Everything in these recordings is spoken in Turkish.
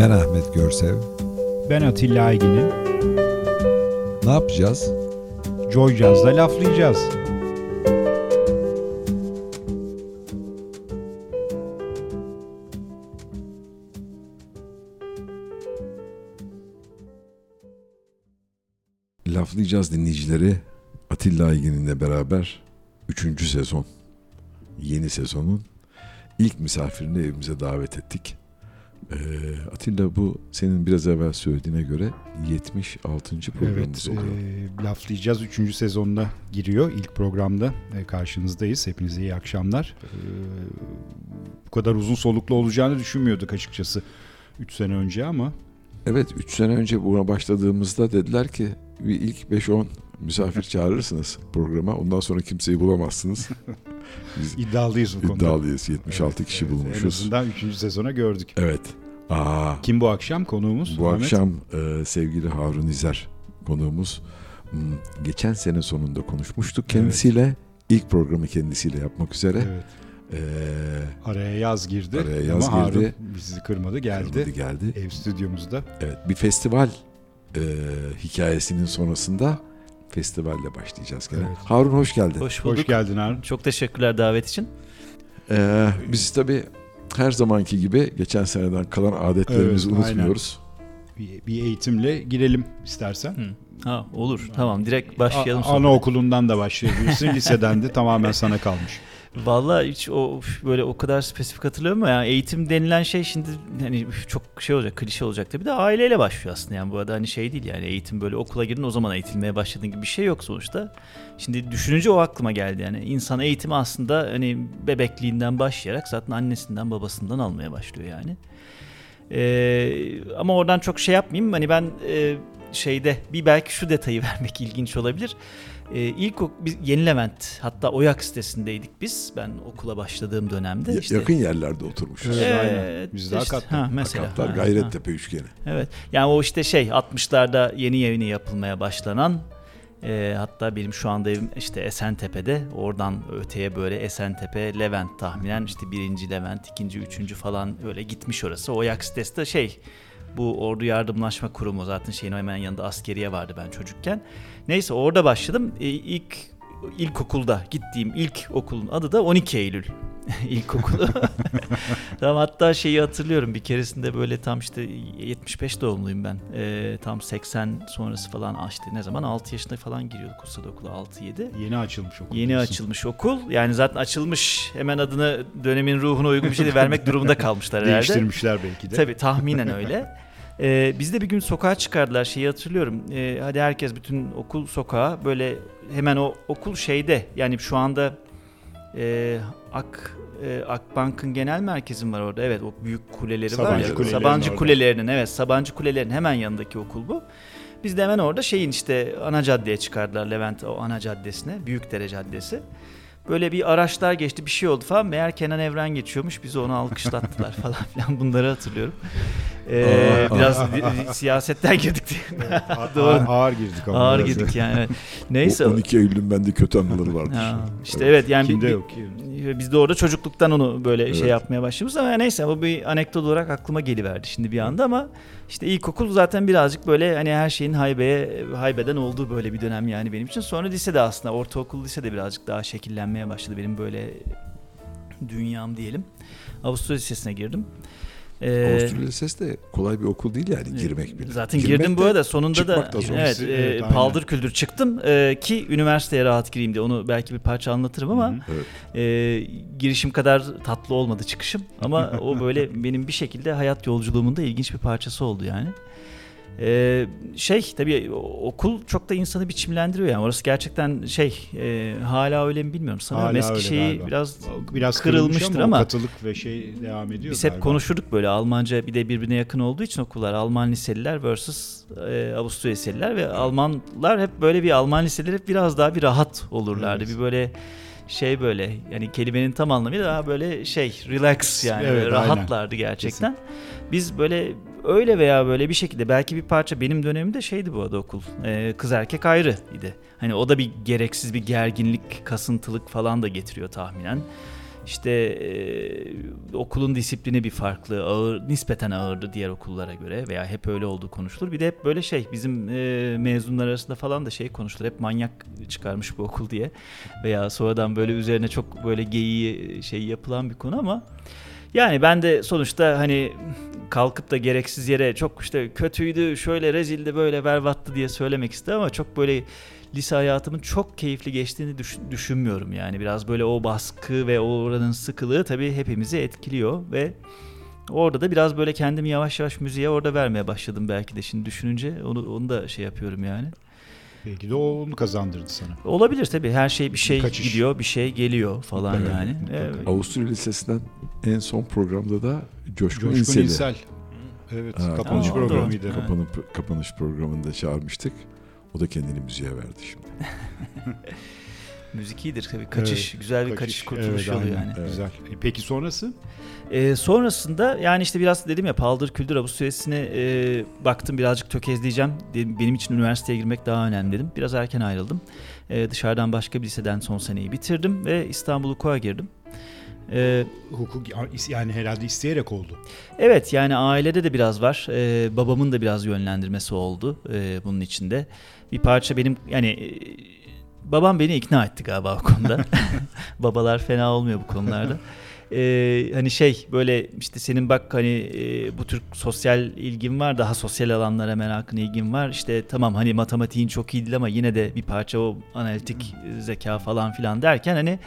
Ben Ahmet Görsev. Ben Atilla Aygin'im. Ne yapacağız? Joy Jazz'da laflayacağız. Laflayacağız dinleyicileri. Atilla Aygin'inle beraber 3. sezon, yeni sezonun ilk misafirini evimize davet ettik. Ee, Atilla bu senin biraz evvel söylediğine göre 76. programımız Evet, oluyor. e, laflayacağız 3. sezonuna giriyor. İlk programda e, karşınızdayız. Hepinize iyi akşamlar. E, bu kadar uzun soluklu olacağını düşünmüyorduk açıkçası 3 sene önce ama Evet 3 sene önce buna başladığımızda dediler ki bir ilk 5-10 misafir çağırırsınız programa. Ondan sonra kimseyi bulamazsınız. Biz iddialıyız bu konuda. iddialıyız. 76 kişi Evet, En bulmuşuz. azından 3. sezona gördük. Evet. Aa, Kim bu akşam konuğumuz? bu Ahmet? akşam e, sevgili Harun İzer konuğumuz. Hmm, Geçen sene sonunda konuşmuştuk kendisiyle. İlk programı kendisiyle yapmak üzere. Evet. Ee, Araya yaz girdi. Araya yaz ama Harun girdi. bizi kırmadı geldi. kırmadı geldi. Ev stüdyomuzda. Evet, bir festival e, hikayesinin sonrasında festivalle başlayacağız gene. Evet. Harun hoş geldin. Hoş bulduk. Hoş geldin Harun. Çok teşekkürler davet için. Ee, biz tabii her zamanki gibi geçen seneden kalan adetlerimizi Evet, unutmuyoruz. Bir, bir eğitimle girelim istersen. Hı. Ha olur. Tamam direkt başlayalım. A- sonra. anaokulundan da başlayabilirsin. Liseden de tamamen sana kalmış. Vallahi hiç o böyle o kadar spesifik hatırlıyorum ama yani eğitim denilen şey şimdi hani çok şey olacak, klişe olacak tabii de aileyle başlıyor aslında yani bu arada hani şey değil yani eğitim böyle okula girdin o zaman eğitilmeye başladığın gibi bir şey yok sonuçta. Şimdi düşününce o aklıma geldi yani insan eğitimi aslında hani bebekliğinden başlayarak zaten annesinden babasından almaya başlıyor yani. Ee, ama oradan çok şey yapmayayım hani ben e, şeyde bir belki şu detayı vermek ilginç olabilir. Ee, ilk biz Yeni Levent hatta Oyak sitesindeydik biz ben okula başladığım dönemde. İşte, Yakın yerlerde oturmuşuz. Evet. Evet, aynen. Biz daha işte- katlı. ha, mesela, Akatlar ha, Gayrettepe üçgeni. Evet. Yani o işte şey 60'larda yeni yeni yapılmaya başlanan e, hatta benim şu anda evim işte Esentepe'de oradan öteye böyle Esentepe, Levent tahminen işte birinci Levent, ikinci, üçüncü falan öyle gitmiş orası. O yak sitesi de şey bu Ordu Yardımlaşma Kurumu zaten şeyin hemen yanında askeriye vardı ben çocukken. Neyse orada başladım. E, ilk ilkokulda gittiğim ilk okulun adı da 12 Eylül ilkokulu. tam hatta şeyi hatırlıyorum bir keresinde böyle tam işte 75 doğumluyum ben. Ee, tam 80 sonrası falan işte ne zaman 6 yaşında falan giriyorduk Kutsal Okula 6-7. Yeni açılmış okul. Yeni diyorsun. açılmış okul. Yani zaten açılmış hemen adını dönemin ruhuna uygun bir şey de vermek durumunda kalmışlar herhalde. Değiştirmişler belki de. Tabii tahminen öyle. Ee, biz de bir gün sokağa çıkardılar şeyi hatırlıyorum. Ee, hadi herkes bütün okul sokağa böyle hemen o okul şeyde yani şu anda e, Ak e, Akbank'ın genel merkezin var orada. Evet o büyük kuleleri var Sabancı ya. Kulelerinin Sabancı orada. Kulelerinin evet Sabancı Kulelerinin hemen yanındaki okul bu. Biz de hemen orada şeyin işte ana caddeye çıkardılar Levent o ana caddesine. Büyükdere Caddesi. Böyle bir araçlar geçti bir şey oldu falan. Meğer Kenan Evren geçiyormuş. Bizi onu alkışlattılar falan filan. Bunları hatırlıyorum. Ee, biraz siyasetten girdik diye. Evet, Doğru. Ağır, ağır girdik ama. Ağır girdik yani. evet. Neyse. O 12 Eylül'ün bende kötü anıları vardır. Ha, işte evet, yani Kimde bir- yok? Biz de orada çocukluktan onu böyle Evet. şey yapmaya başlamışız ama neyse bu bir anekdot olarak aklıma geliverdi şimdi bir anda ama işte ilkokul zaten birazcık böyle hani her şeyin haybeye haybeden olduğu böyle bir dönem yani benim için. Sonra lisede aslında ortaokul lisede birazcık daha şekillenmeye başladı benim böyle dünyam diyelim. Avusturya Lisesi'ne girdim. Ee, Avusturya Lisesi de kolay bir okul değil yani girmek bile. Zaten Girmek girdim bu arada sonunda da, da zor. evet, e, evet, aynen. paldır küldür çıktım e, ki üniversiteye rahat gireyim diye onu belki bir parça anlatırım ama. Evet. e, girişim kadar tatlı olmadı çıkışım ama o böyle benim bir şekilde hayat yolculuğumun da ilginç bir parçası oldu yani. E, şey tabii okul çok da insanı biçimlendiriyor yani orası gerçekten şey e, hala öyle mi bilmiyorum sanırım Eskişehir biraz biraz kırılmıştır kırılmıştır ama- ama katılık ve şey devam ediyor. Biz hep galiba. konuşurduk böyle Almanca bir de birbirine yakın olduğu için okullar Alman liseliler versus e, Avusturya liseliler ve Almanlar hep böyle bir Alman liseleri hep biraz daha bir rahat olurlardı. Evet. Bir böyle şey böyle yani kelimenin tam anlamıyla daha böyle şey relax yani Evet, böyle aynen. rahatlardı gerçekten. Biz böyle öyle veya böyle bir şekilde belki bir parça benim dönemimde şeydi bu arada okul. E, kız erkek ayrı idi. Hani o da bir gereksiz bir gerginlik, kasıntılık falan da getiriyor tahminen. İşte e, okulun disiplini bir farklı, ağır, nispeten ağırdı diğer okullara göre veya hep öyle olduğu konuşulur. Bir de hep böyle şey bizim e, mezunlar arasında falan da şey konuşulur. Hep manyak çıkarmış bu okul diye veya sonradan böyle üzerine çok böyle geyiği şey yapılan bir konu ama yani ben de sonuçta hani kalkıp da gereksiz yere çok işte kötüydü, şöyle rezildi, böyle berbattı diye söylemek istedim ama çok böyle lise hayatımın çok keyifli geçtiğini düş- düşünmüyorum yani. Biraz böyle o baskı ve o oranın sıkılığı tabii hepimizi etkiliyor ve orada da biraz böyle kendimi yavaş yavaş müziğe orada vermeye başladım belki de şimdi düşününce onu, onu da şey yapıyorum yani. Belki de o onu kazandırdı sana. Olabilir tabii her şey bir şey Kaçış. gidiyor bir şey geliyor falan Mutlaka, yani. mutlaka. Evet. Avusturya Lisesi'nden en son programda da Coşkun, Coşkun. İnsel. Evet, Ha, kapanış Aa, programıydı. doğru. Kapanış, kapanış programında çağırmıştık. O da kendini müziğe verdi şimdi. Müzik iyidir tabii kaçış güzel bir kaçış, kurtuluş evet, aynen. yani. Evet. Güzel. E, Peki sonrası? Ee, sonrasında yani işte biraz dedim ya paldır küldür Avusturya süresine e, baktım birazcık tökezleyeceğim. Dedim, benim için üniversiteye girmek daha önemli dedim. Biraz erken ayrıldım. Ee, dışarıdan başka bir liseden son seneyi bitirdim ve İstanbul Hukuk'a girdim. Ee, Hukuk yani herhalde isteyerek oldu. evet yani ailede de biraz var. Ee, babamın da biraz yönlendirmesi oldu e, bunun içinde. Bir parça benim yani e, babam beni ikna etti galiba o konuda. Babalar fena olmuyor bu konularda. Ee, hani şey böyle işte senin bak hani e, bu tür sosyal ilgin var daha sosyal alanlara merakın ilgin var işte tamam hani matematiğin çok iyi değil ama yine de bir parça o analitik zeka falan filan derken hani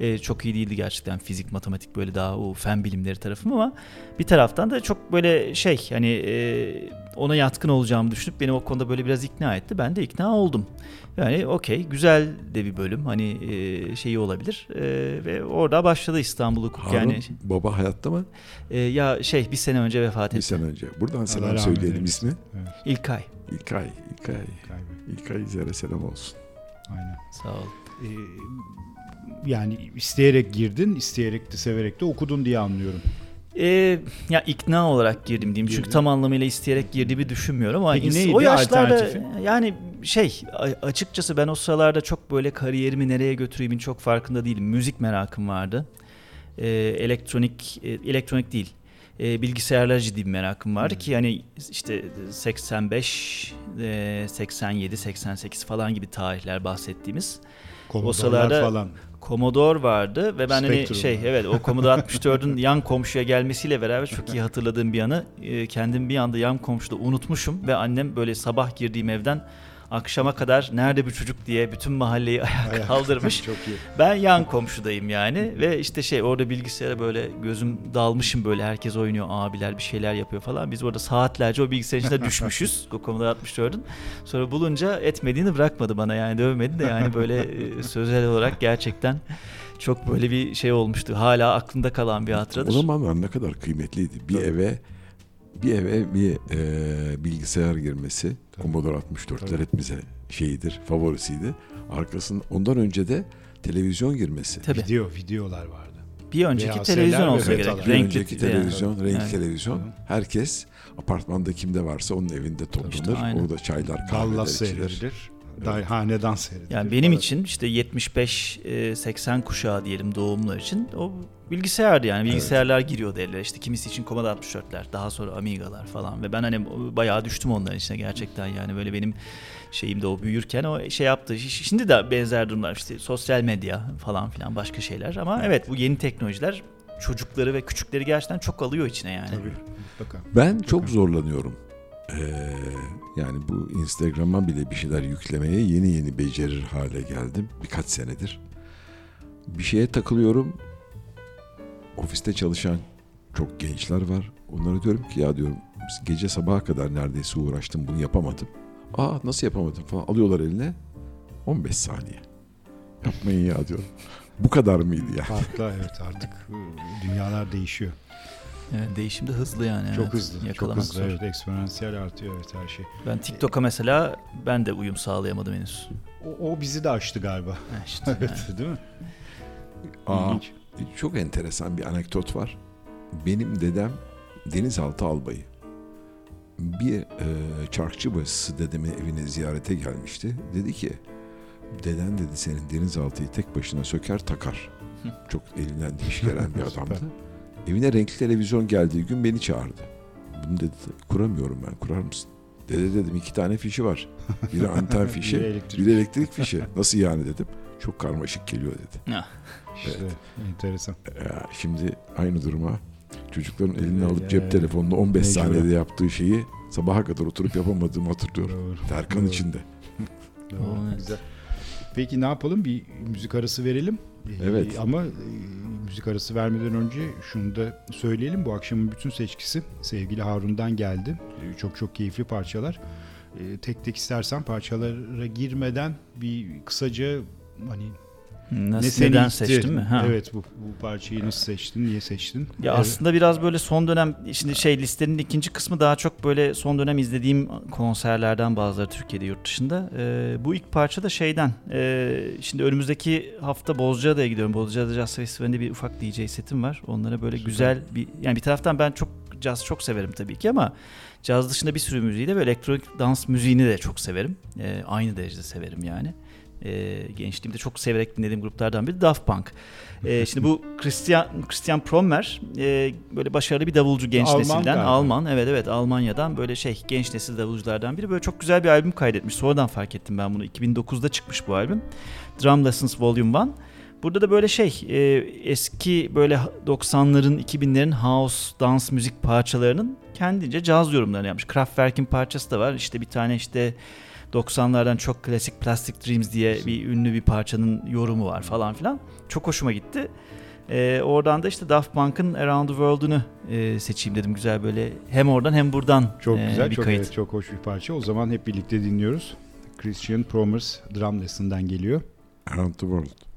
e, çok iyi değildi gerçekten fizik matematik böyle daha o fen bilimleri tarafım ama bir taraftan da çok böyle şey hani e, ona yatkın olacağımı düşünüp beni o konuda böyle biraz ikna etti ben de ikna oldum. Yani okey güzel de bir bölüm hani e, şeyi olabilir E, ve orada başladı İstanbul Hukuk Harun yani. baba hayatta mı? E, ya şey bir sene önce vefat Bir etti. sene önce. Buradan selam rahmet söyleyelim ismi. Evet, İlkay. İlkay. İlkay. İlkay Zer'e selam olsun. Aynen. Sağ ol. Ee, yani isteyerek girdin, isteyerek de severek de okudun diye anlıyorum. E, ya ikna olarak girdim diyeyim. Çünkü tam anlamıyla isteyerek girdiğimi düşünmüyorum ama Peki neydi o yaşlarda yani şey açıkçası ben o sıralarda çok böyle kariyerimi nereye götüreyim çok farkında değilim. Müzik merakım vardı. E, elektronik e, elektronik değil. E, bilgisayarlara ciddi bir merakım vardı ki hani işte 85 e, 87 88 falan gibi tarihler bahsettiğimiz. Commodore sıralarda- falan. Commodore vardı ve ben Spectrum hani şey evet o Commodore 64'ün yan komşuya gelmesiyle beraber çok iyi hatırladığım bir anı. E, kendim bir anda yan komşuda unutmuşum ve annem böyle sabah girdiğim evden akşama kadar nerede bu çocuk diye bütün mahalleyi ayağa Ayağa- kaldırmış. Çok iyi. Ben yan komşudayım yani ve işte şey orada bilgisayara böyle gözüm dalmışım böyle herkes oynuyor abiler bir şeyler yapıyor falan. Biz orada saatlerce o bilgisayarın içine düşmüşüz o Commodore 64'ün. Sonra bulunca etmediğini bırakmadı bana yani dövmedi de yani böyle e, sözel olarak gerçekten çok böyle bir şey olmuştu. Hala aklımda kalan bir hatıradır. O zamanlar ne kadar kıymetliydi. Bir Tabii. eve bir eve bir e, bilgisayar girmesi Tabii. Commodore 64'ler Tabii. hepimize şeyidir, favorisiydi. Arkasında ondan önce de televizyon girmesi. Tabii. Video, videolar vardı. Bir önceki VHS'ler televizyon olsa gerek. betalar. Bir Renkli önceki yani. televizyon, renkli Evet. televizyon. Hı. Herkes apartmanda kimde varsa onun evinde toplanır. İşte aynen. Orada çaylar, kahveler Dallas içilir. Day, hanedan seyredilir. Yani benim için işte 75-80 kuşağı diyelim doğumlar için o bilgisayardı yani bilgisayarlar giriyordu ellere işte kimisi için Commodore 64'ler daha sonra Amiga'lar falan ve ben hani bayağı düştüm onların içine gerçekten yani böyle benim şeyimde o büyürken o şey yaptı. Şimdi de benzer durumlar işte sosyal medya falan filan başka şeyler ama evet bu yeni teknolojiler çocukları ve küçükleri gerçekten çok alıyor içine yani. Tabii, mutlaka. Ben çok zorlanıyorum. Ee, yani bu Instagram'a bile bir şeyler yüklemeye yeni yeni becerir hale geldim. Birkaç senedir. Bir şeye takılıyorum. Ofiste çalışan çok gençler var. Onlara diyorum ki ya diyorum gece sabaha kadar neredeyse uğraştım bunu yapamadım. Aa nasıl yapamadım falan alıyorlar eline 15 saniye. Yapmayın ya diyorum. Bu kadar mıydı ya? Farklı evet artık ıı, dünyalar değişiyor. Evet, değişim de hızlı yani. çok evet. hızlı. Çok Yakalamak hızlı. zor. Evet, eksponansiyel artıyor evet her şey. Ben TikTok'a mesela ben de uyum sağlayamadım henüz. O, o bizi de aştı galiba. Ha işte yani. Evet, değil mi? Aa, İlginç. Çok enteresan bir anekdot var. Benim dedem denizaltı albayı. Bir e, çarkçı bacısı dedemin evine ziyarete gelmişti. Dedi ki deden dedi senin denizaltıyı tek başına söker takar. Çok elinden iş gelen bir adamdı. Evine renkli televizyon geldiği gün beni çağırdı. Bunu dedi kuramıyorum ben kurar mısın? Dede dedim iki tane fişi var. Biri anten fişi, Biri bir elektrik. de elektrik fişi. Nasıl yani dedim. Çok karmaşık geliyor dedi. İşte, enteresan. Ya şimdi aynı duruma çocukların eline Evet, alıp ya, cep ya. telefonunu 15 Mecbur. saniyede yaptığı şeyi sabaha kadar oturup yapamadığımı hatırlıyorum. Doğru. Terkan Doğru. içinde. Doğru, Evet. Güzel. Peki ne yapalım? Bir müzik arası verelim. Ee, Evet. Ama e, müzik arası vermeden önce şunu da söyleyelim. Bu akşamın bütün seçkisi sevgili Harun'dan geldi. Ee, Çok çok keyifli parçalar. Ee, Tek tek istersen parçalara girmeden bir kısaca hani Nasıl, ne seni neden itti? seçtin mi? Ha. Evet bu, bu parçayı nasıl seçtin, niye seçtin? Ya Evet. aslında biraz böyle son dönem şimdi şey listenin ikinci kısmı daha çok böyle son dönem izlediğim konserlerden bazıları Türkiye'de yurt dışında. Ee, bu ilk parça da şeyden. e, şimdi önümüzdeki hafta Bozcaada'ya gidiyorum. Bozcaada Jazz Festivali'nde bir ufak DJ setim var. Onlara böyle Süper. güzel bir yani bir taraftan ben çok caz çok severim tabii ki ama caz dışında bir sürü müziği de ve elektronik dans müziğini de çok severim. Ee, aynı derecede severim yani. Ee, gençliğimde çok severek dinlediğim gruplardan biri Daft Punk. Ee, şimdi bu Christian Christian Prommer e, böyle başarılı bir davulcu genç Alman nesilden galiba. Alman evet evet Almanya'dan böyle şey genç nesil davulculardan biri böyle çok güzel bir albüm kaydetmiş. Sonradan fark ettim ben bunu. 2009'da çıkmış bu albüm. Drum Lessons Volume 1. Burada da böyle şey e, eski böyle 90'ların 2000'lerin house dans müzik parçalarının kendince caz yorumlarını yapmış. Kraftwerk'in parçası da var. İşte bir tane işte 90'lardan çok klasik Plastic Dreams diye bir ünlü bir parçanın yorumu var falan filan. Çok hoşuma gitti. Ee, oradan da işte Daft Punk'ın Around the World'unu e, seçeyim dedim. Güzel böyle hem oradan hem buradan Çok e, güzel, bir çok kayıt. evet, çok hoş bir parça. O zaman hep birlikte dinliyoruz. Christian Promers Drum Lesson'dan geliyor. Around the World.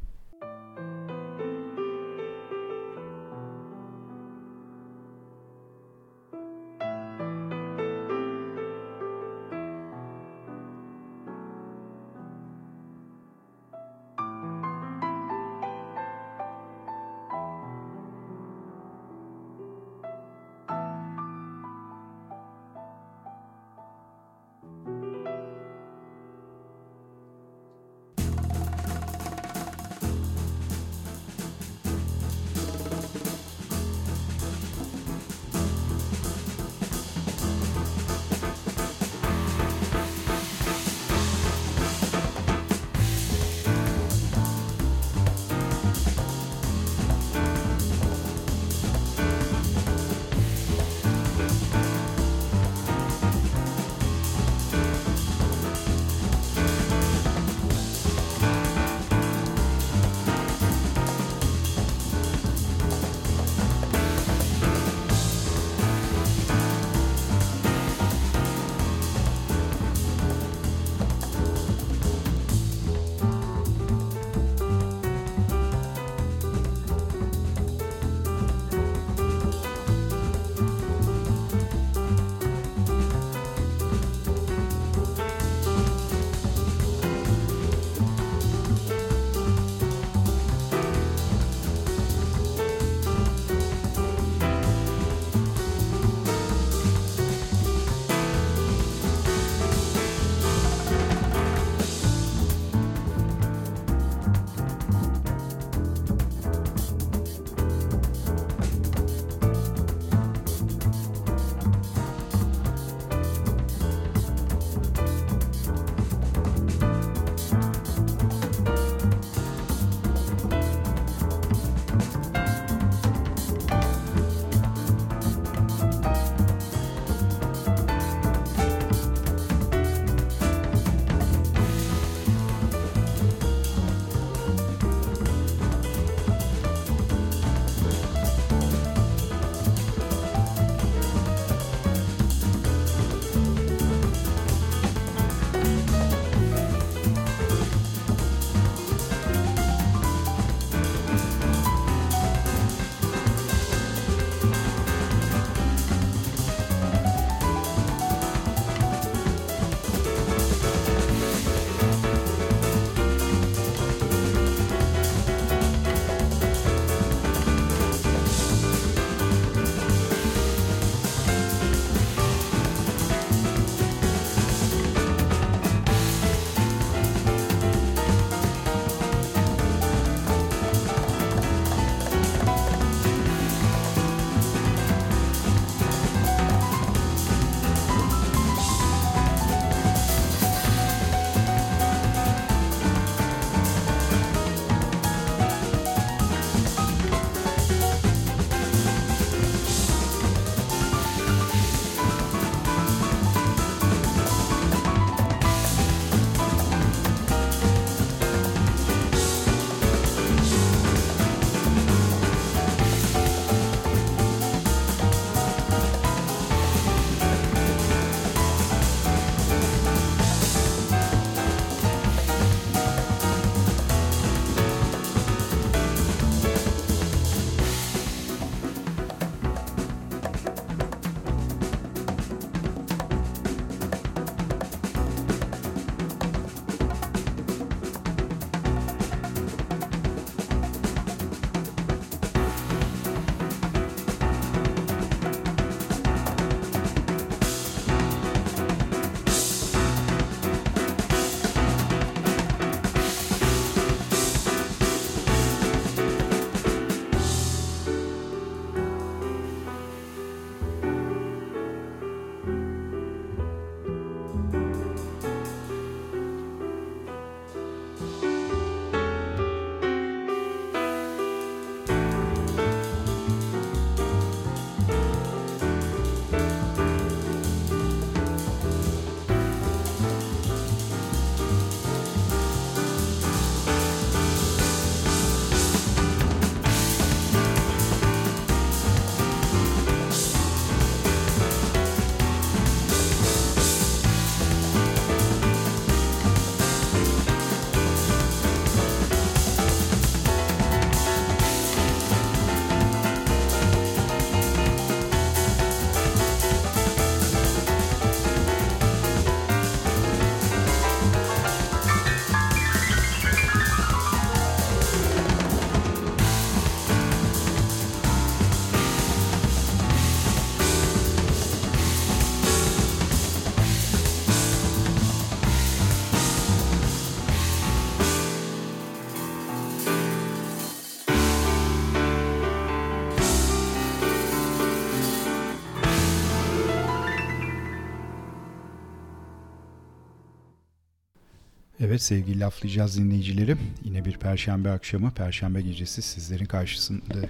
Evet sevgili laflayacağız dinleyicileri. Yine bir perşembe akşamı, perşembe gecesi sizlerin karşısında e,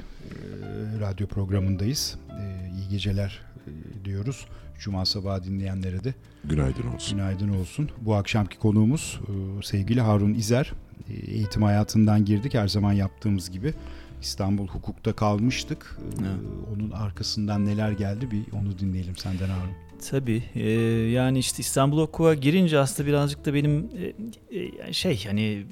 radyo programındayız. E, iyi geceler e, diyoruz. Cuma sabahı dinleyenlere de Günaydın olsun. günaydın olsun. Bu akşamki konuğumuz e, sevgili Harun İzer. E, eğitim hayatından girdik her zaman yaptığımız gibi. İstanbul hukukta kalmıştık. Evet. Onun arkasından neler geldi bir onu dinleyelim senden Harun. Tabii e, yani işte İstanbul Hukuka girince aslında birazcık da benim e, e, şey hani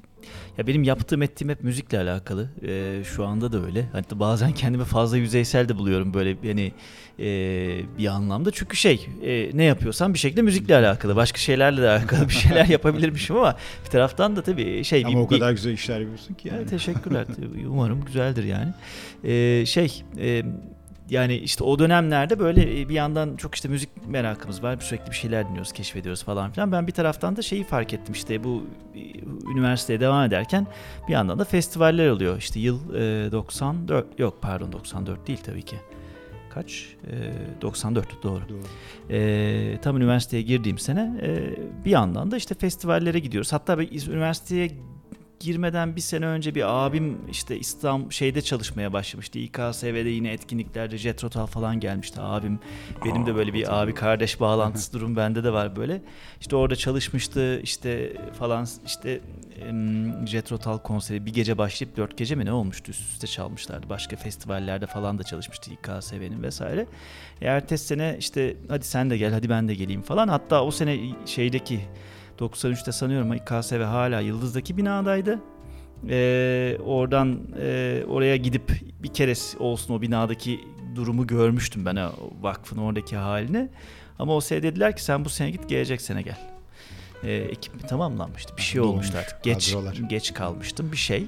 ya benim yaptığım ettiğim hep müzikle alakalı. E, şu anda da öyle. Hatta bazen kendimi fazla yüzeysel de buluyorum böyle yani e, bir anlamda. Çünkü şey e, ne yapıyorsam bir şekilde müzikle alakalı. Başka şeylerle de alakalı bir şeyler yapabilirmişim ama bir taraftan da tabii şey Ama bir- o kadar güzel işler yapıyorsun ki yani. Evet, teşekkürler. Umarım güzeldir yani. Ee, şey e, yani işte o dönemlerde böyle bir yandan çok işte müzik merakımız var. Sürekli bir şeyler dinliyoruz, keşfediyoruz falan filan. Ben bir taraftan da şeyi fark ettim işte bu e, üniversiteye devam ederken bir yandan da festivaller oluyor. İşte yıl e, 94 yok pardon 94 değil tabii ki. Kaç? E, 94 doğru. Doğru. E, tam üniversiteye girdiğim sene e, bir yandan da işte festivallere gidiyoruz. Hatta üniversiteye girmeden bir sene önce bir abim işte İstanbul şeyde çalışmaya başlamıştı. İKSV'de yine etkinliklerde Jetrotal falan gelmişti abim. Benim de böyle bir abi kardeş bağlantısı durum bende de var böyle. İşte orada çalışmıştı işte falan işte Jetrotal konseri bir gece başlayıp dört gece mi ne olmuştu üst üste çalmışlardı. Başka festivallerde falan da çalışmıştı İKSV'nin vesaire. E, ertesi sene işte hadi sen de gel hadi ben de geleyim falan. Hatta o sene şeydeki 93'te sanıyorum İKSV hala Yıldız'daki binadaydı. Ee, oradan e, oraya gidip bir kere olsun o binadaki durumu görmüştüm ben o vakfın oradaki halini. Ama o sene dediler ki sen bu sene git gelecek sene gel. Ee, ekip tamamlanmıştı. Bir şey Dolmuş, olmuştu artık. Geç, geç kalmıştım bir şey.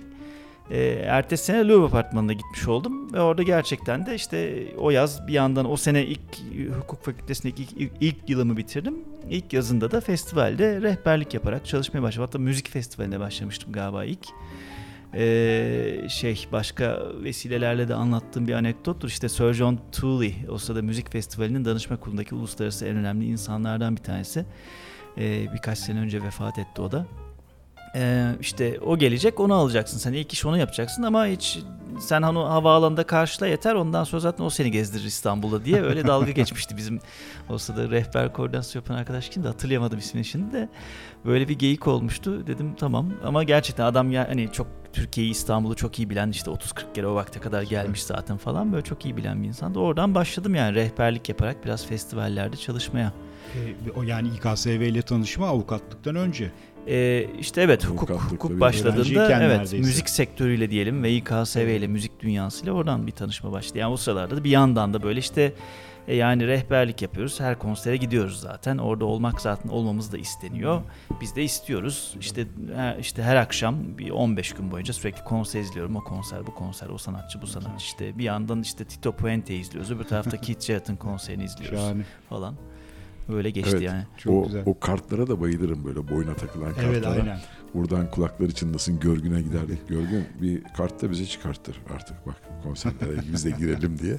Ee, ertesi sene Louvre Apartmanı'na gitmiş oldum ve orada gerçekten de işte o yaz bir yandan o sene ilk hukuk fakültesindeki ilk, ilk, ilk yılımı bitirdim. İlk yazında da festivalde rehberlik yaparak çalışmaya başladım. Hatta müzik festivaline başlamıştım galiba ilk. Ee, şey başka vesilelerle de anlattığım bir anekdottur. İşte Sir John Tooley o sırada müzik festivalinin danışma kurulundaki uluslararası en önemli insanlardan bir tanesi. Ee, birkaç sene önce vefat etti o da. Ee, işte o gelecek onu alacaksın. Sen ilk iş onu yapacaksın ama hiç sen onu havaalanında karşıla yeter. Ondan sonra zaten o seni gezdirir İstanbul'da diye öyle dalga geçmişti bizim o sırada rehber koordinasyon yapan arkadaş kimdi hatırlayamadım ismini şimdi de. Böyle bir geyik olmuştu. Dedim tamam ama gerçekten adam ya hani çok Türkiye'yi İstanbul'u çok iyi bilen işte 30-40 kere o vakte kadar gelmiş zaten falan böyle çok iyi bilen bir insandı. Oradan başladım yani rehberlik yaparak biraz festivallerde çalışmaya. E, o yani İKSV ile tanışma avukatlıktan önce. Ee, işte evet hukuk, hukuk tabii. başladığında evet neredeyse. müzik sektörüyle diyelim ve İKSV ile müzik dünyasıyla oradan bir tanışma başladı. Yani o sıralarda da bir yandan da böyle işte e, yani rehberlik yapıyoruz. Her konsere gidiyoruz zaten. Orada olmak zaten olmamız da isteniyor. Biz de istiyoruz. İşte her, işte her akşam bir 15 gün boyunca sürekli konser izliyorum. O konser, bu konser, o sanatçı, bu sanatçı. İşte bir yandan işte Tito Puente izliyoruz. Öbür tarafta Keith Jarrett'ın konserini izliyoruz Şahane. falan. Öyle geçti Evet. yani. Çok o, güzel. o kartlara da bayılırım böyle boyuna takılan kartlara. Evet aynen. Buradan kulakları çınlasın görgüne giderdik. Görgün bir kart da bize çıkartır artık bak konserlere biz de girelim diye.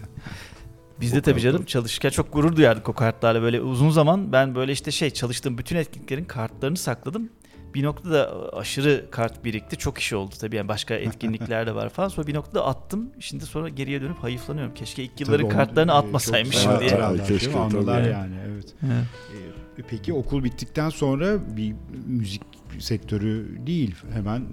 Biz O de tabii canım çalışırken çok gurur duyardık o kartlarla böyle uzun zaman ben böyle işte şey çalıştığım bütün etkinliklerin kartlarını sakladım. Bir noktada aşırı kart birikti. Çok iş oldu tabii. Yani başka etkinlikler de var falan. Sonra bir noktada attım. Şimdi sonra geriye dönüp hayıflanıyorum. Keşke ilk yılların Tabii onu, kartlarını e, atmasaymışım çok diye. hatıralar, keşke? Anılar tabii. yani evet. Evet. E, Peki okul bittikten sonra bir müzik sektörü değil hemen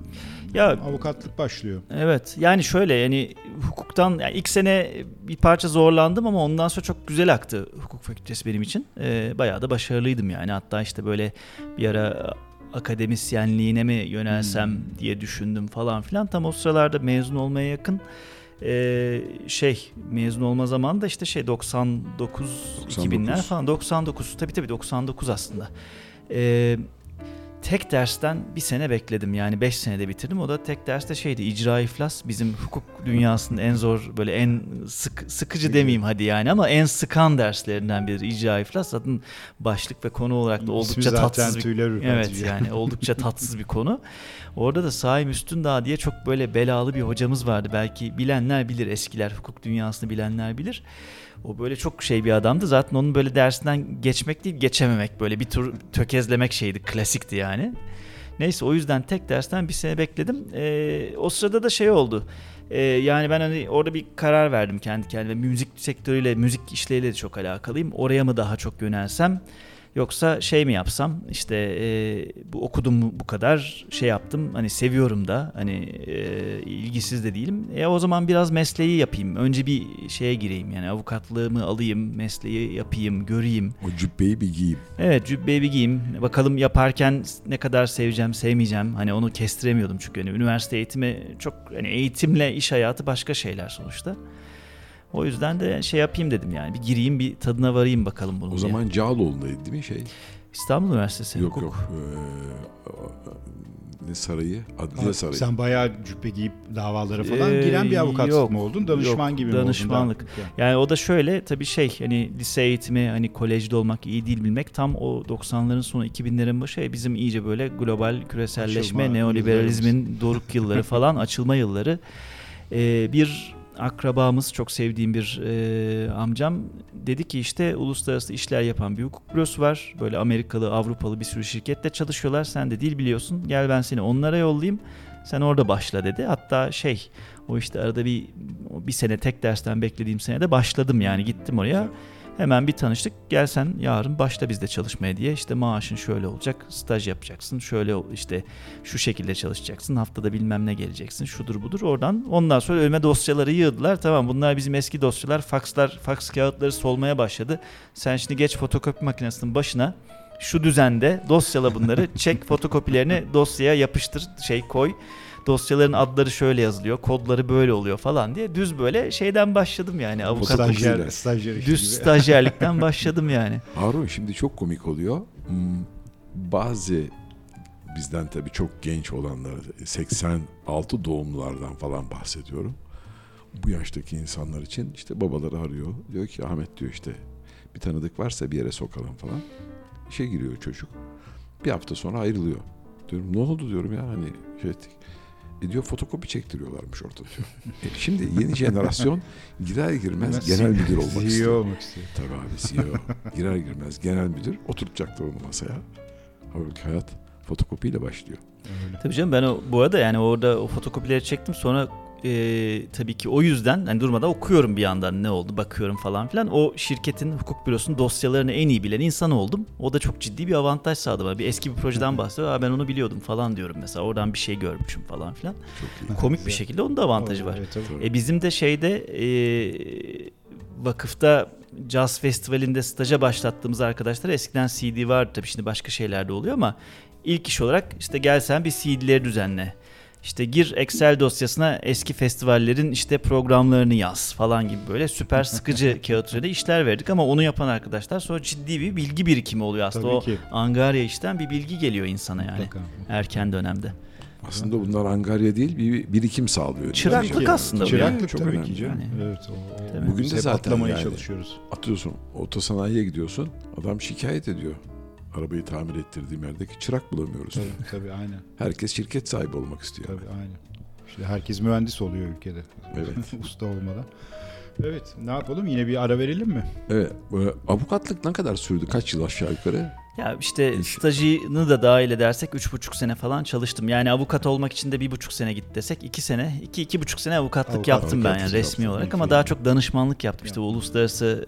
Ya- avukatlık başlıyor. Evet yani şöyle yani hukuktan yani ilk sene bir parça zorlandım ama ondan sonra çok güzel aktı hukuk fakültesi benim için. Ee, bayağı da başarılıydım yani hatta işte böyle bir ara akademisyenliğine mi yönelsem Hmm. diye düşündüm falan filan. Tam o sıralarda mezun olmaya yakın ee, şey mezun olma zamanı da işte şey 99 2000'ler 99. falan 99 tabii tabii 99 aslında. Ee, tek dersten bir sene bekledim yani 5 senede bitirdim. O da tek derste şeydi icra iflas bizim hukuk dünyasının en zor böyle en sık, sıkıcı demeyeyim hadi yani ama en sıkan derslerinden biri icra iflas. Zaten başlık ve konu olarak da İsmi oldukça zaten tatsız bir tüyler. Evet yani oldukça tatsız bir konu. Orada da Saim Üstündağ diye çok böyle belalı bir hocamız vardı. Belki bilenler bilir eskiler hukuk dünyasını bilenler bilir. O böyle çok şey bir adamdı. Zaten onun böyle dersinden geçmek değil geçememek böyle bir tur tökezlemek şeydi klasikti yani. Neyse o yüzden tek dersten bir sene bekledim. Ee, o sırada da şey oldu. Ee, yani ben hani orada bir karar verdim kendi kendime. Müzik sektörüyle, müzik işleriyle de çok alakalıyım. Oraya mı daha çok yönelsem? Yoksa şey mi yapsam işte e, bu okudum bu kadar şey yaptım hani seviyorum da hani e, ilgisiz de değilim. E o zaman biraz mesleği yapayım. Önce bir şeye gireyim yani avukatlığımı alayım, mesleği yapayım, göreyim. O cübbeyi bir giyeyim. Evet cübbeyi bir giyeyim. Bakalım yaparken ne kadar seveceğim, sevmeyeceğim. Hani onu kestiremiyordum çünkü hani üniversite eğitimi çok hani eğitimle iş hayatı başka şeyler sonuçta. O yüzden de şey yapayım dedim yani. Bir gireyim bir tadına varayım bakalım bunu. O diye. zaman Cağaloğlu'ndaydı değil mi şey? İstanbul Üniversitesi Yok hukuk. yok. Ee, ne sarayı? Adliye sarayı. Sen bayağı cübbe giyip davalara falan Ee, giren bir avukatlık yok, mı oldun? Danışman yok, gibi danışmanlık. mi oldun? Yani o da şöyle tabii şey hani lise eğitimi hani kolejde olmak iyi değil bilmek tam o 90'ların sonu 2000'lerin başı e, bizim iyice böyle global küreselleşme, Açılma neoliberalizmin doruk yılları falan açılma yılları. Ee, bir akrabamız çok sevdiğim bir e, amcam dedi ki işte uluslararası işler yapan bir hukuk bürosu var. Böyle Amerikalı, Avrupalı bir sürü şirkette çalışıyorlar. Sen de dil biliyorsun. Gel ben seni onlara yollayayım. Sen orada başla dedi. Hatta şey o işte arada bir bir sene tek dersten beklediğim senede başladım yani gittim oraya. Hemen bir tanıştık. Gel sen yarın başla bizde çalışmaya diye. İşte maaşın şöyle olacak. Staj yapacaksın. Şöyle işte şu şekilde çalışacaksın. Haftada bilmem ne geleceksin. Şudur budur. Oradan ondan sonra önüme dosyaları yığdılar. Tamam bunlar bizim eski dosyalar. Fakslar, faks kağıtları solmaya başladı. Sen şimdi geç fotokopi makinesinin başına. Şu düzende dosyala bunları. çek fotokopilerini dosyaya yapıştır. Şey koy dosyaların adları şöyle yazılıyor, kodları böyle oluyor falan diye düz böyle şeyden başladım yani avukat Fotokopi- Stajyer, stajyer düz gibi. stajyerlikten başladım yani. Harun şimdi çok komik oluyor. Hmm, Bazı bizden tabii çok genç olanlar 86 doğumlulardan falan bahsediyorum. Bu yaştaki insanlar için işte babaları arıyor. Diyor ki Ahmet diyor işte bir tanıdık varsa bir yere sokalım falan. İşe giriyor çocuk. Bir hafta sonra ayrılıyor. Diyorum ne oldu diyorum ya hani şey ettik. E diyor fotokopi çektiriyorlarmış orada diyor. E şimdi yeni jenerasyon girer girmez genel müdür olmak CEO istiyor. olmak istiyor. Tabii abi CEO. Girer girmez genel müdür oturtacaklar onu masaya. Halbuki hayat fotokopiyle başlıyor. Öyle. Tabii canım ben o, bu arada yani orada o fotokopileri çektim sonra e, tabii ki o yüzden hani durmadan okuyorum bir yandan ne oldu bakıyorum falan filan. O şirketin hukuk bürosunun dosyalarını en iyi bilen insan oldum. O da çok ciddi bir avantaj sağladı bana. Bir eski bir projeden bahsediyor. Ben onu biliyordum falan diyorum mesela. Oradan bir şey görmüşüm falan filan. Çok. Komik bir şekilde onun da avantajı var. Evet. E bizim de şeyde e, vakıfta Jazz Festivali'nde staja başlattığımız arkadaşlar eskiden CD vardı tabii şimdi başka şeyler de oluyor ama ilk iş olarak işte gelsen bir CD'leri düzenle. İşte gir Excel dosyasına eski festivallerin işte programlarını yaz falan gibi böyle süper sıkıcı kağıt üzerinde işler verdik ama onu yapan arkadaşlar sonra ciddi bir bilgi birikimi oluyor aslında. Tabii o ki. Angarya işten bir bilgi geliyor insana yani Mutlaka. erken dönemde. Aslında bunlar angarya değil bir birikim sağlıyor. Çıraklık Bence. aslında bu Çıraklık Çok tabii önemli. ki canım. Yani. Evet, o, o? Bugün de zaten atlamaya yani. çalışıyoruz. Atıyorsun otosanayiye gidiyorsun adam şikayet ediyor. Arabayı tamir ettirdiğim yerdeki çırak bulamıyoruz. Tabii, tabii aynen. Herkes şirket sahibi olmak istiyor. Tabii aynen. İşte herkes mühendis oluyor ülkede. Evet. Usta olmadan. Evet, ne yapalım? Yine bir ara verelim mi? Evet. Avukatlık ne kadar sürdü? Kaç yıl aşağı yukarı? Ya işte İş- stajını da dahil edersek üç buçuk sene falan çalıştım. Yani avukat olmak için de bir buçuk sene git desek iki sene, iki iki buçuk sene avukatlık Avukat- yaptım ben yani resmi yaptın, olarak ama daha çok danışmanlık yaptım. İşte bu uluslararası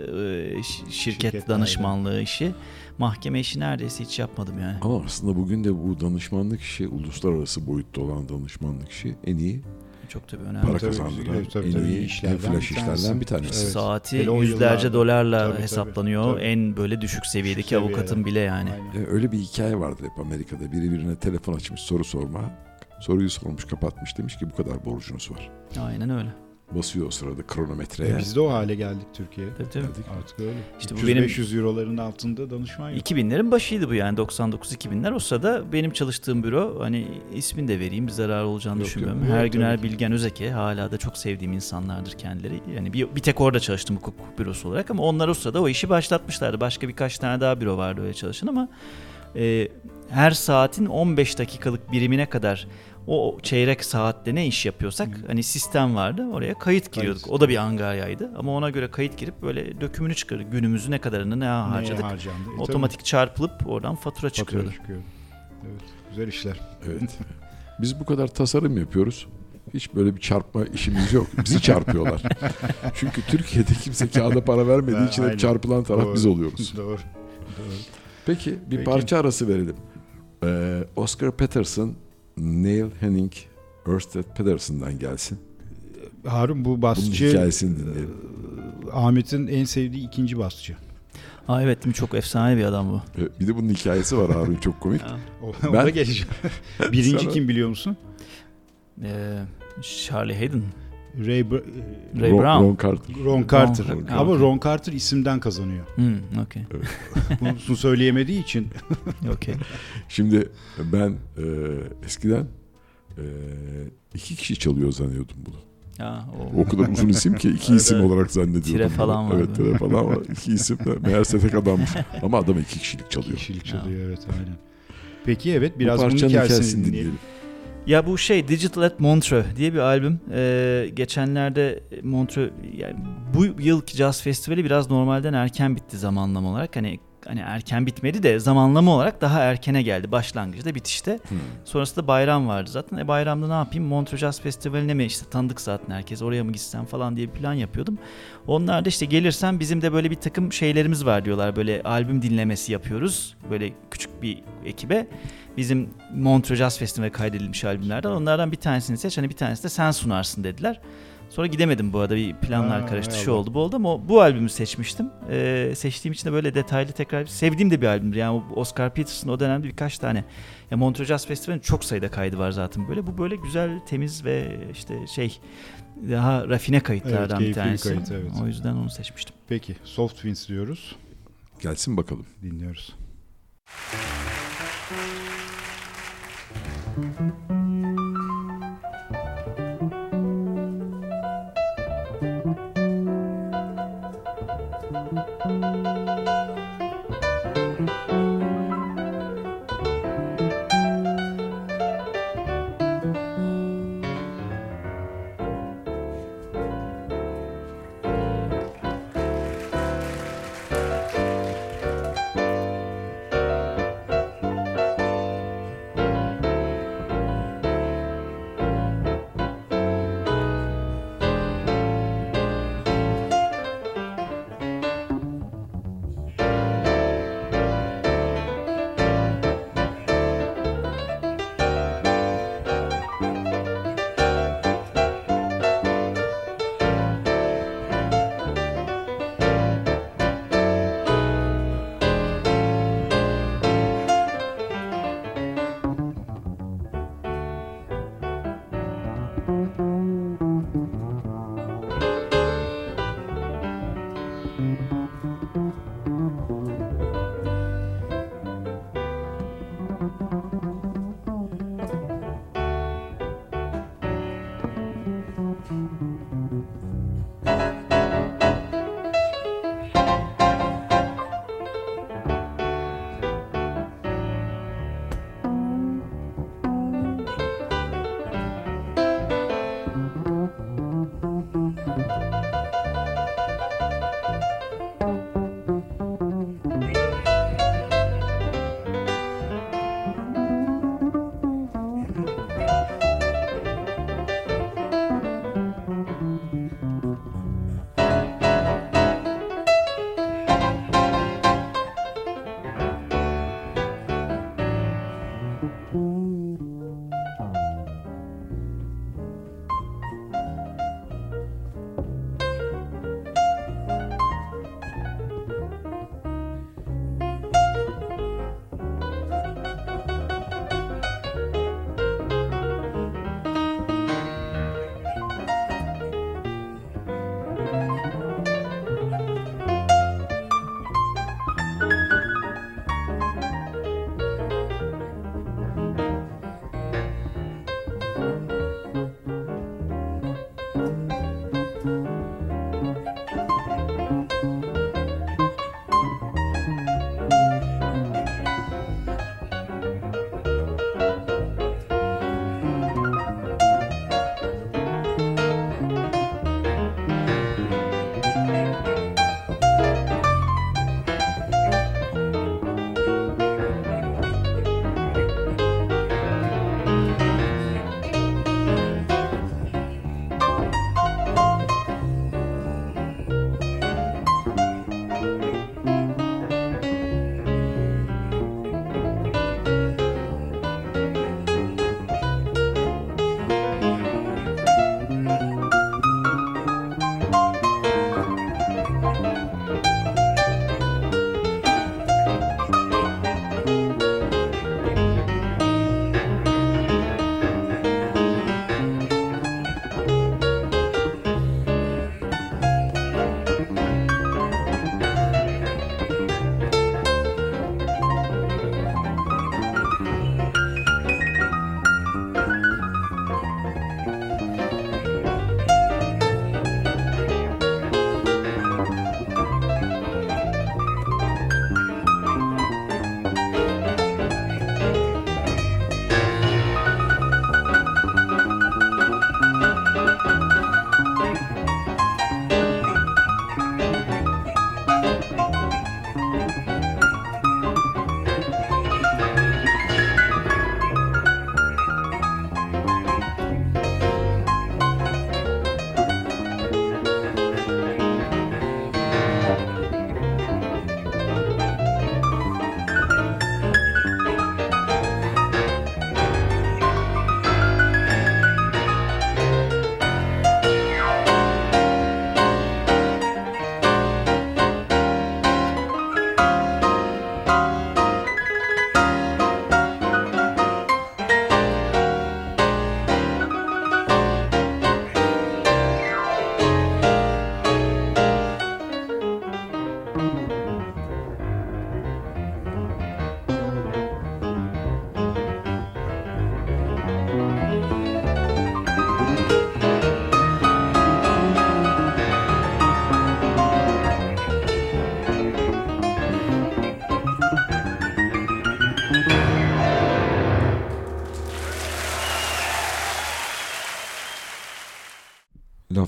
e, şirket, Şirket, danışmanlığı işi. Mahkeme işi neredeyse hiç yapmadım yani. Ama aslında bugün de bu danışmanlık işi, uluslararası boyutta olan danışmanlık işi en iyi Çok tabii önemli. para Tabii, kazandıran, tabii, tabii, en iyi, en işlerden flash bir işlerden tanesi. bir tanesi. Evet. Saati Hele o yüzlerce yıllarda. dolarla Tabii, hesaplanıyor. tabii. En böyle düşük seviyedeki seviyede. avukatın bile yani. Aynen. E, Öyle bir hikaye vardır hep Amerika'da. Biri birine telefon açmış soru sorma. Soruyu sormuş kapatmış demiş ki bu kadar borcunuz var. Aynen öyle. Basıyor o sırada kronometreye. E, biz de o hale geldik Türkiye'de. Tabii tabii. Artık öyle. İşte bu 300 benim- 500 euroların altında danışman yok. 2000'lerin başıydı bu yani 99-2000'ler. O sırada benim çalıştığım büro hani ismini de vereyim bir zarar olacağını Yok, düşünmüyorum. yok. Her Evet, Güner tabii. Bilgen Özeke hala da çok sevdiğim insanlardır kendileri. Yani bir, bir tek orada çalıştım hukuk bürosu olarak ama onlar o sırada o işi başlatmışlardı. Başka birkaç tane daha büro vardı öyle çalışan ama e, her saatin 15 dakikalık birimine kadar o çeyrek saatte ne iş yapıyorsak hani sistem vardı oraya kayıt giriyorduk. O da bir angaryaydı ama ona göre kayıt girip böyle dökümünü çıkarır. Günümüzü ne kadarını ne harcadık. harcandı? E, tabii. Otomatik çarpılıp oradan fatura Fatura çıkıyordu. Evet. Güzel işler. Evet. Biz bu kadar tasarım yapıyoruz. Hiç böyle bir çarpma işimiz yok. Bizi çarpıyorlar. Çünkü Türkiye'de kimse kağıda para vermediği için hep çarpılan taraf Doğru. biz oluyoruz. Doğru. Doğru. Peki bir Peki. parça arası verelim. Ee, Oscar Peterson, Neil Henning, Ørsted Pedersen'dan gelsin. Harun bu Bunun basçı hikayesini dinleyelim. Ahmet'in en sevdiği ikinci basçı. Aa evet değil mi? Çok efsane bir adam bu. Ee, Bir de bunun hikayesi var Harun çok komik. O, Ben- Ona geleceğim. Birinci Sana- kim biliyor musun? Ee, Charlie Hayden. Ray, Br- Ray Ron, Brown. Ron Carter. Ron Carter. Ron Carter. Ama Ron Carter isimden kazanıyor. Hmm, okey. Bunu söyleyemediği için Okey. Şimdi ben e, eskiden e, iki kişi çalıyor zannediyordum bunu. Ya, o. O kadar uzun isim ki iki isim Evet. olarak zannediyordum. Tire falan var Evet tire falan var. İki isim de meğerse tek adammış. Ama adam iki kişilik çalıyor. kişilik çalıyor evet aynen. Peki evet biraz Bu bunun hikayesini, hikayesini dinleyelim. dinleyelim. Ya bu şey Digital at Montreux diye bir albüm. Ee, geçenlerde Montreux yani bu yılki Jazz Festivali biraz normalden erken bitti zamanlama olarak. Hani hani erken bitmedi de zamanlama olarak daha erkene geldi başlangıçta bitişte. Hmm. Sonrasında bayram vardı zaten. E bayramda ne yapayım? Montreux Jazz Festivali'ne mi işte tanıdık zaten herkes oraya mı gitsem falan diye bir plan yapıyordum. Onlar da işte gelirsen bizim de böyle bir takım şeylerimiz var diyorlar. Böyle albüm dinlemesi yapıyoruz. Böyle küçük bir ekibe. Bizim Montreux Jazz Festivali kaydedilmiş albümlerden. Onlardan bir tanesini seç. Hani bir tanesi de sen sunarsın dediler. Sonra gidemedim bu arada bir planlar Ha, karıştı şu oldu bu oldu ama bu albümü seçmiştim. Ee, seçtiğim için de böyle detaylı tekrar sevdiğim de bir albümdür. Yani Oscar Peterson o dönemde birkaç tane ya Montreux Jazz Festivali'nin çok sayıda kaydı var zaten böyle. Bu böyle güzel, temiz ve işte şey daha rafine kayıtlardan Evet, bir tanesi. kayıt, evet. O yüzden onu seçmiştim. Peki Soft Twins diyoruz. Gelsin bakalım. Dinliyoruz. Thank Mm-hmm.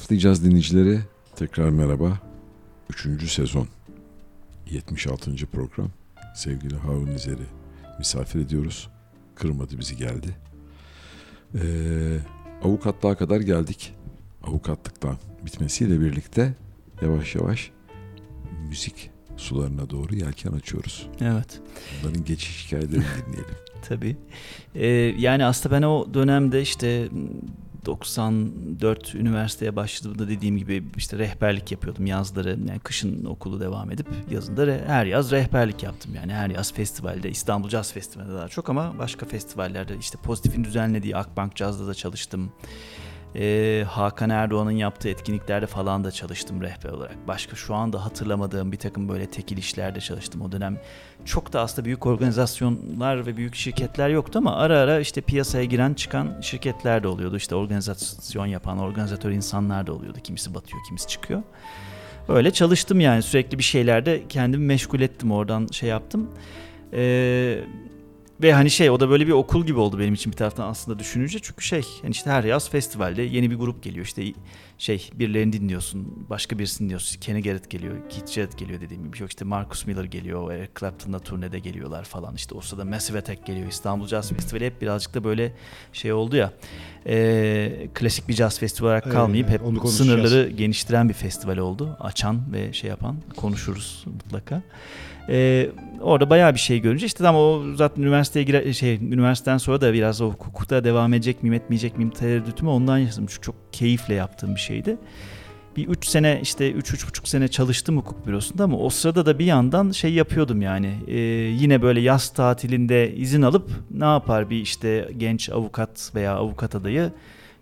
Laflayacağız dinleyicileri. Tekrar merhaba. Üçüncü sezon. 76. program. Sevgili Harun İzer'i misafir ediyoruz. Kırmadı bizi geldi. Ee, avukatlığa kadar geldik. Avukatlıktan bitmesiyle birlikte yavaş yavaş müzik sularına doğru yelken açıyoruz. Evet. Bunların geçiş hikayelerini dinleyelim. Tabii. Ee, yani aslında ben o dönemde işte 94 üniversiteye başladığımda dediğim gibi işte rehberlik yapıyordum yazları. Yani kışın okulu devam edip yazında her yaz rehberlik yaptım. Yani her yaz festivalde İstanbul Jazz Festivali'nde daha çok ama başka festivallerde işte Pozitif'in düzenlediği Akbank Jazz'da da çalıştım. Ee, Hakan Erdoğan'ın yaptığı etkinliklerde falan da çalıştım rehber olarak. Başka şu anda hatırlamadığım bir takım böyle tekil işlerde çalıştım. O dönem çok da aslında büyük organizasyonlar ve büyük şirketler yoktu ama ara ara işte piyasaya giren çıkan şirketler de oluyordu. İşte organizasyon yapan, organizatör insanlar da oluyordu. Kimisi batıyor, kimisi çıkıyor. Böyle çalıştım yani sürekli bir şeylerde kendimi meşgul ettim oradan şey yaptım. Ee, ve hani şey o da böyle bir okul gibi oldu benim için bir taraftan aslında düşününce. Çünkü şey yani işte her yaz festivalde yeni bir grup geliyor. İşte şey birilerini dinliyorsun, başka birisini dinliyorsun. Kenny Garrett geliyor, Keith Jarrett geliyor dediğim gibi. Yok işte Marcus Miller geliyor, Eric Clapton'la turnede geliyorlar falan. İşte o sırada Massive Attack geliyor. İstanbul Jazz Festivali hep birazcık da böyle şey oldu ya. E, klasik bir jazz festivali olarak kalmayıp Evet, hep onu sınırları geniştiren bir festival oldu. Açan ve şey yapan konuşuruz mutlaka. Ee, orada bayağı bir şey görünce işte tam o zaten üniversiteye girer şey üniversiteden sonra da biraz o hukukta devam edecek miyim etmeyecek miyim tereddütümü ondan yaşadım. Çünkü çok keyifle yaptığım bir şeydi. Bir üç sene işte üç üç buçuk sene çalıştım hukuk bürosunda ama o sırada da bir yandan şey yapıyordum yani Ee, yine böyle yaz tatilinde izin alıp ne yapar bir işte genç avukat veya avukat adayı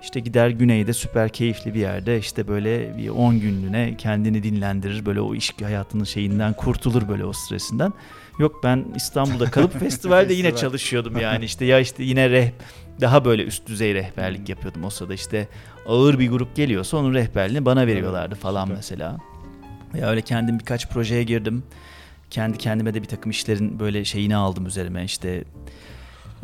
işte gider güneyde süper keyifli bir yerde işte böyle bir 10 günlüğüne kendini dinlendirir. Böyle o iş hayatının şeyinden kurtulur böyle o stresinden. Yok ben İstanbul'da kalıp festivalde yine çalışıyordum yani işte ya işte yine reh daha böyle üst düzey rehberlik yapıyordum o sırada işte ağır bir grup geliyorsa onun rehberliğini bana veriyorlardı falan süper. mesela. Ya öyle kendim birkaç projeye girdim. Kendi kendime de bir takım işlerin böyle şeyini aldım üzerime işte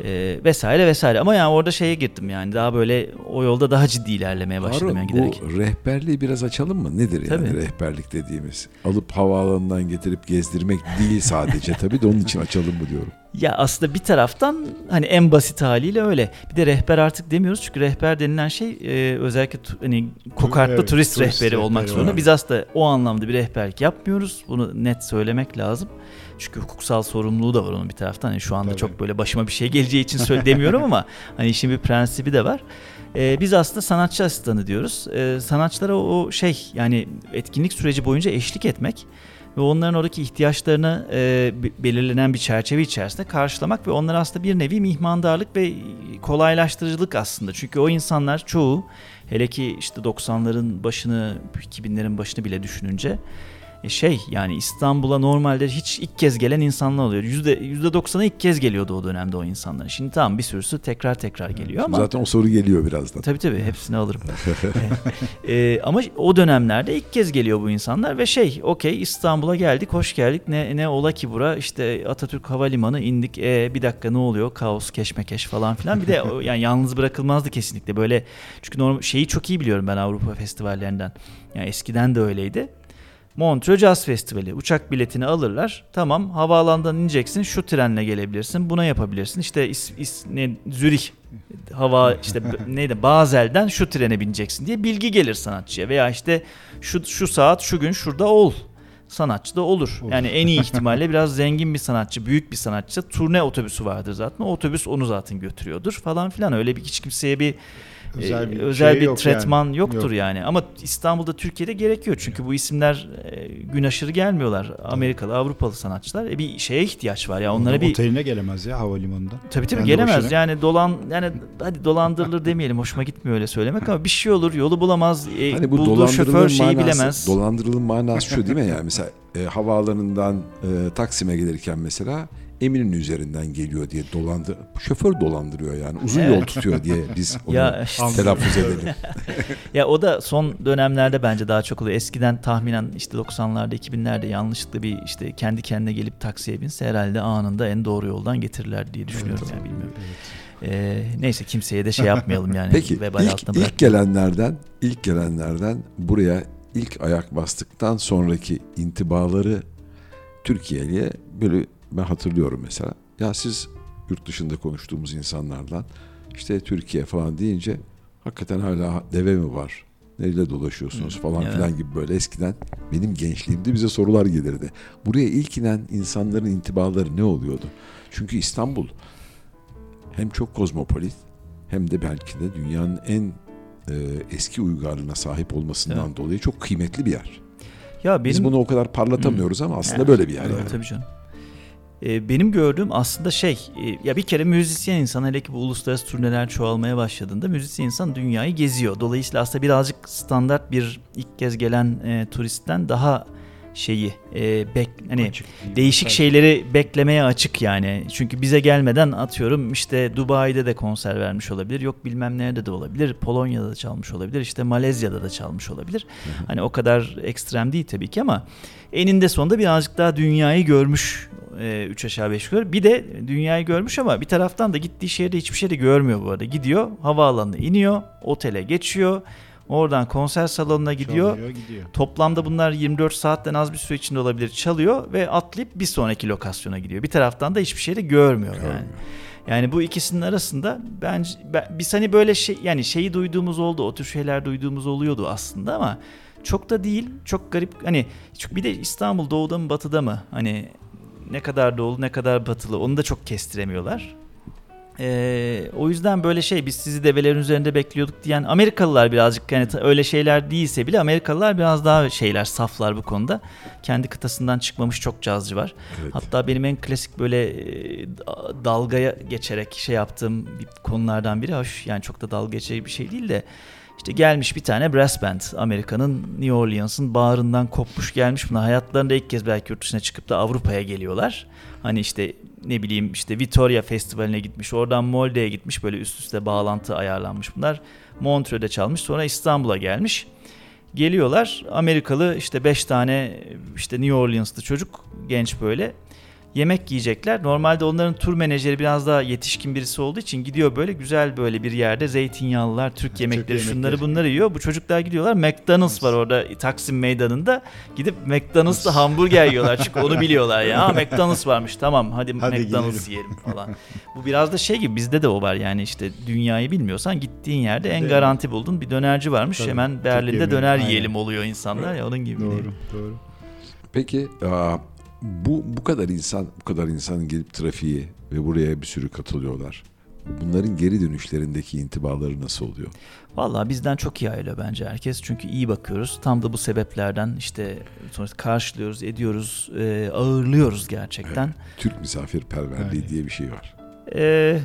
e, vesaire vesaire. Ama yani orada şeye girdim yani daha böyle o yolda daha ciddi ilerlemeye başladım Harun yani giderek. bu rehberliği biraz açalım mı? Nedir yani Tabii. rehberlik dediğimiz? Alıp havaalanından getirip gezdirmek değil sadece tabii de onun için açalım mı diyorum. Ya aslında bir taraftan hani en basit haliyle öyle. Bir de rehber artık demiyoruz çünkü rehber denilen şey e, özellikle tu- hani kokartlı evet, turist, turist rehberi olmak rehberi zorunda. var. Biz aslında o anlamda bir rehberlik yapmıyoruz. Bunu net söylemek lazım. Çünkü hukuksal sorumluluğu da var onun bir taraftan. Hani şu anda Tabii. çok böyle başıma bir şey geleceği için söyle demiyorum ama hani işin bir prensibi de var. E, biz aslında sanatçı asistanı diyoruz. E, sanatçılara o şey yani etkinlik süreci boyunca eşlik etmek ve onların oradaki ihtiyaçlarını e, be- belirlenen bir çerçeve içerisinde karşılamak ve onlara aslında bir nevi mihmandarlık ve kolaylaştırıcılık aslında. Çünkü o insanlar çoğu hele ki işte 90'ların başını 2000'lerin başını bile düşününce şey yani İstanbul'a normalde hiç ilk kez gelen insanlar oluyor. Yüzde, %90'ı ilk kez geliyordu o dönemde o insanlar. Şimdi tamam bir sürüsü tekrar tekrar geliyor ama Zaten o soru geliyor birazdan. Tabii tabii hepsini alırım. Ee, ama o dönemlerde ilk kez geliyor bu insanlar ve şey okey İstanbul'a geldik hoş geldik ne ne ola ki bura işte Atatürk Havalimanı indik e, bir dakika ne oluyor kaos keşmekeş falan filan bir de yani yalnız bırakılmazdı kesinlikle böyle çünkü normal şeyi çok iyi biliyorum ben Avrupa festivallerinden yani eskiden de öyleydi. Montreux Jazz Festivali. Uçak biletini alırlar. Tamam havaalanından ineceksin. Şu trenle gelebilirsin. Buna yapabilirsin. İşte is, is, ne, Zürih hava işte neydi Bazel'den şu trene bineceksin diye bilgi gelir sanatçıya veya işte şu şu saat şu gün şurada ol. Sanatçı da olur. Olur. Yani en iyi ihtimalle biraz zengin bir sanatçı, büyük bir sanatçı turne otobüsü vardır zaten. O otobüs onu zaten götürüyordur falan filan. Öyle bir hiç kimseye bir Özel bir, e, özel şey bir yok tretman yani. yoktur Yok. yani. Ama İstanbul'da, Türkiye'de gerekiyor. Çünkü bu isimler e, gün aşırı gelmiyorlar. Amerikalı, Avrupalı sanatçılar. E, bir şeye ihtiyaç var ya. Onlara bir Oteline gelemez ya havalimanından. Tabii tabii Kendi gelemez. başına. Yani dolan yani hadi dolandırılır demeyelim. Hoşuma gitmiyor öyle söylemek ama bir şey olur. Yolu bulamaz. E, Hani bu bulduğu şoför şeyi manası, bilemez. dolandırılığın manası şu değil mi yani mesela e, havaalanından e, Taksim'e gelirken mesela Eminönü üzerinden geliyor diye dolandır şoför dolandırıyor yani uzun Evet. yol tutuyor diye biz onu ya işte- telaffuz edelim. ya o da son dönemlerde bence daha çok oluyor. Eskiden tahminen işte 90'larda 2000'lerde yanlışlıkla bir işte kendi kendine gelip taksiye binse herhalde anında en doğru yoldan getirirler diye düşünüyorum yani bilmiyorum. Ee, neyse kimseye de şey yapmayalım yani. Peki vebal ilk, ilk gelenlerden ilk gelenlerden buraya ilk ayak bastıktan sonraki intibaları Türkiye'ye böyle ben hatırlıyorum mesela. Ya siz yurt dışında konuştuğumuz insanlardan işte Türkiye falan deyince hakikaten hala deve mi var? Neyle dolaşıyorsunuz Hı, falan evet. filan gibi böyle eskiden benim gençliğimde bize sorular gelirdi. Buraya ilk inen insanların intibaları ne oluyordu? Çünkü İstanbul hem çok kozmopolit hem de belki de dünyanın en e, eski uygarlığına sahip olmasından Evet. dolayı çok kıymetli bir yer. Ya Biz benim bunu o kadar parlatamıyoruz ama aslında Evet, böyle bir yer evet, yani. Tabii canım. Ee, benim gördüğüm aslında şey e, ya bir kere müzisyen insan hele ki bu uluslararası turneler çoğalmaya başladığında müzisyen insan dünyayı geziyor. Dolayısıyla aslında birazcık standart bir ilk kez gelen e, turistten daha şeyi e, bek hani Açık değişik şeyleri beklemeye açık yani. Çünkü bize gelmeden atıyorum işte Dubai'de de konser vermiş olabilir. Yok bilmem nerede de olabilir. Polonya'da da çalmış olabilir. işte Malezya'da da çalmış olabilir. Hani o kadar ekstrem değil tabii ki ama eninde sonunda birazcık daha dünyayı görmüş. 3 aşağı 5 yukarı. Bir de dünyayı görmüş ama bir taraftan da gittiği şehirde hiçbir şey de görmüyor bu arada. Gidiyor havaalanına iniyor, otele geçiyor. Oradan konser salonuna gidiyor. Çalıyor, gidiyor. Toplamda bunlar 24 saatten az bir süre içinde olabilir. Çalıyor ve atlayıp bir sonraki lokasyona gidiyor. Bir taraftan da hiçbir şey de görmüyor yani. Görmüyor. Yani bu ikisinin arasında bence ben, biz hani böyle şey yani şeyi duyduğumuz oldu. O tür şeyler duyduğumuz oluyordu aslında ama çok da değil. Çok garip hani bir de İstanbul doğuda mı batıda mı? Hani ne kadar doğulu ne kadar batılı onu da çok kestiremiyorlar. Ee, o yüzden böyle şey biz sizi develerin üzerinde bekliyorduk diyen Amerikalılar birazcık yani öyle şeyler değilse bile Amerikalılar biraz daha şeyler saflar bu konuda. Kendi kıtasından çıkmamış çok cazcı var. Evet. Hatta benim en klasik böyle e, da- dalgaya geçerek şey yaptığım bir konulardan biri hoş yani çok da dalga geçecek bir şey değil de işte gelmiş bir tane brass band Amerika'nın New Orleans'ın bağrından kopmuş gelmiş buna hayatlarında ilk kez belki yurt dışına çıkıp da Avrupa'ya geliyorlar. Hani işte ne bileyim işte Vitoria Festivali'ne gitmiş oradan Molde'ye gitmiş böyle üst üste bağlantı ayarlanmış bunlar. Montreux'de çalmış sonra İstanbul'a gelmiş. Geliyorlar Amerikalı işte 5 tane işte New Orleans'lı çocuk genç böyle yemek yiyecekler. Normalde onların tur menajeri biraz daha yetişkin birisi olduğu için gidiyor böyle güzel böyle bir yerde zeytinyağlılar, Türk yemekleri, yemekleri. şunları bunları yiyor. Bu çocuklar gidiyorlar McDonald's var orada Taksim Meydanı'nda. Gidip McDonald's'ta hamburger yiyorlar çünkü onu biliyorlar ya. Aa, McDonald's varmış tamam hadi, Hadi McDonald's yiyelim falan. Bu biraz da şey gibi bizde de o var yani işte dünyayı bilmiyorsan gittiğin yerde en Değil mi? garanti buldun bir dönerci varmış Tabii, hemen Türk Berlin'de döner aynen. yiyelim oluyor insanlar ya onun gibi. Doğru, doğru. Peki aa, bu bu kadar insan bu kadar insanın gelip trafiği ve buraya bir sürü katılıyorlar. Bunların geri dönüşlerindeki intibaları nasıl oluyor? Vallahi bizden çok iyi ayrılıyor bence herkes. Çünkü iyi bakıyoruz. Tam da bu sebeplerden işte sonuçta karşılıyoruz, ediyoruz, e, ağırlıyoruz gerçekten. Türk misafirperverliği Evet. diye bir şey var. E,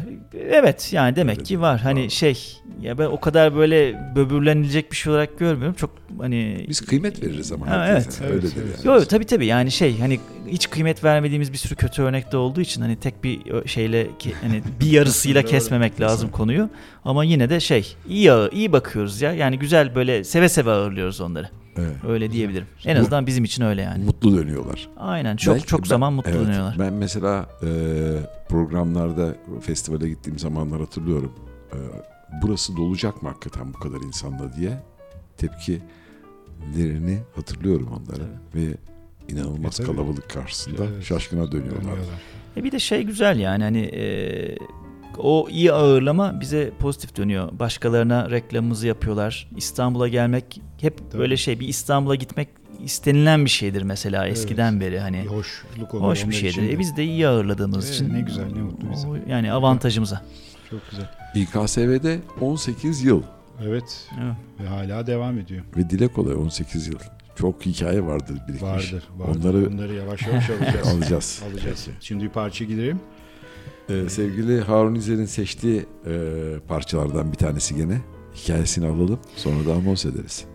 evet yani demek Öyle ki var. Hani Var. şey ya ben o kadar böyle böbürlenilecek bir şey olarak görmüyorum. Çok hani Biz kıymet veririz ama Ha, herkese. evet. Öyledir Evet, yani. Yo yo, tabii tabii yani şey hani hiç kıymet vermediğimiz bir sürü kötü örnekte olduğu için hani tek bir şeyle ki, hani bir yarısıyla kesmemek lazım konuyu. Ama yine de şey iyi iyi bakıyoruz ya. Yani güzel böyle seve seve ağırlıyoruz onları. Evet. Öyle diyebilirim. En azından bizim için öyle yani. Mutlu dönüyorlar. Aynen çok Belki çok ben- zaman mutlu evet, dönüyorlar. Ben mesela e, programlarda festivale gittiğim zamanlar hatırlıyorum. E, burası dolacak mı hakikaten bu kadar insanla diye tepkilerini hatırlıyorum onları ve inanılmaz E, tabii. kalabalık karşısında Evet. şaşkına dönüyorlar. Dönüyorlar. E bir de şey güzel yani hani e, o iyi ağırlama bize pozitif dönüyor. Başkalarına reklamımızı yapıyorlar. İstanbul'a gelmek hep Tabii. böyle şey bir İstanbul'a gitmek istenilen bir şeydir mesela Evet. eskiden beri hani. Bir hoşluk oluyor. Hoş bir şeydir. E biz de iyi ağırladığımız Evet, için. ne güzel, ne mutlu bize. o- Yani avantajımıza. Çok güzel. İKSV'de 18 yıl Evet. Evet. Ve hala devam ediyor. ve dile kolay 18 yıl. Çok hikaye vardır birikmiş. Vardır. vardır. Onları Onları yavaş yavaş alacağız. alacağız. alacağız. Şimdi bir parça gidelim. Ee, sevgili Harun İzer'in seçtiği e, parçalardan bir tanesi gene. Hikayesini alalım. Sonra da anons ederiz.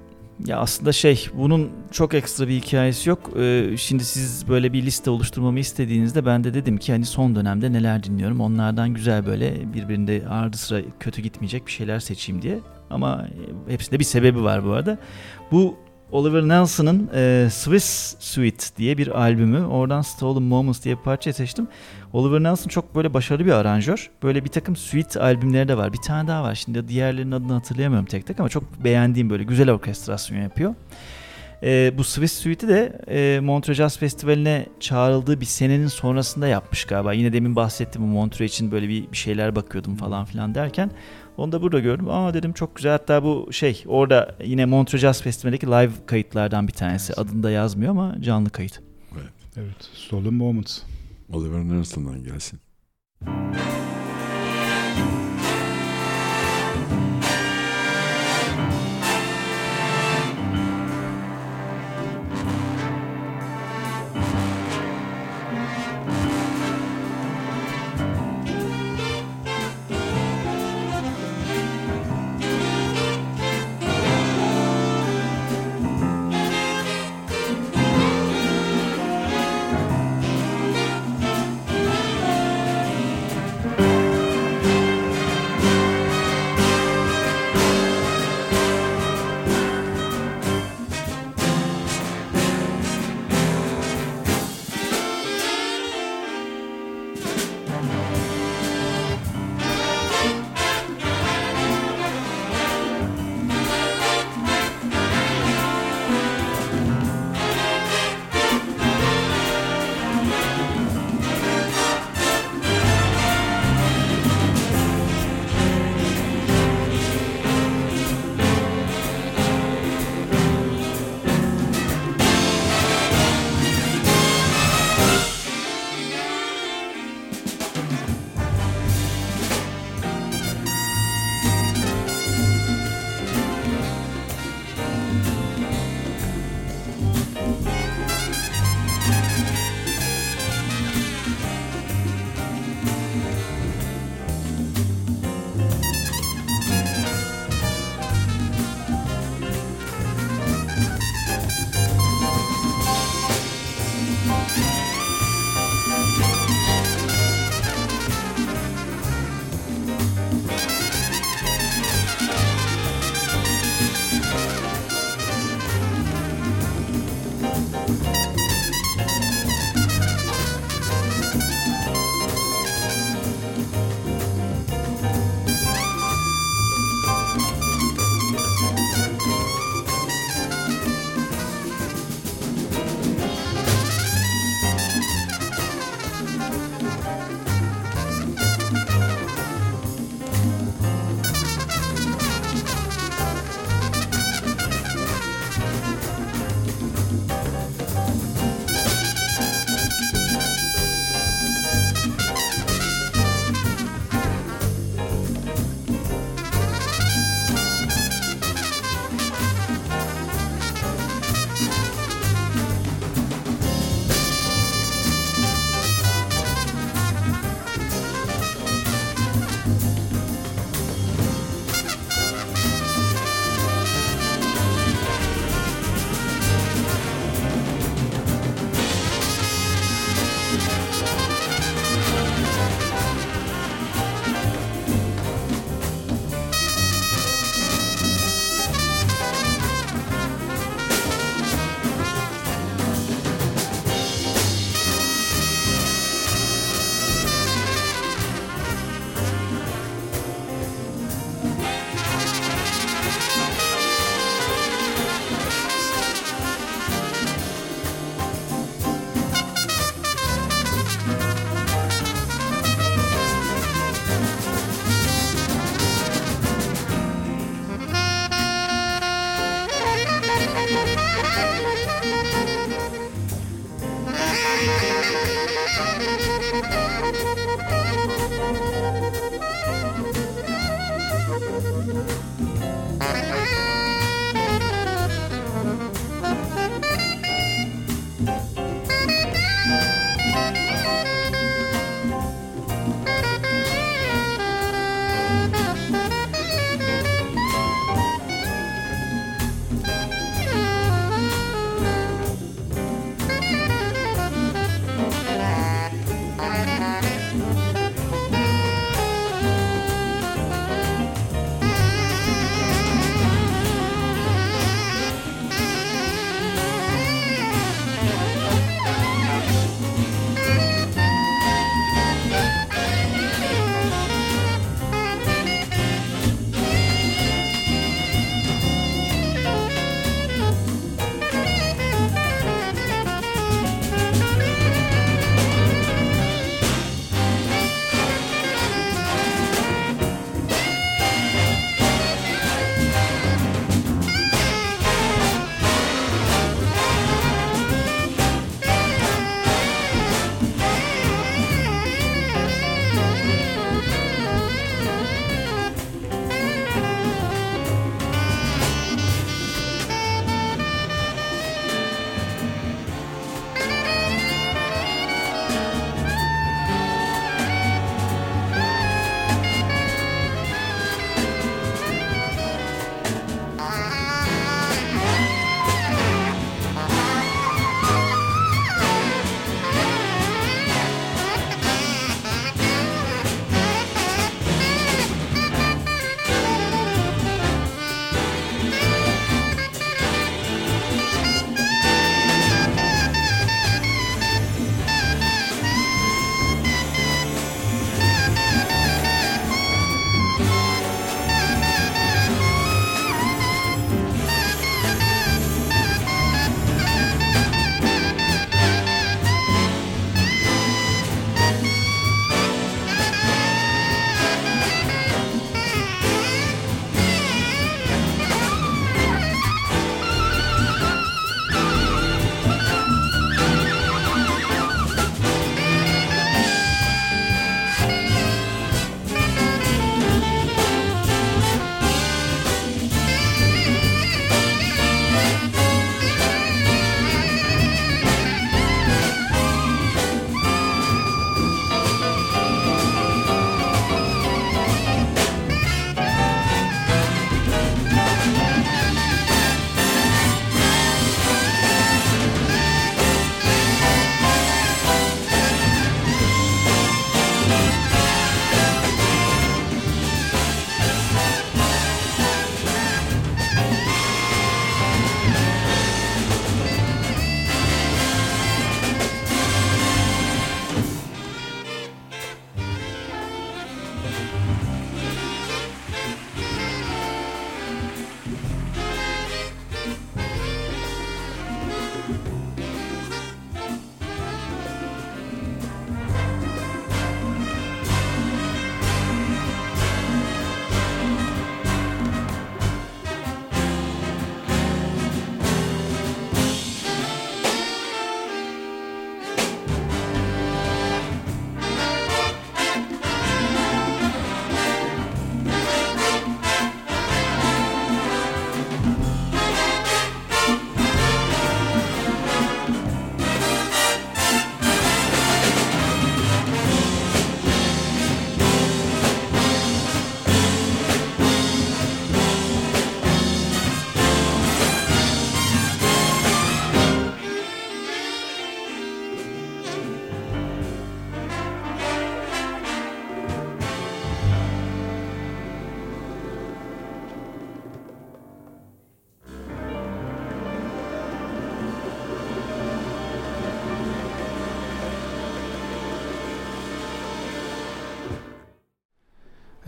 Ya aslında şey bunun çok ekstra bir hikayesi yok. Ee, şimdi siz böyle bir liste oluşturmamı istediğinizde ben de dedim ki hani son dönemde neler dinliyorum. Onlardan güzel böyle birbirinde ardı sıra kötü gitmeyecek bir şeyler seçeyim diye. Ama e, hepsinde bir sebebi var bu arada. Bu Oliver Nelson'ın e, Swiss Suite diye bir albümü. Oradan Stolen Moments diye bir parça seçtim. Oliver Nelson çok böyle başarılı bir aranjör. Böyle bir takım suite albümleri de var. Bir tane daha var. Şimdi diğerlerinin adını hatırlayamıyorum tek tek ama çok beğendiğim böyle güzel orkestrasyon yapıyor. E, bu Swiss Suite'i de e, Montreux Jazz Festivali'ne çağrıldığı bir senenin sonrasında yapmış galiba. Yine demin bahsettim bu Montreux için böyle bir, bir şeyler bakıyordum falan filan derken. Onu da burada gördüm. Aa dedim çok güzel. Hatta bu şey orada yine Montreux Jazz Festivali'ndeki live kayıtlardan bir tanesi. Adında yazmıyor ama canlı kayıt. Evet. Evet. Stolen Moments. Oliver Nelson'dan gelsin.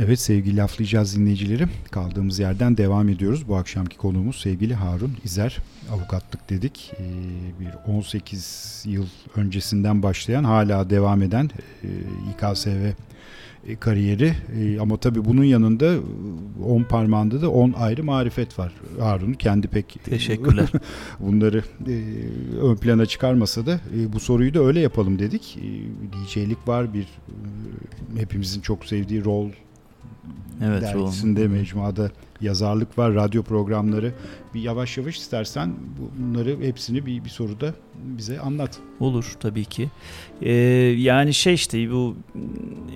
Evet sevgili laflayacağız dinleyicileri. Kaldığımız yerden devam ediyoruz. Bu akşamki konuğumuz sevgili Harun İzer. Avukatlık dedik. Ee, bir 18 yıl öncesinden başlayan hala devam eden e, İKSV e, kariyeri e, ama tabii bunun yanında 10 parmağında da 10 ayrı marifet var. Harun kendi pek Teşekkürler. bunları ön plana çıkarmasa da bu soruyu da öyle yapalım dedik. DJ'lik var bir hepimizin çok sevdiği rol evet, dergisinde, rol. mecmuada yazarlık var, radyo programları. Bir yavaş yavaş istersen bunları hepsini bir, bir soruda bize anlat. Olur tabii ki. Ee, yani şey işte bu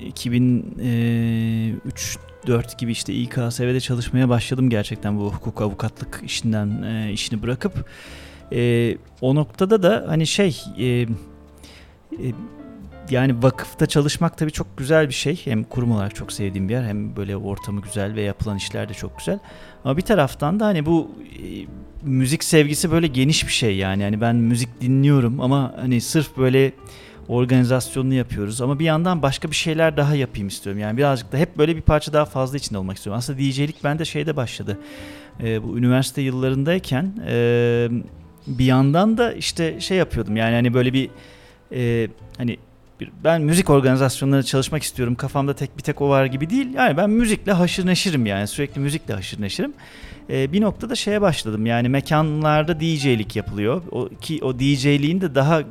2003 4 gibi işte İKSV'de çalışmaya başladım gerçekten bu hukuk avukatlık işinden e, işini bırakıp e, o noktada da hani şey e, e, yani vakıfta çalışmak tabii çok güzel bir şey. Hem kurum olarak çok sevdiğim bir yer hem böyle ortamı güzel ve yapılan işler de çok güzel. Ama bir taraftan da hani bu e, müzik sevgisi böyle geniş bir şey yani. Yani ben müzik dinliyorum ama hani sırf böyle organizasyonunu yapıyoruz ama bir yandan başka bir şeyler daha yapayım istiyorum. Yani birazcık da hep böyle bir parça daha fazla içinde olmak istiyorum. Aslında DJ'lik bende şeyde başladı. E, bu üniversite yıllarındayken e, bir yandan da işte şey yapıyordum. Yani hani böyle bir e, hani bir, ben müzik organizasyonlarında çalışmak istiyorum. Kafamda tek bir tek o var gibi değil. Yani ben müzikle haşır neşirim yani. Sürekli müzikle haşır neşirim. Ee, bir noktada şeye başladım. Yani mekanlarda DJ'lik yapılıyor. O, ki o DJ'liğin de daha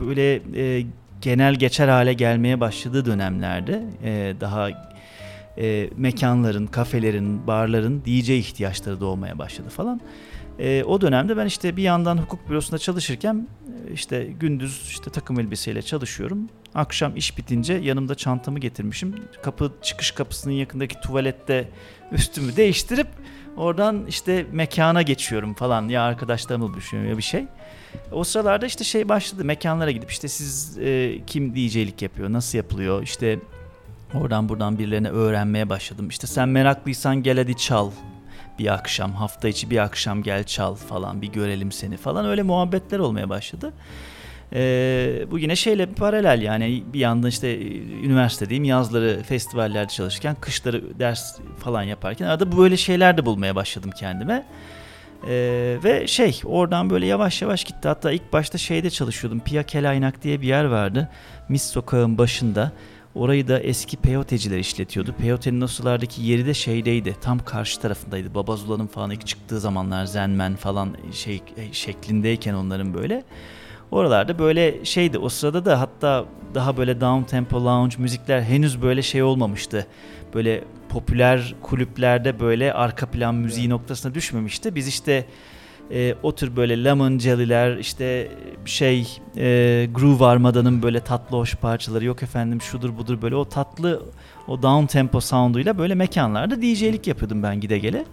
böyle e, genel geçer hale gelmeye başladığı dönemlerde e, daha e, mekanların, kafelerin, barların DJ ihtiyaçları doğmaya başladı falan. E, o dönemde ben işte bir yandan hukuk bürosunda çalışırken e, işte gündüz işte takım elbiseyle çalışıyorum. Akşam iş bitince yanımda çantamı getirmişim. Kapı çıkış kapısının yakındaki tuvalette üstümü değiştirip oradan işte mekana geçiyorum falan ya arkadaşlarımla buluşuyorum ya bir şey. O sıralarda işte şey başladı mekanlara gidip işte siz e, kim DJ'lik yapıyor, nasıl yapılıyor işte oradan buradan birilerine öğrenmeye başladım. İşte sen meraklıysan gel hadi çal bir akşam hafta içi bir akşam gel çal falan bir görelim seni falan öyle muhabbetler olmaya başladı. Ee, bu yine şeyle paralel yani bir yandan işte üniversitedeyim yazları festivallerde çalışırken kışları ders falan yaparken arada böyle şeyler de bulmaya başladım kendime. Ee, ve şey oradan böyle yavaş yavaş gitti. Hatta ilk başta şeyde çalışıyordum. Pia Kelaynak diye bir yer vardı. Mis sokağın başında. Orayı da eski peyoteciler işletiyordu. Peyote'nin o sulardaki yeri de şeydeydi. Tam karşı tarafındaydı. Babazula'nın falan ilk çıktığı zamanlar Zenmen falan şey e, şeklindeyken onların böyle. Oralarda böyle şeydi o sırada da hatta daha böyle down tempo lounge müzikler henüz böyle şey olmamıştı. Böyle popüler kulüplerde böyle arka plan müziği noktasına düşmemişti. Biz işte e, o tür böyle lemon jelly'ler işte şey e, groove armada'nın böyle tatlı hoş parçaları yok efendim şudur budur böyle o tatlı o down tempo sounduyla böyle mekanlarda DJ'lik yapıyordum ben gide gele.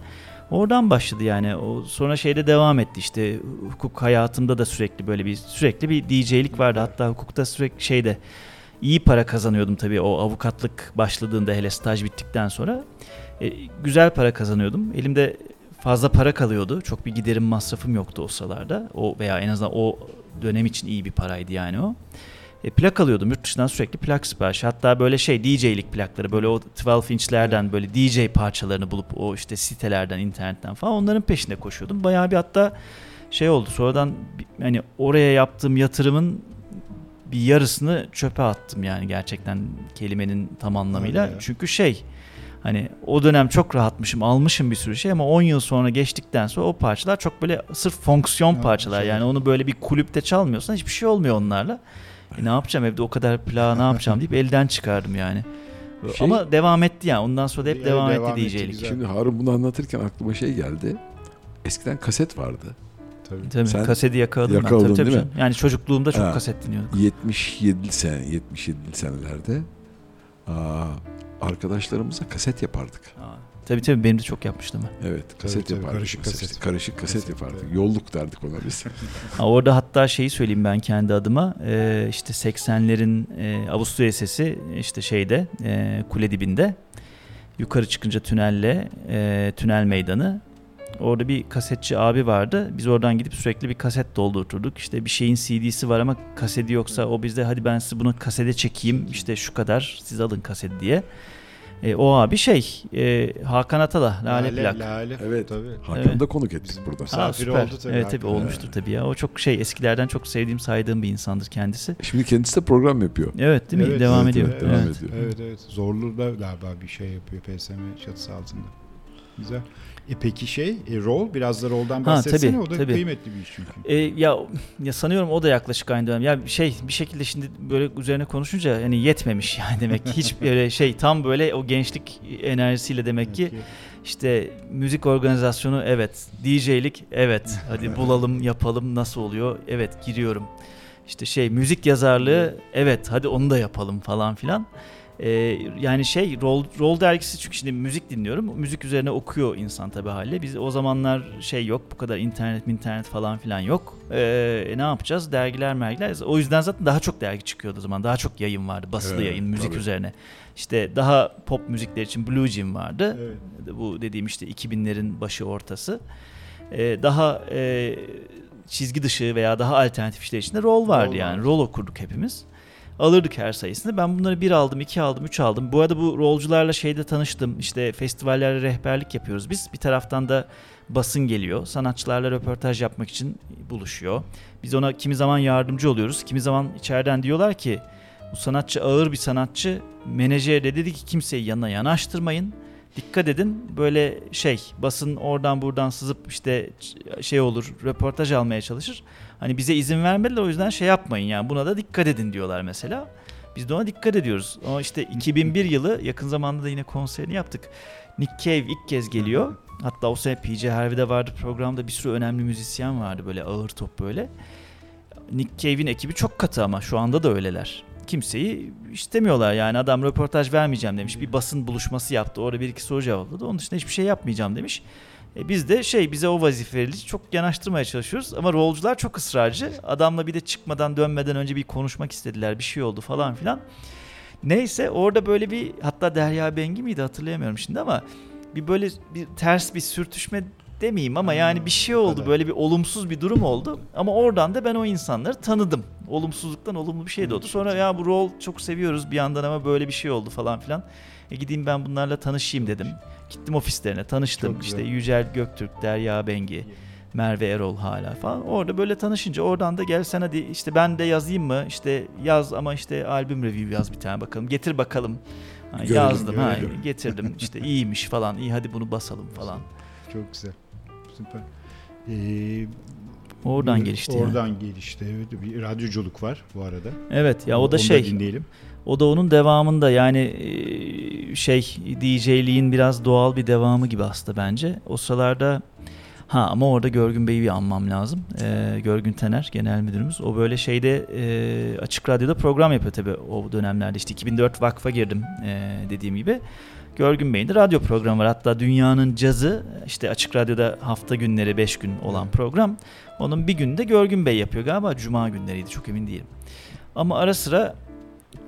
Oradan başladı yani. O sonra şeyde devam etti işte hukuk hayatımda da sürekli böyle bir sürekli bir DJ'lik vardı. Hatta hukukta sürekli şeyde iyi para kazanıyordum tabii o avukatlık başladığında hele staj bittikten sonra. E, güzel para kazanıyordum. Elimde fazla para kalıyordu. Çok bir giderim masrafım yoktu o sıralarda. O veya en azından o dönem için iyi bir paraydı yani o. E, plak alıyordum yurt dışından sürekli plak siparişi. Hatta böyle şey DJ'lik plakları böyle o 12 inçlerden böyle DJ parçalarını bulup o işte sitelerden internetten falan onların peşinde koşuyordum. Bayağı bir hatta şey oldu sonradan hani oraya yaptığım yatırımın bir yarısını çöpe attım yani gerçekten kelimenin tam anlamıyla. Çünkü şey Hani o dönem çok rahatmışım, almışım bir sürü şey ama 10 yıl sonra geçtikten sonra o parçalar çok böyle sırf fonksiyon ya, parçalar. Şey. Yani onu böyle bir kulüpte çalmıyorsan hiçbir şey olmuyor onlarla. E ne yapacağım evde o kadar plağı ne yapacağım deyip elden çıkardım yani. Şey, ama devam etti yani. Ondan sonra da hep devam, devam etti DJ'lik. Şimdi Harun bunu anlatırken aklıma şey geldi. Eskiden kaset vardı. Tabii. tabii Sen kaseti yakaladım, yakaladın, ben. Tabii, tabii değil mi? Yani çocukluğumda çok ha, kaset dinliyorduk. 77 sene, 77 senelerde aa, arkadaşlarımıza kaset yapardık. Aa, tabii tabii benim de çok yapmıştım. Evet kaset tabii, yapardık. Karışık kaset. Karışık kaset, kaset yapardık. Evet. Yolluk derdik ona biz. ha, orada hatta şeyi söyleyeyim ben kendi adıma. Ee, işte 80'lerin e, Avusturya sesi işte şeyde e, kule dibinde. Yukarı çıkınca tünelle e, tünel meydanı Orada bir kasetçi abi vardı. Biz oradan gidip sürekli bir kaset doldurturduk. İşte bir şeyin CD'si var ama kaseti yoksa o bizde hadi ben size bunu kasete çekeyim işte şu kadar siz alın kaseti diye. E, o abi şey e, Hakan Atala Lale, Plak. Lale. Evet. Tabii. Hakan'ı Evet. da konuk ettik burada. Misafir süper. oldu tabii evet tabii Hakan. olmuştur tabii ya. O çok şey eskilerden çok sevdiğim saydığım bir insandır kendisi. Şimdi kendisi de program yapıyor. Evet değil mi? Evet, devam evet, ediyor. evet, devam Evet. ediyor. Evet evet. Zorlu da galiba bir şey yapıyor PSM çatısı altında. Güzel. E peki şey, e, rol biraz da roldan Ha, bahsetsene. tabii, o da tabii. kıymetli bir iş çünkü. E, ya ya sanıyorum o da yaklaşık aynı dönem. Ya şey bir şekilde şimdi böyle üzerine konuşunca hani yetmemiş yani demek ki hiç böyle şey tam böyle o gençlik enerjisiyle demek ki işte müzik organizasyonu evet, DJ'lik evet. Hadi bulalım, yapalım nasıl oluyor? Evet, giriyorum. İşte şey müzik yazarlığı evet hadi onu da yapalım falan filan. Ee, yani şey rol rol dergisi çünkü şimdi müzik dinliyorum. Müzik üzerine okuyor insan tabii haliyle. Biz o zamanlar şey yok bu kadar internet internet falan filan yok. Ee, e, ne yapacağız? Dergiler mergiler. O yüzden zaten daha çok dergi çıkıyordu o zaman. Daha çok yayın vardı. Basılı Evet, yayın müzik tabii. üzerine. İşte daha pop müzikler için Blue Jean vardı. Evet. Bu dediğim işte 2000'lerin başı ortası. Ee, daha e, çizgi dışı veya daha alternatif işler içinde rol vardı Rol yani. vardı. Rol okurduk hepimiz. Alırdık her sayısını. Ben bunları bir aldım, iki aldım, üç aldım. Bu arada bu rolcularla şeyde tanıştım. İşte festivallerde rehberlik yapıyoruz biz. Bir taraftan da basın geliyor. Sanatçılarla röportaj yapmak için buluşuyor. Biz ona kimi zaman yardımcı oluyoruz. Kimi zaman içeriden diyorlar ki bu sanatçı ağır bir sanatçı. Menajere de dedi ki kimseyi yanına yanaştırmayın. Dikkat edin böyle şey basın oradan buradan sızıp işte şey olur röportaj almaya çalışır. Hani bize izin vermediler o yüzden şey yapmayın yani buna da dikkat edin diyorlar mesela. Biz de ona dikkat ediyoruz. Ama işte 2001 yılı yakın zamanda da yine konserini yaptık. Nick Cave ilk kez geliyor. Hatta o sene PJ Harvey'de vardı programda bir sürü önemli müzisyen vardı böyle ağır top böyle. Nick Cave'in ekibi çok katı ama şu anda da öyleler. Kimseyi istemiyorlar yani adam röportaj vermeyeceğim demiş. Bir basın buluşması yaptı. Orada bir iki soru cevapladı. Onun dışında hiçbir şey yapmayacağım demiş. E biz de şey bize o vazife verildi. Çok yanaştırmaya çalışıyoruz ama rolcular çok ısrarcı. Adamla bir de çıkmadan dönmeden önce bir konuşmak istediler. Bir şey oldu falan filan. Neyse orada böyle bir hatta Derya Bengi miydi hatırlayamıyorum şimdi ama bir böyle bir ters bir sürtüşme demeyeyim ama yani bir şey oldu böyle bir olumsuz bir durum oldu ama oradan da ben o insanları tanıdım. Olumsuzluktan olumlu bir şey de oldu. Sonra ya bu rol çok seviyoruz bir yandan ama böyle bir şey oldu falan filan. E gideyim ben bunlarla tanışayım dedim. Gittim ofislerine tanıştım. İşte Yücel Göktürk, Derya Bengi, Merve Erol hala falan. Orada böyle tanışınca oradan da gel sen hadi işte ben de yazayım mı? İşte yaz ama işte albüm review yaz bir tane bakalım. Getir bakalım. Ha, Görelim, yazdım ha görelim. getirdim işte iyiymiş falan iyi hadi bunu basalım falan. Çok güzel. Süper. Ee, Oradan bir- gelişti yani. Oradan gelişti. Evet. Bir radyoculuk var bu arada. Evet ya o da Onu şey dinleyelim. o da onun devamında yani e, şey DJ'liğin biraz doğal bir devamı gibi aslında bence. O sıralarda ha ama orada Görgün Bey'i bir anmam lazım. Ee, Görgün Tener genel müdürümüz. O böyle şeyde e, açık radyoda program yapıyor tabii o dönemlerde. İşte 2004 vakfa girdim e, dediğim gibi. Görgün Bey'in de radyo programı var. Hatta dünyanın cazı işte açık radyoda hafta günleri 5 gün olan program. Onun bir günde Görgün Bey yapıyor galiba. Cuma günleriydi çok emin değilim. Ama ara sıra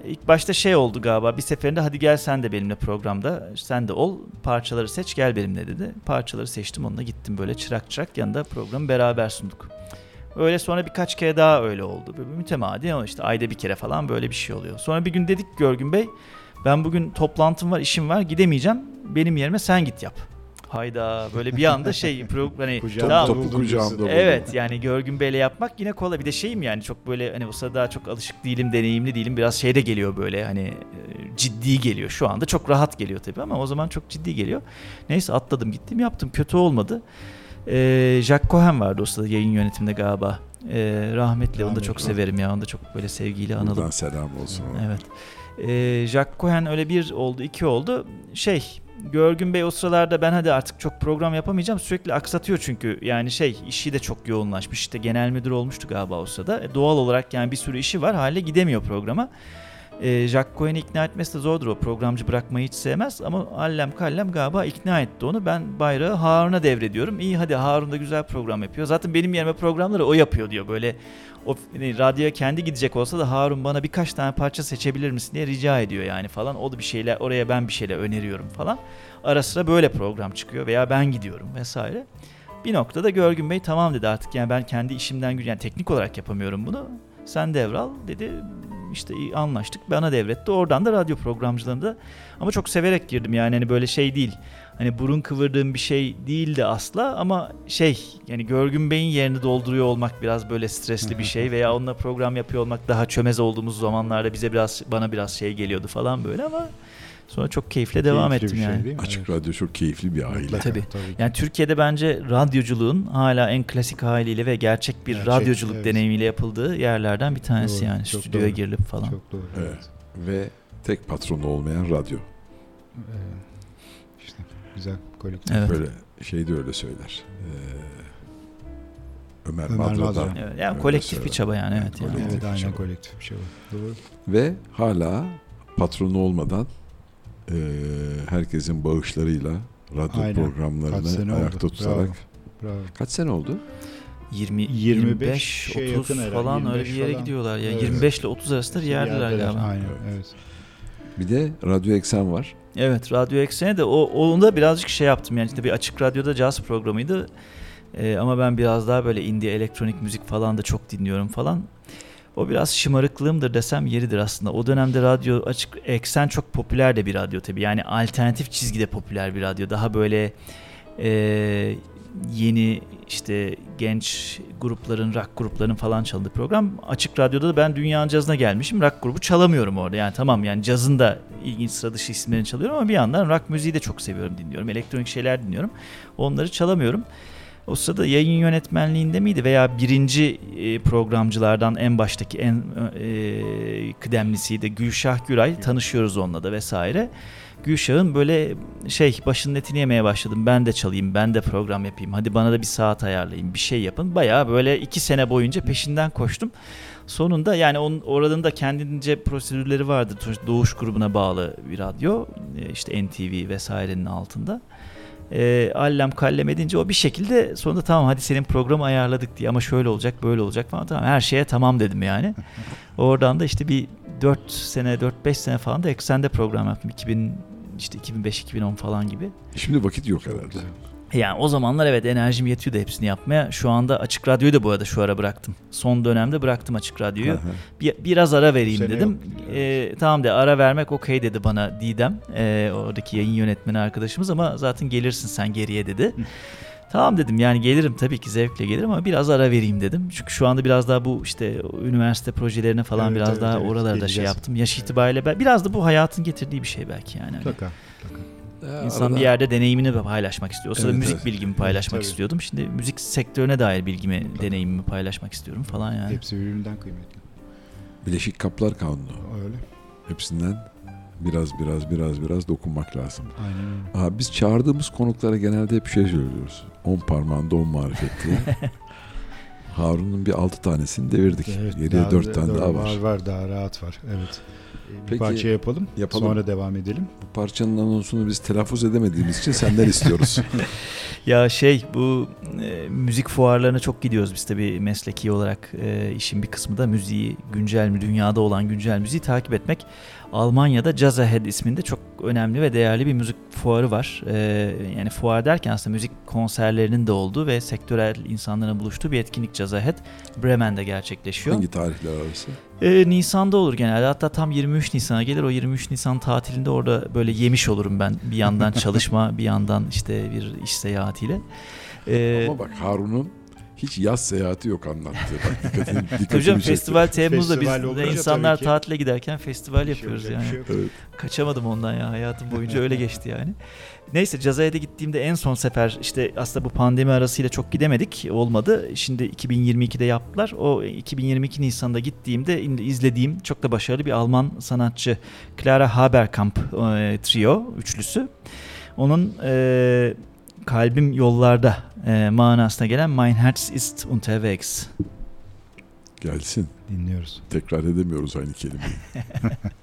ilk başta şey oldu galiba. Bir seferinde hadi gel sen de benimle programda. Sen de ol. Parçaları seç gel benimle dedi. Parçaları seçtim onunla gittim böyle çırak çırak yanında programı beraber sunduk. Öyle sonra birkaç kere daha öyle oldu. Böyle mütemadi işte ayda bir kere falan böyle bir şey oluyor. Sonra bir gün dedik Görgün Bey ben bugün toplantım var işim var gidemeyeceğim. Benim yerime sen git yap. Hayda böyle bir anda şey pro- hani Kucağında tamam, Topu kucağımda. Evet yani Görgün Bey'le yapmak yine kolay. Bir de şeyim yani çok böyle hani o sırada daha çok alışık değilim, deneyimli değilim. Biraz şey de geliyor böyle hani e, ciddi geliyor. Şu anda çok rahat geliyor tabii ama o zaman çok ciddi geliyor. Neyse atladım gittim yaptım. Kötü olmadı. Ee, Jack Cohen vardı o sırada yayın yönetiminde galiba. Ee, rahmetli onu da çok severim ya. Onu da çok böyle sevgiyle Buradan analım. selam olsun. ona. Evet. Ee, Jack Cohen öyle bir oldu, iki oldu. Şey, Görgün Bey o sıralarda ben hadi artık çok program yapamayacağım. Sürekli aksatıyor çünkü. Yani şey, işi de çok yoğunlaşmış. İşte genel müdür olmuştu galiba o sırada. E, doğal olarak yani bir sürü işi var. Hale gidemiyor programa. Ee, Jack Cohen'i ikna etmesi de zordur o. Programcı bırakmayı hiç sevmez ama allem kallem galiba ikna etti onu. Ben bayrağı Harun'a devrediyorum. İyi hadi Harun da güzel program yapıyor. Zaten benim yerime programları o yapıyor diyor. Böyle o hani radyoya kendi gidecek olsa da Harun bana birkaç tane parça seçebilir misin diye rica ediyor yani falan. O da bir şeyler oraya ben bir şeyler öneriyorum falan. Ara sıra böyle program çıkıyor veya ben gidiyorum vesaire. Bir noktada Görgün Bey tamam dedi artık yani ben kendi işimden yani teknik olarak yapamıyorum bunu. Sen devral dedi. işte anlaştık. Bana devretti. Oradan da radyo programcılığında ama çok severek girdim yani hani böyle şey değil. Hani burun kıvırdığım bir şey değildi asla ama şey yani Görgün Bey'in yerini dolduruyor olmak biraz böyle stresli bir şey veya onunla program yapıyor olmak daha çömez olduğumuz zamanlarda bize biraz bana biraz şey geliyordu falan böyle ama Sonra çok keyifle devam Keyifli ettim bir şey yani. değil mi? Açık Evet. radyo çok keyifli bir aile. Tabii. tabii. Yani Türkiye'de bence radyoculuğun hala en klasik haliyle ve gerçek bir Gerçek, radyoculuk evet. deneyimiyle yapıldığı yerlerden bir tanesi Doğru, yani. Stüdyoya doğru. girilip falan. Çok doğru. Evet. Evet. Ve tek patronu olmayan radyo. İşte güzel kolektif. Evet. Böyle şey de öyle söyler. Ee, Ömer, Ömer Madra'dan. Madra. Evet, yani kolektif söyle. bir çaba yani Evet, yani. kolektif. Evet, bir aynen var. kolektif bir var. Doğru. Ve hala patronu olmadan e, herkesin bağışlarıyla radyo Aynen. programlarını sene oldu. ayakta tutarak. Bravo. Kaç sene oldu? 20 25 25 şey 30 yakın herhalde, falan öyle bir 25 yere falan. gidiyorlar ya. Evet. 25 ile 30 arasında bir yerdeler galiba. Aynen evet. Bir de Radyo Eksen var. Evet Radyo Eksen'e de o onda birazcık şey yaptım yani işte bir açık radyoda caz programıydı. Ee, ama ben biraz daha böyle indie elektronik müzik falan da çok dinliyorum falan. O biraz şımarıklığımdır desem yeridir aslında. O dönemde radyo açık eksen çok popüler de bir radyo tabii. Yani alternatif çizgide popüler bir radyo. Daha böyle e, yeni işte genç grupların, rock grupların falan çaldığı program. Açık radyoda da ben dünyanın cazına gelmişim. Rock grubu çalamıyorum orada. Yani tamam yani cazın da ilginç sıra dışı isimlerini çalıyorum ama bir yandan rock müziği de çok seviyorum dinliyorum. Elektronik şeyler dinliyorum. Onları çalamıyorum. O sırada yayın yönetmenliğinde miydi veya birinci e, programcılardan en baştaki en e, kıdemlisiydi Gülşah Güray tanışıyoruz onunla da vesaire. Gülşah'ın böyle şey başının etini yemeye başladım. Ben de çalayım, ben de program yapayım. Hadi bana da bir saat ayarlayın, bir şey yapın. Bayağı böyle iki sene boyunca peşinden koştum. Sonunda yani onun oranın da kendince prosedürleri vardı. Doğuş grubuna bağlı bir radyo. E, işte NTV vesairenin altında e, allem kallem edince o bir şekilde sonunda tamam hadi senin programı ayarladık diye ama şöyle olacak böyle olacak falan tamam her şeye tamam dedim yani. Oradan da işte bir 4 sene 4-5 sene falan da eksende program yaptım 2000 işte 2005-2010 falan gibi. Şimdi vakit yok herhalde. Yani o zamanlar evet enerjim yetiyordu hepsini yapmaya. Şu anda Açık Radyo'yu da bu arada şu ara bıraktım. Son dönemde bıraktım Açık Radyo'yu. Bir, biraz ara vereyim dedim. yok. Ee, tamam de ara vermek okey dedi bana Didem. Ee, oradaki yayın yönetmeni arkadaşımız ama zaten gelirsin sen geriye dedi. tamam dedim yani gelirim tabii ki zevkle gelirim ama biraz ara vereyim dedim. Çünkü şu anda biraz daha bu işte üniversite projelerine falan Evet, biraz evet, daha evet. oralarda şey Geleceğiz. yaptım. Yaş itibariyle ben, biraz da bu hayatın getirdiği bir şey belki yani. Hani Mutlaka. Ya İnsan arada- bir yerde deneyimini paylaşmak istiyor. O sırada Evet, müzik evet. bilgimi paylaşmak tabii. istiyordum. Şimdi müzik sektörüne dair bilgimi, deneyimimi paylaşmak istiyorum falan yani. Hepsi birbirinden kıymetli. Bileşik Kaplar Kanunu. Öyle. Hepsinden biraz biraz biraz biraz dokunmak lazım. Aynen öyle. Aa, biz çağırdığımız konuklara genelde hep şey söylüyoruz. On parmağında on marifet diye. Harun'un bir altı tanesini devirdik. Evet, Geriye dört tane daha var. var. Var daha rahat var. Evet. Bir Peki, parça yapalım. yapalım. Sonra devam edelim. Bu parçanın anonsunu biz telaffuz edemediğimiz için senden istiyoruz. Ya şey bu e, müzik fuarlarına çok gidiyoruz biz tabii mesleki olarak e, işin bir kısmı da müziği güncel mi dünyada olan güncel müziği takip etmek. Almanya'da Jazz Ahead isminde çok önemli ve değerli bir müzik fuarı var. E, yani fuar derken aslında müzik konserlerinin de olduğu ve sektörel insanların buluştuğu bir etkinlik Jazz Ahead Bremen'de gerçekleşiyor. Hangi tarihler arası? Ee, Nisan'da olur genelde. Hatta tam 23 Nisan'a gelir. O 23 Nisan tatilinde orada böyle yemiş olurum ben. Bir yandan çalışma, bir yandan işte bir iş seyahatiyle. Ee, Ama bak Harun'un hiç yaz seyahati yok anlattığı. Bak dikkatini canım çekti. festival Temmuz'da biz Festival de insanlar tatile giderken festival Bir şey yapıyoruz bir yani. şey. Evet. Kaçamadım ondan ya hayatım boyunca öyle geçti yani. Neyse Cazayir'de gittiğimde en son sefer işte aslında bu pandemi arasıyla çok gidemedik olmadı. Şimdi 2022'de yaptılar. O 2022 Nisan'da gittiğimde izlediğim çok da başarılı bir Alman sanatçı Clara Haberkamp e, trio üçlüsü. Onun e, Kalbim Yollarda e, manasına gelen Mein Herz ist unterwegs. Gelsin. Dinliyoruz. Tekrar edemiyoruz aynı kelimeyi.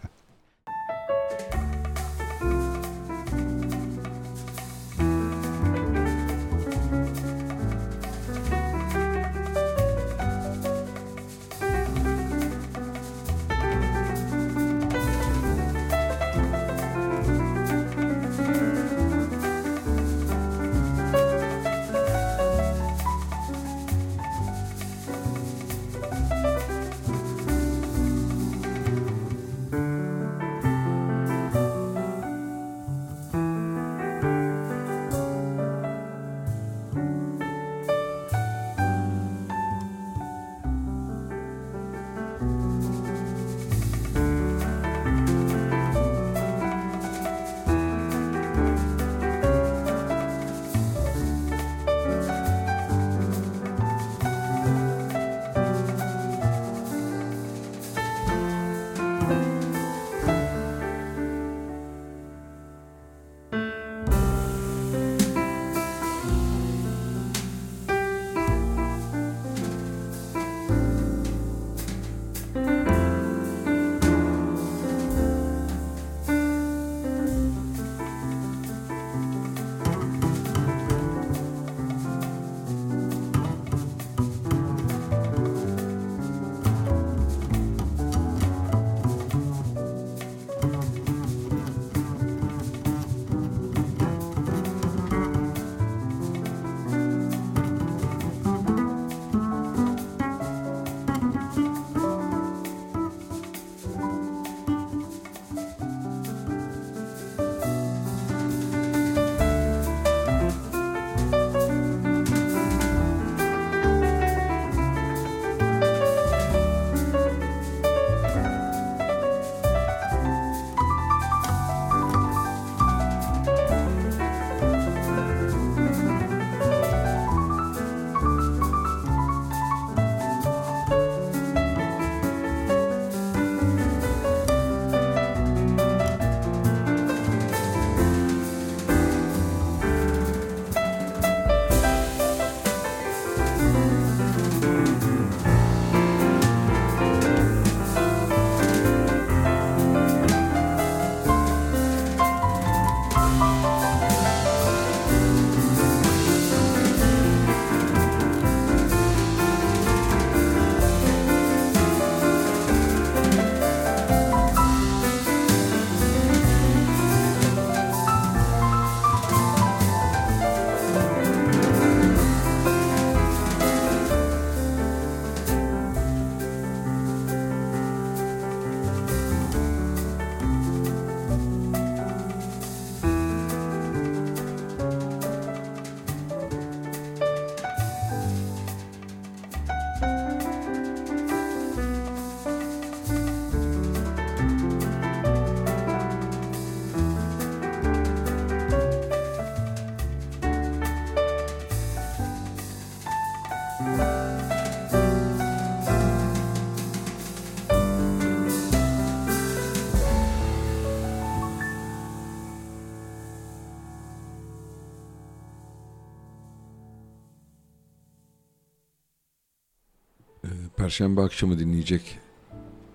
Perşembe akşamı dinleyecek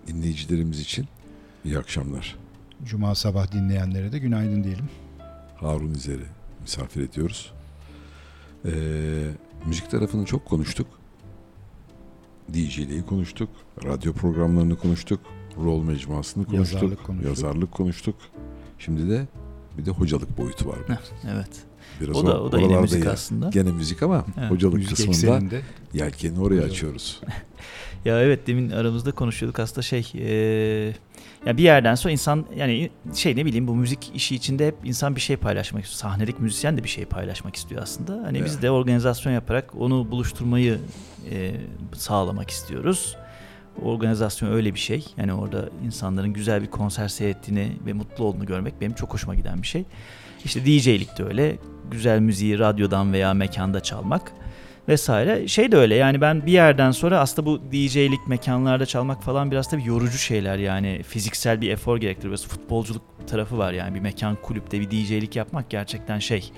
dinleyicilerimiz için iyi akşamlar. Cuma sabah dinleyenlere de günaydın diyelim. Harun İzer'i misafir ediyoruz. Ee, müzik tarafını çok konuştuk. DJ'liği konuştuk. Radyo programlarını konuştuk. Rol mecmuasını konuştuk. Yazarlık konuştuk. Yazarlık konuştuk. Şimdi de bir de hocalık boyutu var. Evet. Biraz O da o da yine müzik ya. aslında. Gene müzik ama Evet, hocalık Müzik kısmında ekseninde yelkeni oraya Evet. açıyoruz. Ya evet demin aramızda konuşuyorduk aslında şey e, ya bir yerden sonra insan yani şey ne bileyim bu müzik işi içinde hep insan bir şey paylaşmak istiyor. Sahnelik müzisyen de bir şey paylaşmak istiyor aslında. Hani biz Evet. de organizasyon yaparak onu buluşturmayı e, sağlamak istiyoruz. Organizasyon öyle bir şey. Yani orada insanların güzel bir konser seyrettiğini ve mutlu olduğunu görmek benim çok hoşuma giden bir şey. İşte DJ'lik de öyle. Güzel müziği radyodan veya mekanda çalmak vesaire. Şey de öyle yani ben bir yerden sonra aslında bu DJ'lik mekanlarda çalmak falan biraz tabii yorucu şeyler yani fiziksel bir efor gerektiriyor. Biraz futbolculuk tarafı var yani bir mekan kulüpte bir DJ'lik yapmak gerçekten şey.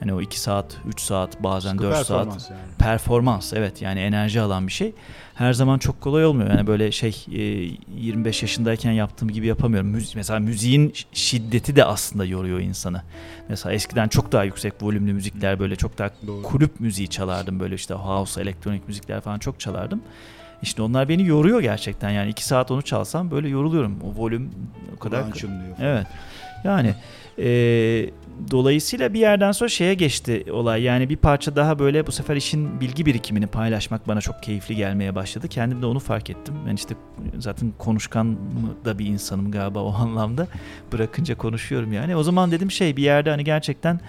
Hani o 2 saat, 3 saat, bazen sıkı 4 saat performans yani. performans evet yani enerji alan bir şey. Her zaman çok kolay olmuyor. Yani böyle şey e, 25 yaşındayken yaptığım gibi yapamıyorum. Mesela müziğin şiddeti de aslında yoruyor insanı. Mesela eskiden çok daha yüksek volümlü müzikler böyle çok daha Doğru. kulüp müziği çalardım. Böyle işte house, elektronik müzikler falan çok çalardım. İşte onlar beni yoruyor gerçekten. Yani 2 saat onu çalsam böyle yoruluyorum. O volüm o kadar Kulağın çınlıyor. Evet. Yani e, dolayısıyla bir yerden sonra şeye geçti olay. Yani bir parça daha böyle bu sefer işin bilgi birikimini paylaşmak bana çok keyifli gelmeye başladı. Kendim de onu fark ettim. Ben işte zaten konuşkan da bir insanım galiba o anlamda. Bırakınca konuşuyorum yani. O zaman dedim şey bir yerde hani gerçekten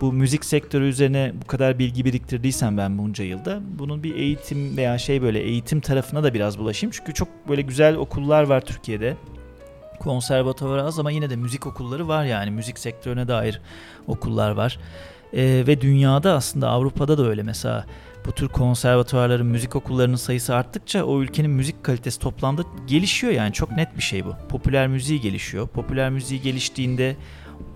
bu müzik sektörü üzerine bu kadar bilgi biriktirdiysem ben bunca yılda bunun bir eğitim veya şey böyle eğitim tarafına da biraz bulaşayım. Çünkü çok böyle güzel okullar var Türkiye'de konservatuvar az ama yine de müzik okulları var yani müzik sektörüne dair okullar var. Ee, ve dünyada aslında Avrupa'da da öyle mesela bu tür konservatuvarların müzik okullarının sayısı arttıkça o ülkenin müzik kalitesi toplamda gelişiyor yani çok net bir şey bu. Popüler müziği gelişiyor. Popüler müziği geliştiğinde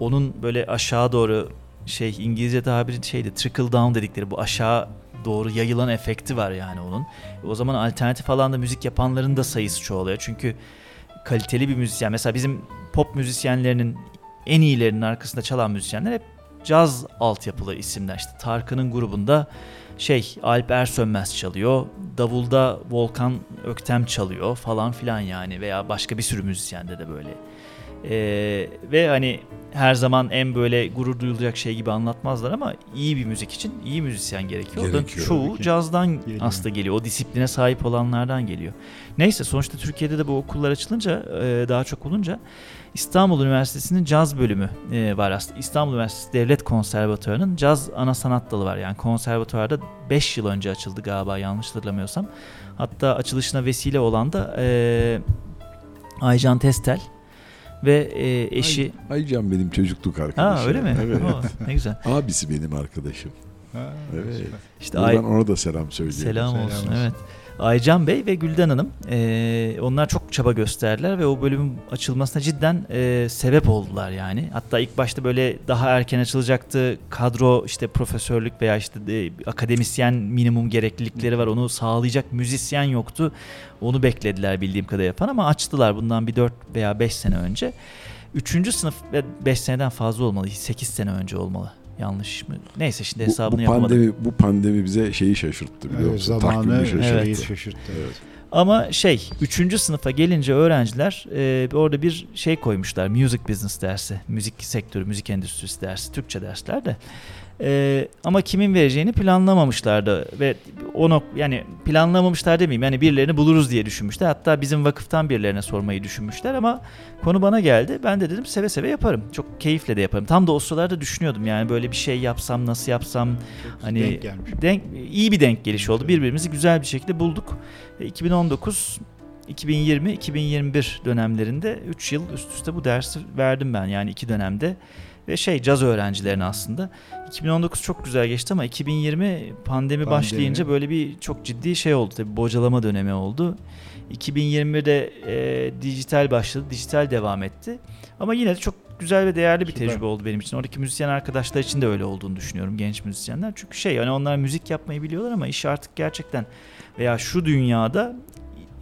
onun böyle aşağı doğru şey İngilizce tabiri şeydi trickle down dedikleri bu aşağı doğru yayılan efekti var yani onun. O zaman alternatif alanda müzik yapanların da sayısı çoğalıyor. Çünkü kaliteli bir müzisyen. Mesela bizim pop müzisyenlerinin en iyilerinin arkasında çalan müzisyenler hep caz altyapılı isimler. İşte Tarkan'ın grubunda şey Alp Ersönmez çalıyor. Davulda Volkan Öktem çalıyor falan filan yani veya başka bir sürü müzisyende de böyle. Ee, ve hani her zaman en böyle gurur duyulacak şey gibi anlatmazlar ama iyi bir müzik için iyi müzisyen gerekiyor. Gerekiyor, çoğu cazdan Geliyor. aslında geliyor. O disipline sahip olanlardan geliyor. Neyse sonuçta Türkiye'de de bu okullar açılınca e, daha çok olunca İstanbul Üniversitesi'nin caz bölümü e, var aslında. İstanbul Üniversitesi Devlet Konservatuvarı'nın caz ana sanat dalı var. Yani konservatuvarda 5 yıl önce açıldı galiba yanlış hatırlamıyorsam. Hatta açılışına vesile olan da e, Aycan Testel ve e, eşi... Aycan benim çocukluk arkadaşım. Ha öyle mi? Evet. Oo, ne güzel. Abisi benim arkadaşım. Ha, Evet. İşte Ay- Buradan ona da selam söyleyeyim. Selam, Selam olsun. olsun. Evet. Aycan Bey ve Gülden Hanım e, onlar çok çaba gösterdiler ve o bölümün açılmasına cidden e, sebep oldular yani. Hatta ilk başta böyle daha erken açılacaktı. Kadro işte profesörlük veya işte de, akademisyen minimum gereklilikleri var. Onu sağlayacak müzisyen yoktu. Onu beklediler bildiğim kadarıyla falan ama açtılar bundan bir 4 veya 5 sene önce. Üçüncü sınıf ve 5 seneden fazla olmalı. 8 sene önce olmalı. Yanlış mı? Neyse şimdi Bu, hesabını bu yapamadım. pandemi bu pandemi bize şeyi şaşırttı biliyor Evet, musun? zamanı şaşırttı. Evet. şaşırttı. Evet. Ama şey 3. sınıfa gelince öğrenciler e, orada bir şey koymuşlar. Music business dersi. Müzik sektörü, müzik endüstrisi dersi. Türkçe dersler de. E, ama kimin vereceğini planlamamışlardı ve onu yani planlamamışlar demeyeyim yani birilerini buluruz diye düşünmüşler. Hatta bizim vakıftan birilerine sormayı düşünmüşler ama konu bana geldi. Ben de dedim seve seve yaparım. Çok keyifle de yaparım. Tam da o sıralarda düşünüyordum yani böyle bir şey yapsam nasıl yapsam Hani Denk gelmiş. denk iyi bir denk geliş oldu. Birbirimizi güzel bir şekilde bulduk. E, 2019 2020 2021 dönemlerinde 3 yıl üst üste bu dersi verdim ben. Yani iki dönemde ve şey caz öğrencilerine aslında. 2019 çok güzel geçti ama 2020 pandemi, başlayınca böyle bir çok ciddi şey oldu tabii bocalama dönemi oldu. 2021'de e, dijital başladı, dijital devam etti. Ama yine de çok güzel ve değerli bir Süper. tecrübe oldu benim için. Oradaki müzisyen arkadaşlar için de öyle olduğunu düşünüyorum genç müzisyenler. Çünkü şey hani onlar müzik yapmayı biliyorlar ama iş artık gerçekten veya şu dünyada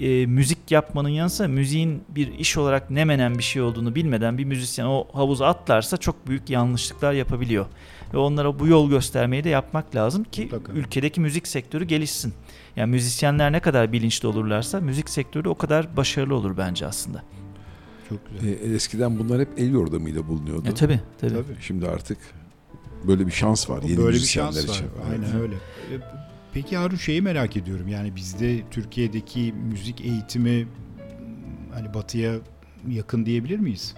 e, müzik yapmanın yanı sıra müziğin bir iş olarak ne menen bir şey olduğunu bilmeden bir müzisyen o havuza atlarsa çok büyük yanlışlıklar yapabiliyor. Ve onlara bu yol göstermeyi de yapmak lazım ki Mutlaka. ülkedeki müzik sektörü gelişsin. Yani müzisyenler ne kadar bilinçli olurlarsa müzik sektörü o kadar başarılı olur bence aslında. Çok güzel. E, eskiden bunlar hep el yordamıyla bulunuyordu. E, tabii tabii. Tabii. Şimdi artık böyle bir şans var yeni Böyle bir şans var. için. Aynen öyle. Peki Harun şeyi merak ediyorum. Yani bizde Türkiye'deki müzik eğitimi hani batıya yakın diyebilir miyiz?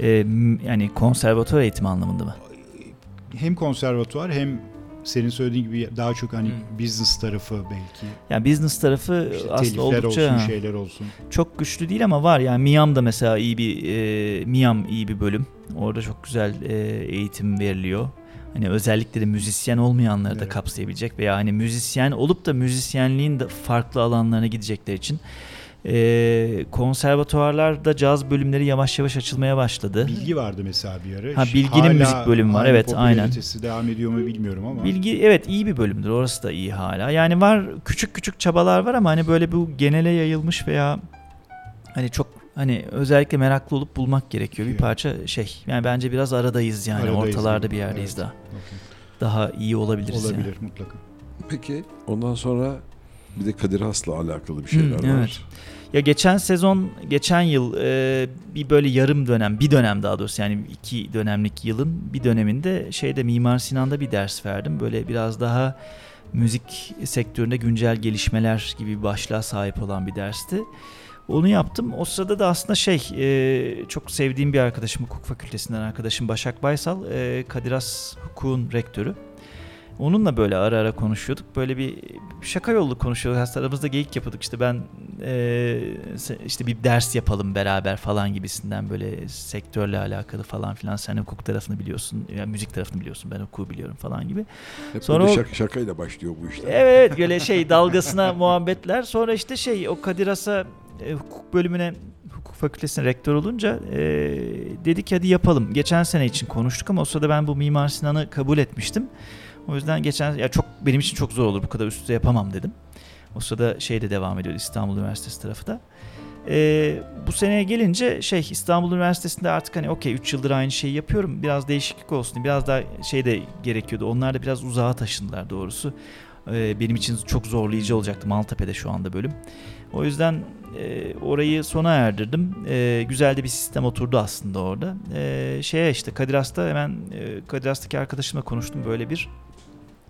E, m- yani konservatuvar eğitimi anlamında mı? Hem konservatuvar hem senin söylediğin gibi daha çok hani Hmm. business tarafı belki. Yani business tarafı İşte aslında oldukça olsun, şeyler olsun. çok güçlü değil ama var. Yani Miam da mesela iyi bir e, Miam iyi bir bölüm. Orada çok güzel e, eğitim veriliyor. Hani özellikle de müzisyen olmayanları da kapsayabilecek veya hani müzisyen olup da müzisyenliğin de farklı alanlarına gidecekler için. E, konservatuvarlarda caz bölümleri yavaş yavaş açılmaya başladı. Bilgi vardı mesela bir ara. Ha, Bilgi'nin hala müzik bölümü var, evet, aynen. devam ediyor mu bilmiyorum ama. Bilgi evet iyi bir bölümdür. Orası da iyi hala. Yani var küçük küçük çabalar var ama hani böyle bu genele yayılmış veya hani çok hani özellikle meraklı olup bulmak gerekiyor. Bir parça şey. Yani bence biraz aradayız yani. Aradayız Ortalarda bir yerdeyiz Evet. daha. Okey. Daha iyi olabiliriz yani. Olabilir mutlaka. Peki ondan sonra bir de Kadir Has'la alakalı bir şeyler var. evet. Ya geçen sezon, geçen yıl e, bir böyle yarım dönem, bir dönem daha doğrusu yani iki dönemlik yılın bir döneminde şeyde Mimar Sinan'da bir ders verdim. Böyle biraz daha müzik sektöründe güncel gelişmeler gibi bir başlığa sahip olan bir dersti. Onu yaptım. O sırada da aslında şey e, çok sevdiğim bir arkadaşım hukuk fakültesinden arkadaşım Başak Baysal e, Kadir Has Hukuk'un rektörü. Onunla böyle ara ara konuşuyorduk. Böyle bir şaka yollu konuşuyorduk. Aslında aramızda geyik yapıyorduk. İşte ben e, işte bir ders yapalım beraber falan gibisinden böyle sektörle alakalı falan filan. Sen hukuk tarafını biliyorsun. Yani müzik tarafını biliyorsun. Ben hukuku biliyorum falan gibi. Hep Sonra o- şaka, şakayla başlıyor bu işler. Evet böyle şey dalgasına muhabbetler. Sonra işte şey o Kadir Has'a e, hukuk bölümüne hukuk fakültesine rektör olunca e, dedik hadi yapalım. Geçen sene için konuştuk ama o sırada ben bu Mimar Sinan'ı kabul etmiştim. O yüzden geçen ya çok benim için çok zor olur bu kadar üst yapamam dedim. O sırada şey de devam ediyordu İstanbul Üniversitesi tarafı da. E, bu seneye gelince şey İstanbul Üniversitesi'nde artık hani okey 3 yıldır aynı şeyi yapıyorum. Biraz değişiklik olsun biraz daha şey de gerekiyordu. Onlar da biraz uzağa taşındılar doğrusu. E, benim için çok zorlayıcı olacaktı Maltepe'de şu anda bölüm. O yüzden e, orayı sona erdirdim. E, güzel de bir sistem oturdu aslında orada. E, şeye işte Kadir Has'ta hemen e, Kadir Has'taki arkadaşımla konuştum böyle bir.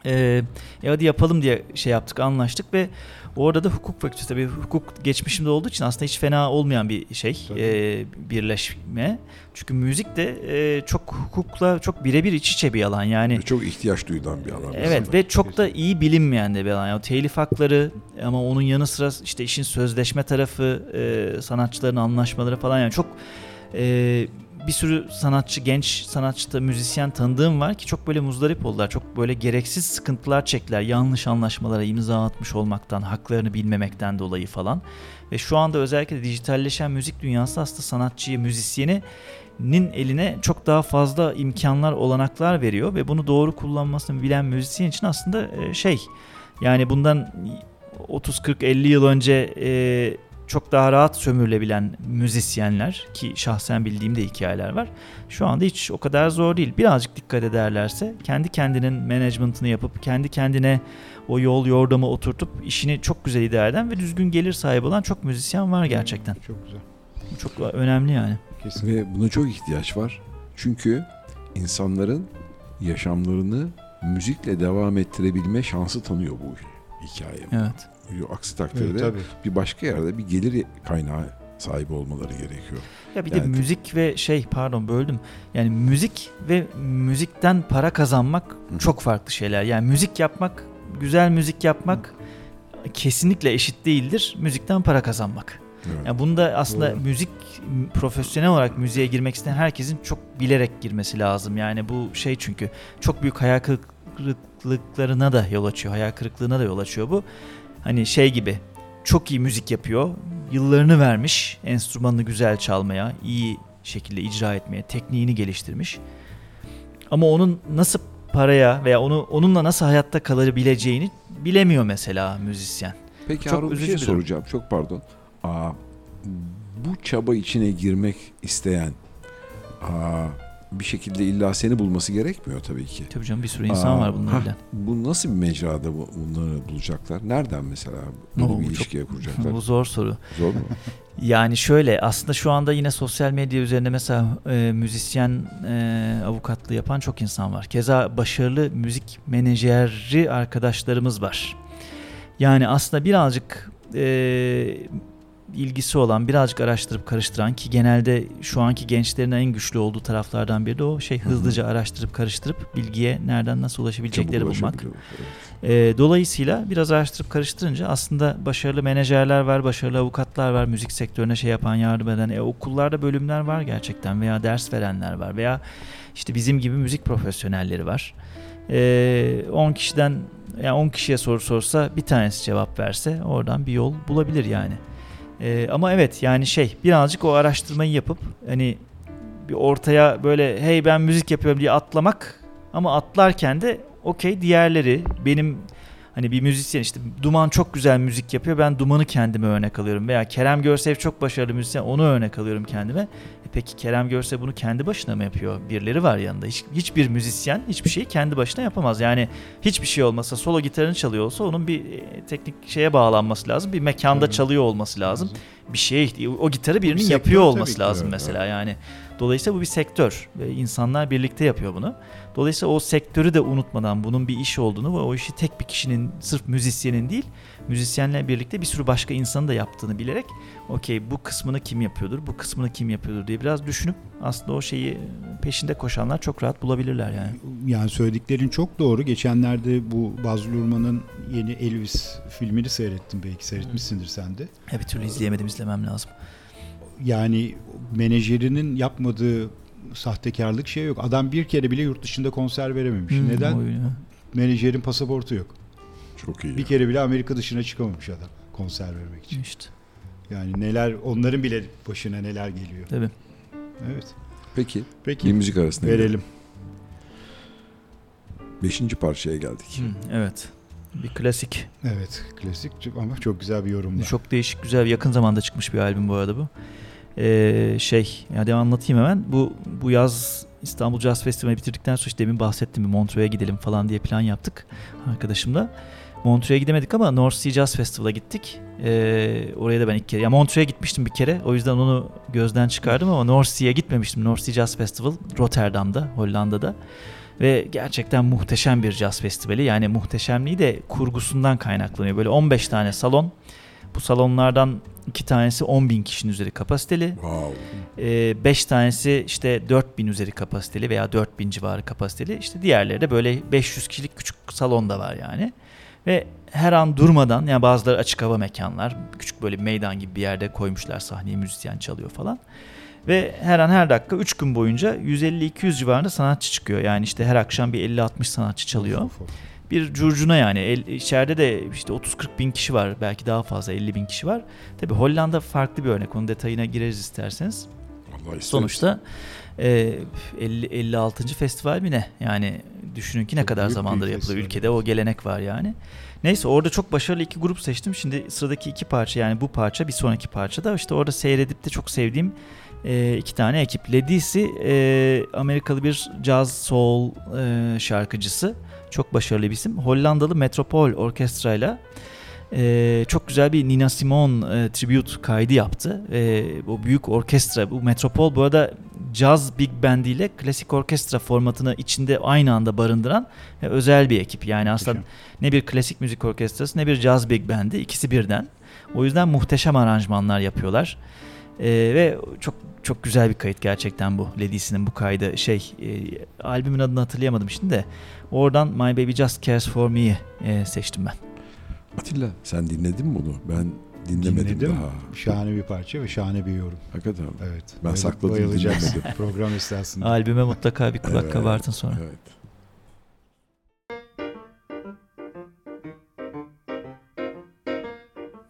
E, e hadi yapalım diye şey yaptık anlaştık ve orada da hukuk fakültesi tabii hukuk geçmişimde olduğu için aslında hiç fena olmayan bir şey Tabii. e, birleşme. Çünkü müzik de e, çok hukukla çok birebir iç içe bir alan yani. Ve Çok ihtiyaç duyulan bir alan. Evet aslında. ve çok da iyi bilinmeyen de bir alan. Yani telif hakları ama onun yanı sıra işte işin sözleşme tarafı, e, sanatçıların anlaşmaları falan yani çok e, bir sürü sanatçı, genç sanatçı da müzisyen tanıdığım var ki çok böyle muzdarip oldular. Çok böyle gereksiz sıkıntılar çektiler. Yanlış anlaşmalara imza atmış olmaktan, haklarını bilmemekten dolayı falan. Ve şu anda özellikle dijitalleşen müzik dünyası aslında sanatçıyı, müzisyeni nin eline çok daha fazla imkanlar, olanaklar veriyor ve bunu doğru kullanmasını bilen müzisyen için aslında e, şey yani bundan 30 40 50 yıl önce e, çok daha rahat sömürülebilen müzisyenler ki şahsen bildiğim de hikayeler var. Şu anda hiç o kadar zor değil. Birazcık dikkat ederlerse kendi kendinin management'ını yapıp kendi kendine o yol yordamı oturtup işini çok güzel idare eden ve düzgün gelir sahibi olan çok müzisyen var gerçekten. Çok güzel. Bu çok önemli yani. Kesin. Ve buna çok ihtiyaç var. Çünkü insanların yaşamlarını müzikle devam ettirebilme şansı tanıyor bu hikaye. Evet. Aksi takdirde Evet, bir başka yerde bir gelir kaynağı sahibi olmaları gerekiyor. Ya bir de Yani- müzik ve şey pardon böldüm. Yani müzik ve müzikten para kazanmak Hı. çok farklı şeyler. Yani müzik yapmak, güzel müzik yapmak kesinlikle eşit değildir müzikten para kazanmak. Evet. Yani bunu da aslında Doğru. müzik profesyonel olarak müziğe girmek isteyen herkesin çok bilerek girmesi lazım. Yani bu şey çünkü çok büyük hayal kırıklıklarına da yol açıyor. Hayal kırıklığına da yol açıyor bu. Hani şey gibi çok iyi müzik yapıyor. Yıllarını vermiş enstrümanını güzel çalmaya, iyi şekilde icra etmeye, tekniğini geliştirmiş. Ama onun nasıl paraya veya onu onunla nasıl hayatta kalabileceğini bilemiyor mesela müzisyen. Peki Çok Harun bir şey soracağım. Çok pardon. Aa, bu çaba içine girmek isteyen aa, bir şekilde illa seni bulması gerekmiyor tabii ki. Tabii canım bir sürü insan Aa, var hah, bilen. Bu nasıl bir mecrada bu- bunları bulacaklar? Nereden mesela böyle Oo, bir çok- ilişkiye kuracaklar? Bu zor soru. Zor mu? Yani şöyle aslında şu anda yine sosyal medya üzerinde mesela e, müzisyen e, avukatlığı yapan çok insan var. Keza başarılı müzik menajeri arkadaşlarımız var. Yani aslında birazcık e, ilgisi olan, birazcık araştırıp karıştıran ki genelde şu anki gençlerin en güçlü olduğu taraflardan biri de o şey hı. hızlıca araştırıp karıştırıp bilgiye nereden nasıl ulaşabilecekleri bulmak. Evet. E, dolayısıyla biraz araştırıp karıştırınca aslında başarılı menajerler var, başarılı avukatlar var, müzik sektörüne şey yapan, yardım eden. E, okullarda bölümler var gerçekten veya ders verenler var veya işte bizim gibi müzik profesyonelleri var. E, 10 kişiden yani 10 kişiye soru sorsa bir tanesi cevap verse oradan bir yol bulabilir yani. E, ama evet yani şey birazcık o araştırmayı yapıp hani bir ortaya böyle hey ben müzik yapıyorum diye atlamak ama atlarken de okey diğerleri benim hani bir müzisyen işte Duman çok güzel müzik yapıyor ben Duman'ı kendime örnek alıyorum veya Kerem Görsev çok başarılı müzisyen onu örnek alıyorum kendime. E peki Kerem Görsev bunu kendi başına mı yapıyor? Birileri var yanında. Hiç, hiçbir müzisyen hiçbir şeyi kendi başına yapamaz. Yani hiçbir şey olmasa solo gitarını çalıyor olsa onun bir e, teknik şeye bağlanması lazım. Bir mekanda Evet. çalıyor olması lazım. Bir şeye o gitarı birinin sektör yapıyor olması lazım evet, mesela yani. Dolayısıyla bu bir sektör ve insanlar birlikte yapıyor bunu. Dolayısıyla o sektörü de unutmadan bunun bir iş olduğunu ve o işi tek bir kişinin sırf müzisyenin değil müzisyenle birlikte bir sürü başka insanın da yaptığını bilerek okey bu kısmını kim yapıyordur bu kısmını kim yapıyordur diye biraz düşünüp aslında o şeyi peşinde koşanlar çok rahat bulabilirler yani. Yani söylediklerin çok doğru. Geçenlerde bu Baz Luhrmann'ın yeni Elvis filmini seyrettim belki seyretmişsindir sen de. Ya bir türlü izleyemedim izlemem lazım. Yani menajerinin yapmadığı sahtekarlık şey yok. Adam bir kere bile yurt dışında konser verememiş. Hmm, Neden? Menajerin pasaportu yok. Çok iyi. Bir ya. kere bile Amerika dışına çıkamamış adam konser vermek için. İşte Yani neler onların bile başına neler geliyor. tabii. Evet. Peki bir Peki müzik arasında verelim. Beşinci parçaya geldik. Hmm, evet. Bir klasik. Evet klasik ama çok güzel bir yorumla. Çok değişik güzel yakın zamanda çıkmış bir albüm bu arada bu. Ee, şey hadi anlatayım hemen. Bu bu yaz İstanbul Jazz Festivali bitirdikten sonra işte demin bahsettim bir Montreux'e gidelim falan diye plan yaptık arkadaşımla. Montreux'e gidemedik ama North Sea Jazz Festival'a gittik. Ee, oraya da ben ilk kere. Ya Montreux'e gitmiştim bir kere. O yüzden onu gözden çıkardım ama North Sea'ye gitmemiştim. North Sea Jazz Festival Rotterdam'da, Hollanda'da. Ve gerçekten muhteşem bir jazz festivali. Yani muhteşemliği de kurgusundan kaynaklanıyor. Böyle 15 tane salon. Bu salonlardan iki tanesi 10 bin kişinin üzeri kapasiteli. Wow. 5 tanesi işte 4000 üzeri kapasiteli veya 4000 civarı kapasiteli. İşte diğerleri de böyle 500 kişilik küçük salon da var yani. Ve her an durmadan yani bazıları açık hava mekanlar. Küçük böyle meydan gibi bir yerde koymuşlar sahneye müzisyen çalıyor falan. Ve her an her dakika 3 gün boyunca 150-200 civarında sanatçı çıkıyor. Yani işte her akşam bir 50-60 sanatçı çalıyor. Of, of, of. Bir curcuna yani. El, içeride de işte 30-40 bin kişi var. Belki daha fazla 50 bin kişi var. Tabi Hollanda farklı bir örnek. Onun detayına gireriz isterseniz. Allah. Sonuçta e, 50 56. festival mi ne? Yani düşünün ki ne Çok kadar zamandır yapılıyor. Ülkede o gelenek var yani. Neyse orada çok başarılı iki grup seçtim. Şimdi sıradaki iki parça yani bu parça bir sonraki parça da işte orada seyredip de çok sevdiğim e, iki tane ekip. Ledisi e, Amerikalı bir jazz soul e, şarkıcısı. Çok başarılı bir isim. Hollandalı Metropol Orkestra'yla e, çok güzel bir Nina Simone e, tribute kaydı yaptı. E, bu büyük orkestra, bu Metropol bu arada jazz big band ile klasik orkestra formatını içinde aynı anda barındıran e, özel bir ekip. Yani aslında ne bir klasik müzik orkestrası ne bir jazz big band'i ikisi birden. O yüzden muhteşem aranjmanlar yapıyorlar. E, ve çok çok güzel bir kayıt gerçekten bu. Ledisi'nin bu kaydı şey e, albümün adını hatırlayamadım şimdi de oradan My Baby Just Cares For Me'yi e, seçtim ben. Atilla sen dinledin mi bunu? Ben Dinlemedim Dinledim. daha. Şahane bir parça ve şahane bir yorum. Hakikaten mi? Evet. Ben Bayıl- sakladım, dinlemedim. program esnasında. Albüme mutlaka bir kulak Evet, kabartın sonra. Evet.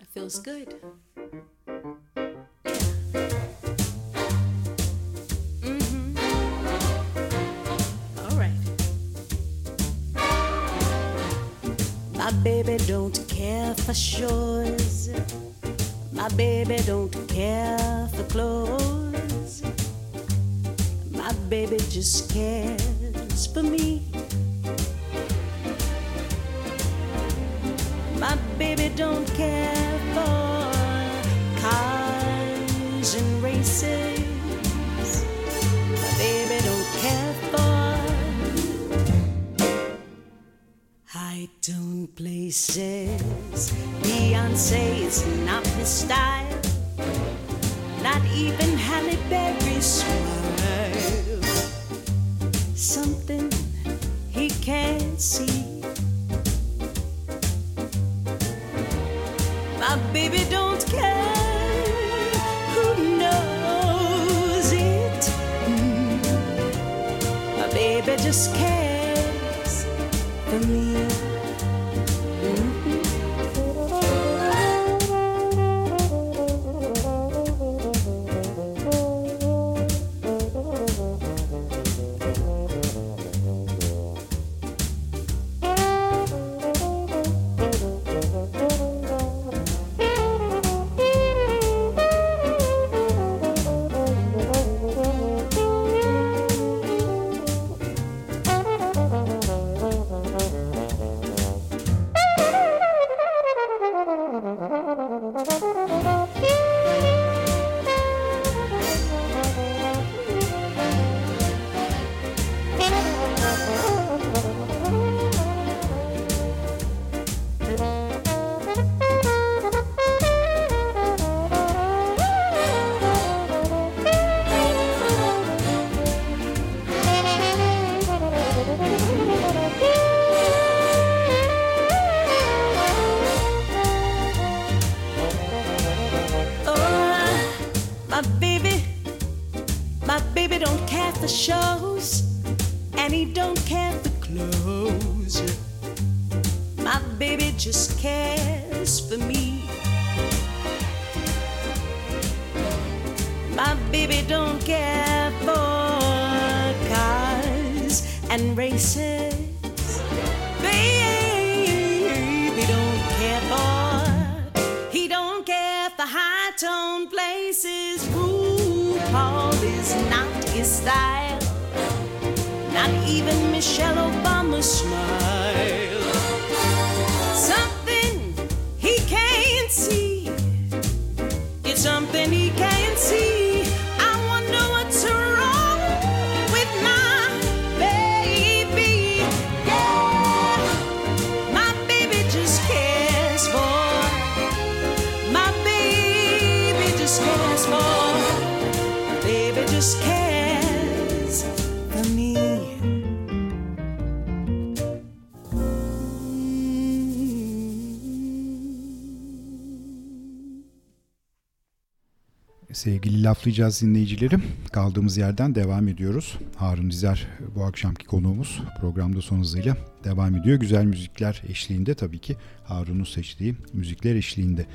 It feels good. Baby don't care for shores. My baby don't care for clothes. My baby just cares for me. My baby don't care for cars and races. High tone places. Beyonce is not his style. Not even Halle Berry's smile. Something he can't see. My baby don't care who knows it. Mm. My baby just cares laflayacağız dinleyicilerim. Kaldığımız yerden devam ediyoruz. Harun Dizer bu akşamki konuğumuz. Programda son hızıyla devam ediyor. Güzel müzikler eşliğinde tabii ki Harun'un seçtiği müzikler eşliğinde.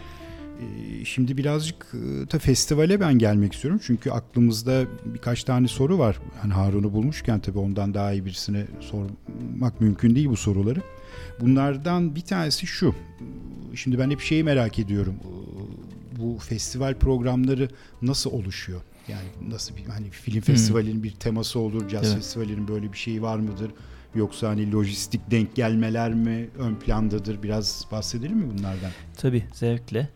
Ee, Şimdi birazcık e, da festivale ben gelmek istiyorum. Çünkü aklımızda birkaç tane soru var. Yani Harun'u bulmuşken tabii ondan daha iyi birisine sormak mümkün değil bu soruları. Bunlardan bir tanesi şu. Şimdi ben hep şeyi merak ediyorum. Bu festival programları nasıl oluşuyor? Yani nasıl bir hani film festivalinin bir teması olur, caz Evet. festivalinin böyle bir şeyi var mıdır? Yoksa hani lojistik denk gelmeler mi ön plandadır? Biraz bahsedelim mi bunlardan? Tabii zevkle.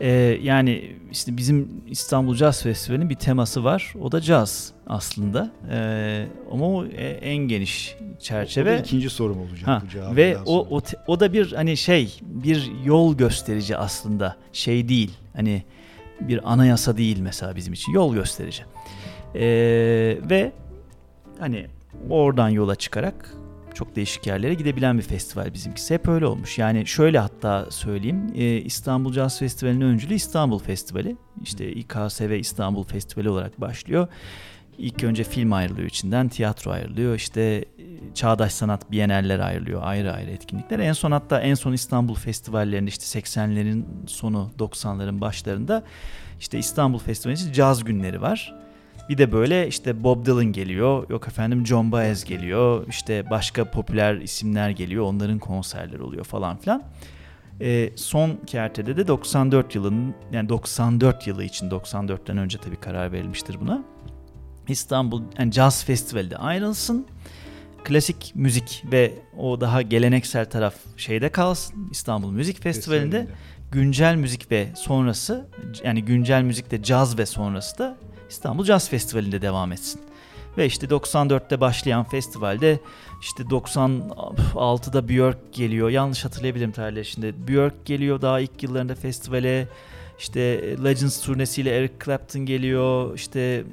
Ee, yani işte bizim İstanbul Jazz Festivali'nin bir teması var. O da caz aslında. Ee, ama o e- en geniş O da çerçeve. ikinci sorum olacak Ha, bu cevabından ve sonra. o, o te- o da bir hani şey bir yol gösterici aslında şey değil hani bir anayasa değil mesela bizim için yol gösterici Ee, ve hani oradan yola çıkarak Çok değişik yerlere gidebilen bir festival bizimkisi. Hep öyle olmuş. Yani şöyle hatta söyleyeyim. e, İstanbul Jazz Festivali'nin öncülüğü İstanbul Festivali. İşte İKSV İstanbul Festivali olarak başlıyor. İlk önce film ayrılıyor içinden, tiyatro ayrılıyor, işte e, çağdaş sanat biyeneller ayrılıyor, ayrı ayrı etkinlikler. En son hatta en son İstanbul festivallerinde işte 80'lerin sonu 90'ların başlarında işte İstanbul Festivali için caz günleri var. Bir de böyle işte Bob Dylan geliyor, yok efendim John Baez geliyor, işte başka popüler isimler geliyor, onların konserleri oluyor falan filan. E, son kertede de 94 yılın yani 94 yılı için 94'ten önce tabii karar verilmiştir buna. İstanbul yani Jazz Festivali'de ayrılsın. Klasik müzik ve o daha geleneksel taraf şeyde kalsın. İstanbul Müzik Festivali'nde güncel müzik ve sonrası yani güncel müzikte caz ve sonrası da İstanbul Jazz Festivali'nde devam etsin. Ve işte 94'te başlayan festivalde işte 96'da Björk geliyor. Yanlış hatırlayabilirim tarihleri şimdi. Björk geliyor daha ilk yıllarında festivale. İşte Legends turnesiyle Eric Clapton geliyor. İşte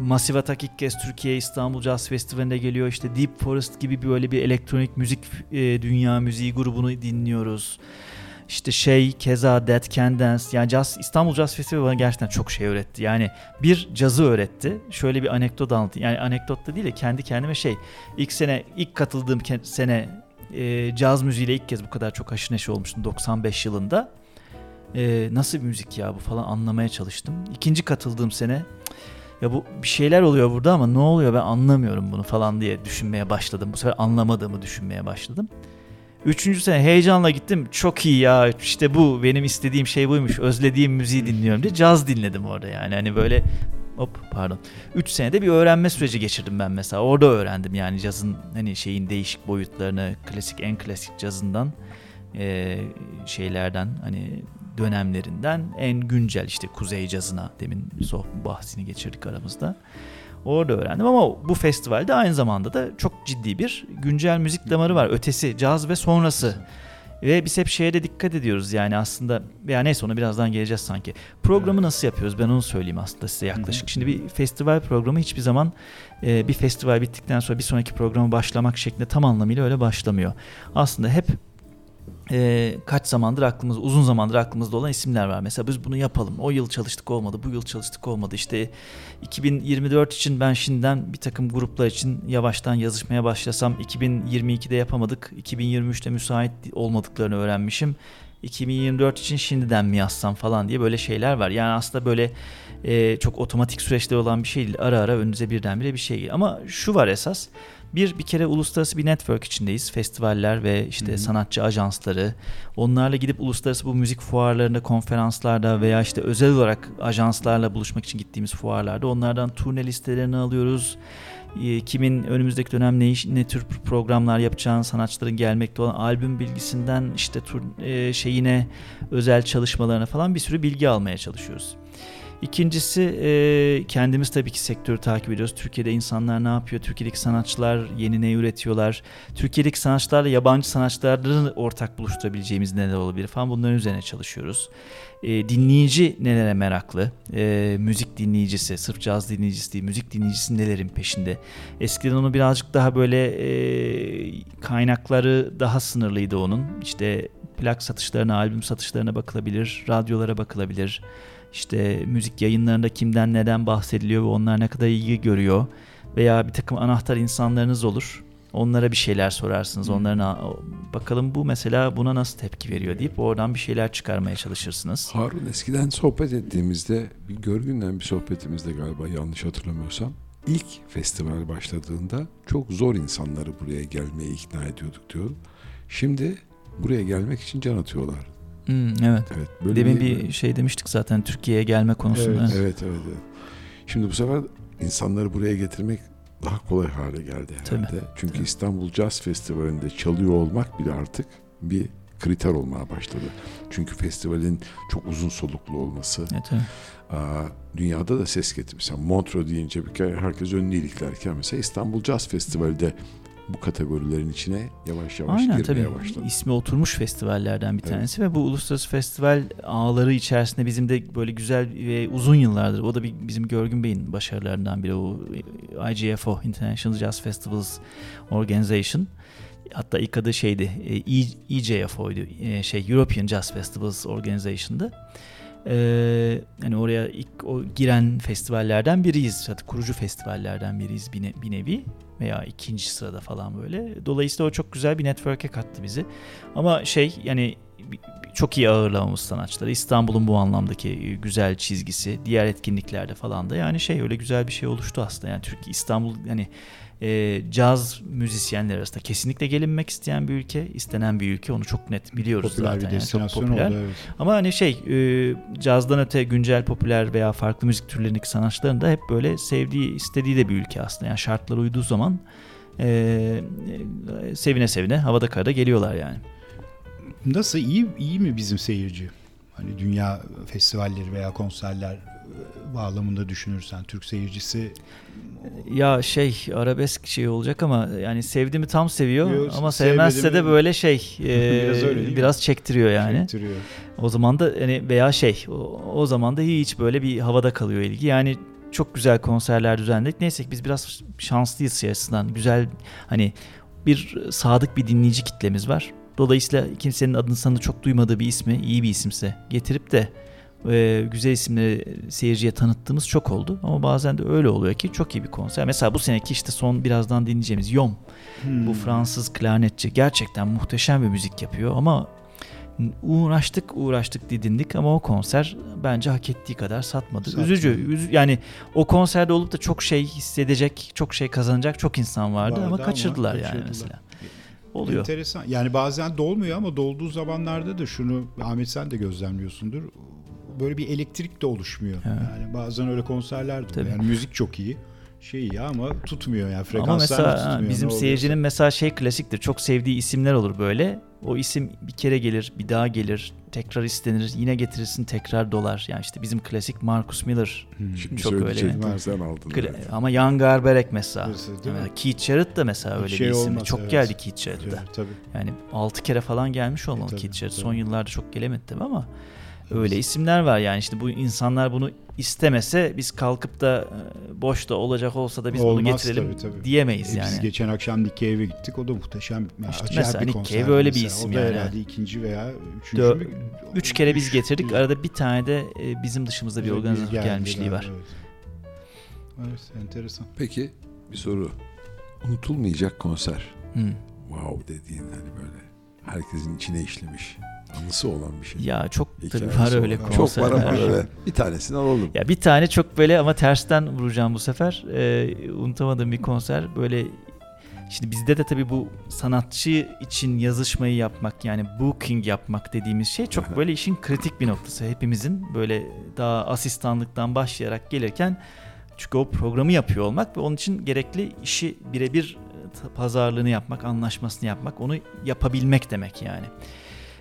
Massive Attack ilk kez Türkiye İstanbul Jazz Festivali'nde geliyor. İşte Deep Forest gibi böyle bir elektronik müzik e, dünya müziği grubunu dinliyoruz. İşte şey keza Dead Can Dance yani Jazz, İstanbul Jazz Festivali bana gerçekten çok şey öğretti. Yani bir cazı öğretti. Şöyle bir anekdot anlatayım. Yani anekdot da değil de kendi kendime şey. ilk sene ilk katıldığım sene e, caz müziğiyle ilk kez bu kadar çok haşır neşir olmuştum 95 yılında. E, nasıl bir müzik ya bu falan anlamaya çalıştım. İkinci katıldığım sene ya bu bir şeyler oluyor burada ama ne oluyor ben anlamıyorum bunu falan diye düşünmeye başladım. Bu sefer anlamadığımı düşünmeye başladım. Üçüncü sene heyecanla gittim. Çok iyi ya işte bu benim istediğim şey buymuş. Özlediğim müziği dinliyorum diye caz dinledim orada yani. Hani böyle hop pardon. Üç senede bir öğrenme süreci geçirdim ben mesela. Orada öğrendim yani cazın hani şeyin değişik boyutlarını. Klasik en klasik cazından e, şeylerden hani dönemlerinden en güncel işte kuzey cazına demin sohbet bahsini geçirdik aramızda. Orada öğrendim ama bu festivalde aynı zamanda da çok ciddi bir güncel müzik damarı var. Ötesi, caz ve sonrası. Ve biz hep şeye de dikkat ediyoruz yani aslında veya neyse ona birazdan geleceğiz sanki. Programı nasıl yapıyoruz ben onu söyleyeyim aslında size yaklaşık. Şimdi bir festival programı hiçbir zaman e, bir festival bittikten sonra bir sonraki programı başlamak şeklinde tam anlamıyla öyle başlamıyor. Aslında hep e, kaç zamandır aklımızda, uzun zamandır aklımızda olan isimler var. Mesela biz bunu yapalım. O yıl çalıştık olmadı, bu yıl çalıştık olmadı. İşte 2024 için ben şimdiden bir takım gruplar için yavaştan yazışmaya başlasam 2022'de yapamadık. 2023'te müsait olmadıklarını öğrenmişim. 2024 için şimdiden mi yazsam falan diye böyle şeyler var. Yani aslında böyle e, çok otomatik süreçte olan bir şey değil. Ara ara önünüze birdenbire bir şey geliyor. Ama şu var esas. Bir bir kere uluslararası bir network içindeyiz. Festivaller ve işte Hı-hı. sanatçı ajansları. Onlarla gidip uluslararası bu müzik fuarlarında, konferanslarda veya işte özel olarak ajanslarla buluşmak için gittiğimiz fuarlarda onlardan turne listelerini alıyoruz ee, kimin önümüzdeki dönem ne, iş, ne tür programlar yapacağını, sanatçıların gelmekte olan albüm bilgisinden işte tur, e, şeyine, özel çalışmalarına falan bir sürü bilgi almaya çalışıyoruz. İkincisi e, kendimiz tabii ki sektörü takip ediyoruz. Türkiye'de insanlar ne yapıyor? Türkiye'deki sanatçılar yeni ne üretiyorlar? Türkiye'deki sanatçılarla yabancı sanatçıların ortak buluşturabileceğimiz neler olabilir falan bunların üzerine çalışıyoruz. E, dinleyici nelere meraklı? E, müzik dinleyicisi, sırf caz dinleyicisi değil, müzik dinleyicisi nelerin peşinde? Eskiden onu birazcık daha böyle e, kaynakları daha sınırlıydı onun. İşte plak satışlarına, albüm satışlarına bakılabilir, radyolara bakılabilir işte müzik yayınlarında kimden neden bahsediliyor ve onlar ne kadar ilgi görüyor veya bir takım anahtar insanlarınız olur. Onlara bir şeyler sorarsınız. Hmm. Onların bakalım bu mesela buna nasıl tepki veriyor deyip oradan bir şeyler çıkarmaya çalışırsınız. Harun eskiden sohbet ettiğimizde bir görgünden bir sohbetimizde galiba yanlış hatırlamıyorsam ilk festival başladığında çok zor insanları buraya gelmeye ikna ediyorduk diyor. Şimdi buraya gelmek için can atıyorlar. Hmm, evet. evet böyle Demin bir, bir şey demiştik zaten Türkiye'ye gelme konusunda. Evet, evet, evet, evet. Şimdi bu sefer insanları buraya getirmek daha kolay hale geldi herhalde. Tabii. Çünkü Tabii. İstanbul Jazz Festivali'nde çalıyor olmak bile artık bir kriter olmaya başladı. Çünkü festivalin çok uzun soluklu olması. Evet, evet. Aa, dünyada da ses getirmiş. Mesela Montreux deyince bir kere herkes önünü iliklerken mesela İstanbul Jazz Festivali'de bu kategorilerin içine yavaş yavaş Aynen girmeye tabii. başladı. İsmi oturmuş festivallerden bir Evet. tanesi ve bu uluslararası festival ağları içerisinde bizim de böyle güzel ve uzun yıllardır o da bir, bizim Görgün Bey'in başarılarından biri o IGFO International Jazz Festivals Organization hatta ilk adı şeydi e, E- EJFO'ydu e, şey European Jazz Festivals Organization'dı. Ee, hani oraya ilk o giren festivallerden biriyiz. Hatta kurucu festivallerden biriyiz bir, ne- bir nevi veya ikinci sırada falan böyle. Dolayısıyla o çok güzel bir network'e kattı bizi. Ama şey yani çok iyi ağırlamamız sanatçıları. İstanbul'un bu anlamdaki e, güzel çizgisi, diğer etkinliklerde falan da yani şey öyle güzel bir şey oluştu aslında. Yani Türkiye İstanbul yani e, caz müzisyenler arasında kesinlikle gelinmek isteyen bir ülke, istenen bir ülke. Onu çok net biliyoruz Popüler zaten. bir yani çok popüler. oldu. Evet. Ama hani şey e, cazdan öte güncel popüler veya farklı müzik türlerindeki sanatçıların da hep böyle sevdiği istediği de bir ülke aslında. Yani şartlar uyduğu zaman e, e, sevine sevine havada karada geliyorlar yani. Nasıl iyi iyi mi bizim seyirci? Hani dünya festivalleri veya konserler bağlamında düşünürsen Türk seyircisi Ya şey arabesk şey olacak ama yani sevdi mi tam seviyor Yo, ama sevmezse mi- de böyle şey e, Biraz öyle mi? biraz çektiriyor yani. çektiriyor. O zaman da hani veya şey o, o zaman da hiç böyle bir havada kalıyor ilgi. Yani çok güzel konserler düzenledik. Neyse ki biz biraz şanslıyız şey açısından. Güzel hani bir sadık bir dinleyici kitlemiz var. Dolayısıyla kimsenin adını sanı çok duymadığı bir ismi, iyi bir isimse getirip de e, güzel isimleri seyirciye tanıttığımız çok oldu. Ama bazen de öyle oluyor ki çok iyi bir konser. Mesela bu seneki işte son birazdan dinleyeceğimiz Yom. Hmm. Bu Fransız klarnetçi gerçekten muhteşem bir müzik yapıyor ama uğraştık uğraştık didindik ama o konser bence hak ettiği kadar satmadı. Satmadı. Üzücü. üzü- yani o konserde olup da çok şey hissedecek, çok şey kazanacak çok insan vardı, Vardı ama ama kaçırdılar yani kaçırdılar. mesela. Oluyor. Enteresan. Yani bazen dolmuyor ama dolduğu zamanlarda da şunu Ahmet sen de gözlemliyorsundur. Böyle bir elektrik de oluşmuyor. Evet. Yani bazen öyle konserler de oluyor. Yani müzik çok iyi. Şey iyi ama tutmuyor yani Ama frekanslar mesela mı tutmuyor? bizim seyircinin mesela şey klasiktir. Çok sevdiği isimler olur böyle. O isim bir kere gelir, bir daha gelir, tekrar istenir, yine getirirsin, tekrar dolar. Yani işte bizim klasik Marcus Miller. Hmm. Şimdi Çok öyle. söyleyecektim sen aldın. Kla- evet. Ama Jan Garbarek mesela. Mesela? Yani Keith Jarrett da mesela öyle Şey bir isim. olmaz, Çok evet. geldi Keith Jarrett da. Evet, tabii. Yani 6 kere falan gelmiş olmalı E, tabii, Keith Jarrett. tabii. Son yıllarda çok gelemedi tabii ama öyle isimler var yani işte bu insanlar bunu istemese biz kalkıp da e, boş da olacak olsa da biz bunu Olmaz getirelim tabii, tabii. diyemeyiz E, yani. Biz geçen akşam Nick Cave'e gittik. O da muhteşem. Yani İşte mesela bir Nick Cave öyle bir isim o da yani. herhalde ikinci veya üçüncü Dö- mü? Üç kere biz Üç- getirdik. üç- Arada bir tane de e, bizim dışımızda bir organizatör geldiler, gelmişliği var. Evet. evet, enteresan. Peki bir soru. Unutulmayacak konser. Hı. Wow dediğin hani böyle herkesin içine işlemiş. Anısı olan bir şey. Ya çok tabii Hikayesi var öyle konserler. Çok var ama öyle. Bir tanesini alalım. Ya bir tane çok böyle ama tersten vuracağım bu sefer. Ee, unutamadığım bir konser. Böyle şimdi bizde de tabii bu sanatçı için yazışmayı yapmak yani booking yapmak dediğimiz şey çok böyle işin kritik bir noktası. Hepimizin böyle daha asistanlıktan başlayarak gelirken çünkü o programı yapıyor olmak ve onun için gerekli işi birebir e, pazarlığını yapmak, anlaşmasını yapmak, onu yapabilmek demek yani.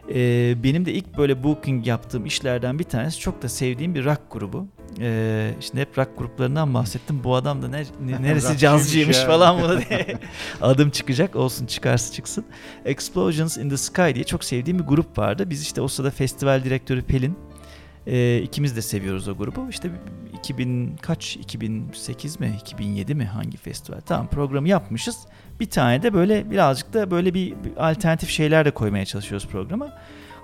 Ee, benim de ilk böyle booking yaptığım işlerden bir tanesi çok da sevdiğim bir rock grubu. Ee, şimdi hep rock gruplarından bahsettim. Bu adam da ne, ne- neresi cazcıymış falan bunu diye adım çıkacak. Olsun çıkarsa çıksın. Explosions in the Sky diye çok sevdiğim bir grup vardı. Biz işte o sırada festival direktörü Pelin ee, ikimiz de seviyoruz o grubu. İşte 2000 kaç 2008 mi 2007 mi hangi festival? Tamam programı yapmışız. Bir tane de böyle birazcık da böyle bir, bir alternatif şeyler de koymaya çalışıyoruz programa.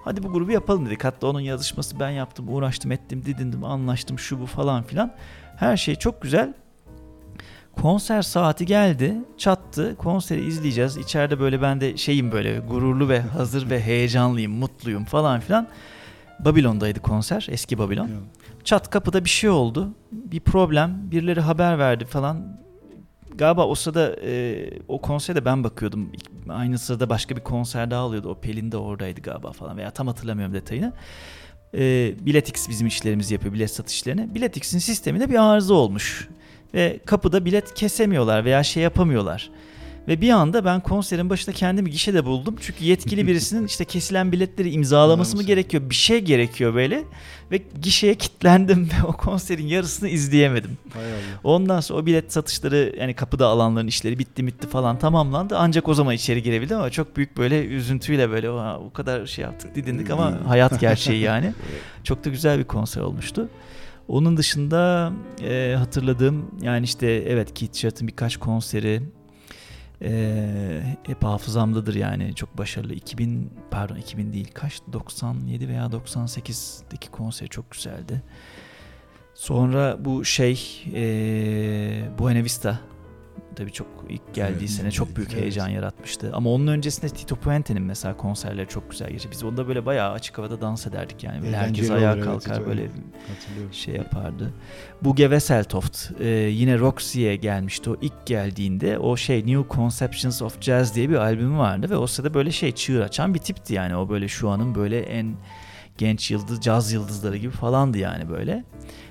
Hadi bu grubu yapalım dedik. Hatta onun yazışması ben yaptım, uğraştım, ettim, didindim, anlaştım şu bu falan filan. Her şey çok güzel. Konser saati geldi, çattı. Konseri izleyeceğiz. İçeride böyle ben de şeyim böyle gururlu ve hazır ve heyecanlıyım, mutluyum falan filan. Babilon'daydı konser, eski Babilon. Çat kapıda bir şey oldu. Bir problem. Birileri haber verdi falan. Galiba o sırada e, o konserde ben bakıyordum. Aynı sırada başka bir konser daha alıyordu. O Pelin de oradaydı galiba falan veya tam hatırlamıyorum detayını. E, Biletix bizim işlerimizi yapıyor, bilet satışlarını. Biletix'in sisteminde bir arıza olmuş. Ve kapıda bilet kesemiyorlar veya şey yapamıyorlar. Ve bir anda ben konserin başında kendimi gişede buldum. Çünkü yetkili birisinin işte kesilen biletleri imzalaması mı gerekiyor? Bir şey gerekiyor böyle. Ve gişeye kilitlendim ve o konserin yarısını izleyemedim. Ondan sonra o bilet satışları yani kapıda alanların işleri bitti bitti falan tamamlandı. Ancak o zaman içeri girebildim ama çok büyük böyle üzüntüyle böyle "Oha, o kadar şey yaptık didindik ama hayat gerçeği yani. Çok da güzel bir konser olmuştu. Onun dışında e, hatırladığım yani işte evet Keith Jarrett'ın birkaç konseri e, hep hafızamdadır yani çok başarılı. 2000 pardon 2000 değil kaç 97 veya 98'deki konseri çok güzeldi. Sonra bu şey e, Buena Vista tabii çok ilk geldiği Evet, sene çok büyük evet. heyecan yaratmıştı. Ama onun öncesinde Tito Puente'nin mesela konserleri çok güzel geçti. Biz onda böyle bayağı açık havada dans ederdik yani. Böyle herkes ayağa olur, evet, kalkar Tito, böyle şey yapardı. Bu Geveseltoft e, yine Roxy'ye gelmişti. O ilk geldiğinde o şey New Conceptions of Jazz diye bir albümü vardı ve o sırada böyle şey çığır açan bir tipti yani. O böyle şu anın böyle en genç yıldız, caz yıldızları gibi falandı yani böyle.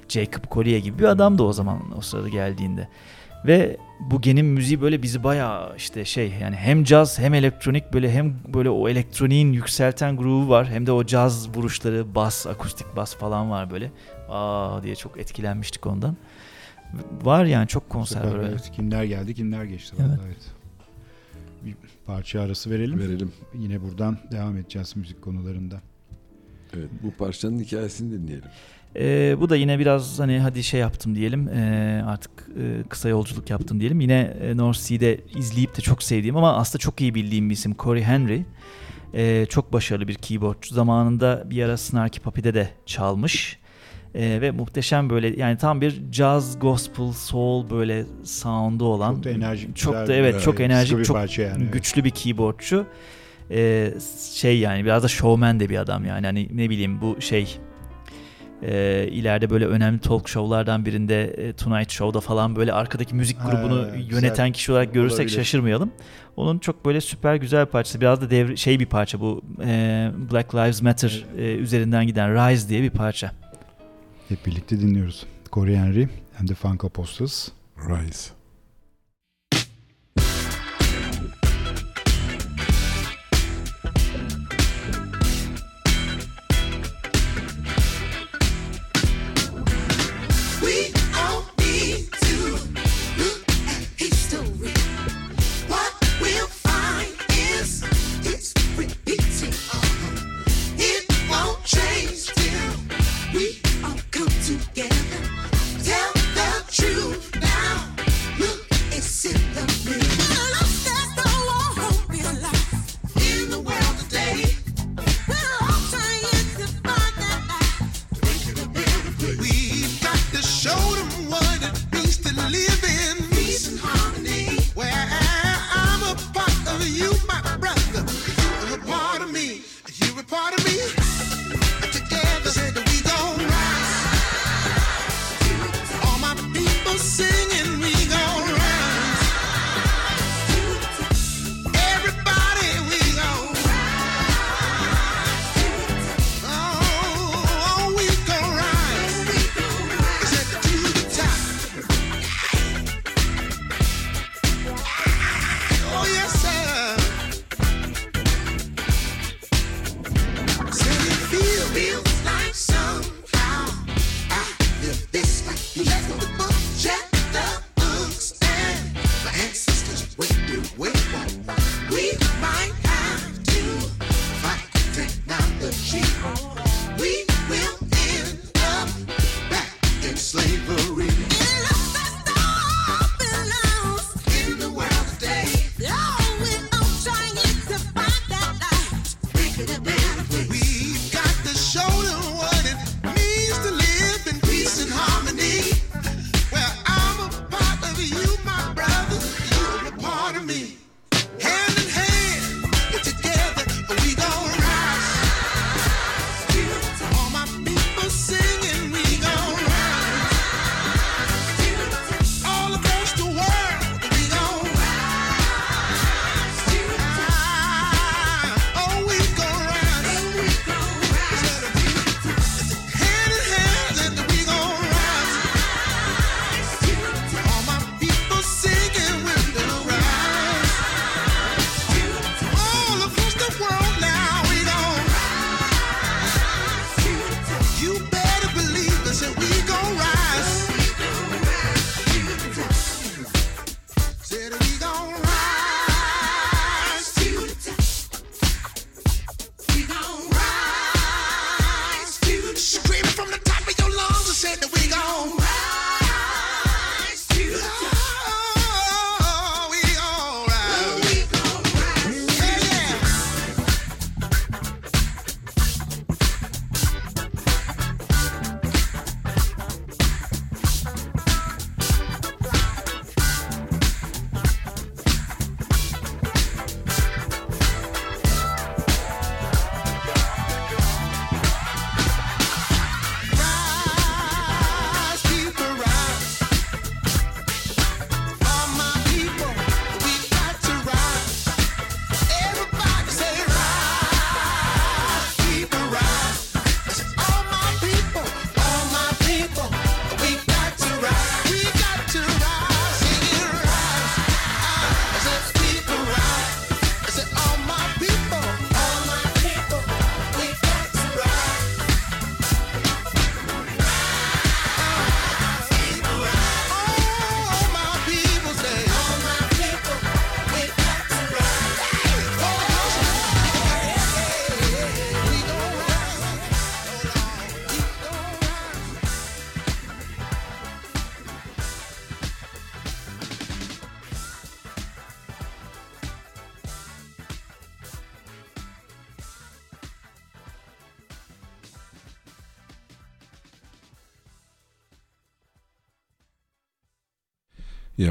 Jacob Collier gibi bir adamdı o zaman o sırada geldiğinde. Ve bu genin müziği böyle bizi bayağı işte şey yani hem caz hem elektronik böyle hem böyle o elektroniğin yükselten groove'u var hem de o caz vuruşları bas akustik bas falan var böyle. Aa diye çok etkilenmiştik ondan. Var yani çok konser Süper, var evet. Kimler geldi kimler geçti. Evet. vallahi, evet. Bir parça arası verelim. Verelim. Yine buradan devam edeceğiz müzik konularında. Evet, bu parçanın hikayesini dinleyelim. Ee, bu da yine biraz hani hadi şey yaptım diyelim ee, artık e, kısa yolculuk yaptım diyelim. Yine e, North Sea'de izleyip de çok sevdiğim ama aslında çok iyi bildiğim bir isim Corey Henry. Ee, çok başarılı bir keyboardçu. Zamanında bir ara Snarky Puppy'de de çalmış. Ee, ve muhteşem böyle yani tam bir jazz, gospel, soul böyle sound'u olan. Çok da enerjik. Çok da evet çok sıkı enerjik, çok yani. evet. güçlü bir keyboardçu. Ee, şey yani biraz da showman de bir adam yani hani ne bileyim bu şey e, ileride böyle önemli talk show'lardan birinde e, Tonight Show'da falan böyle arkadaki müzik Ha, grubunu güzel. yöneten kişi olarak görürsek Olabilir. şaşırmayalım. Onun çok böyle süper güzel bir parçası. Biraz da devri, şey bir parça bu e, Black Lives Matter e, üzerinden giden Rise diye bir parça. Hep birlikte dinliyoruz. Corey Henry and the Funk Apostles. Rise.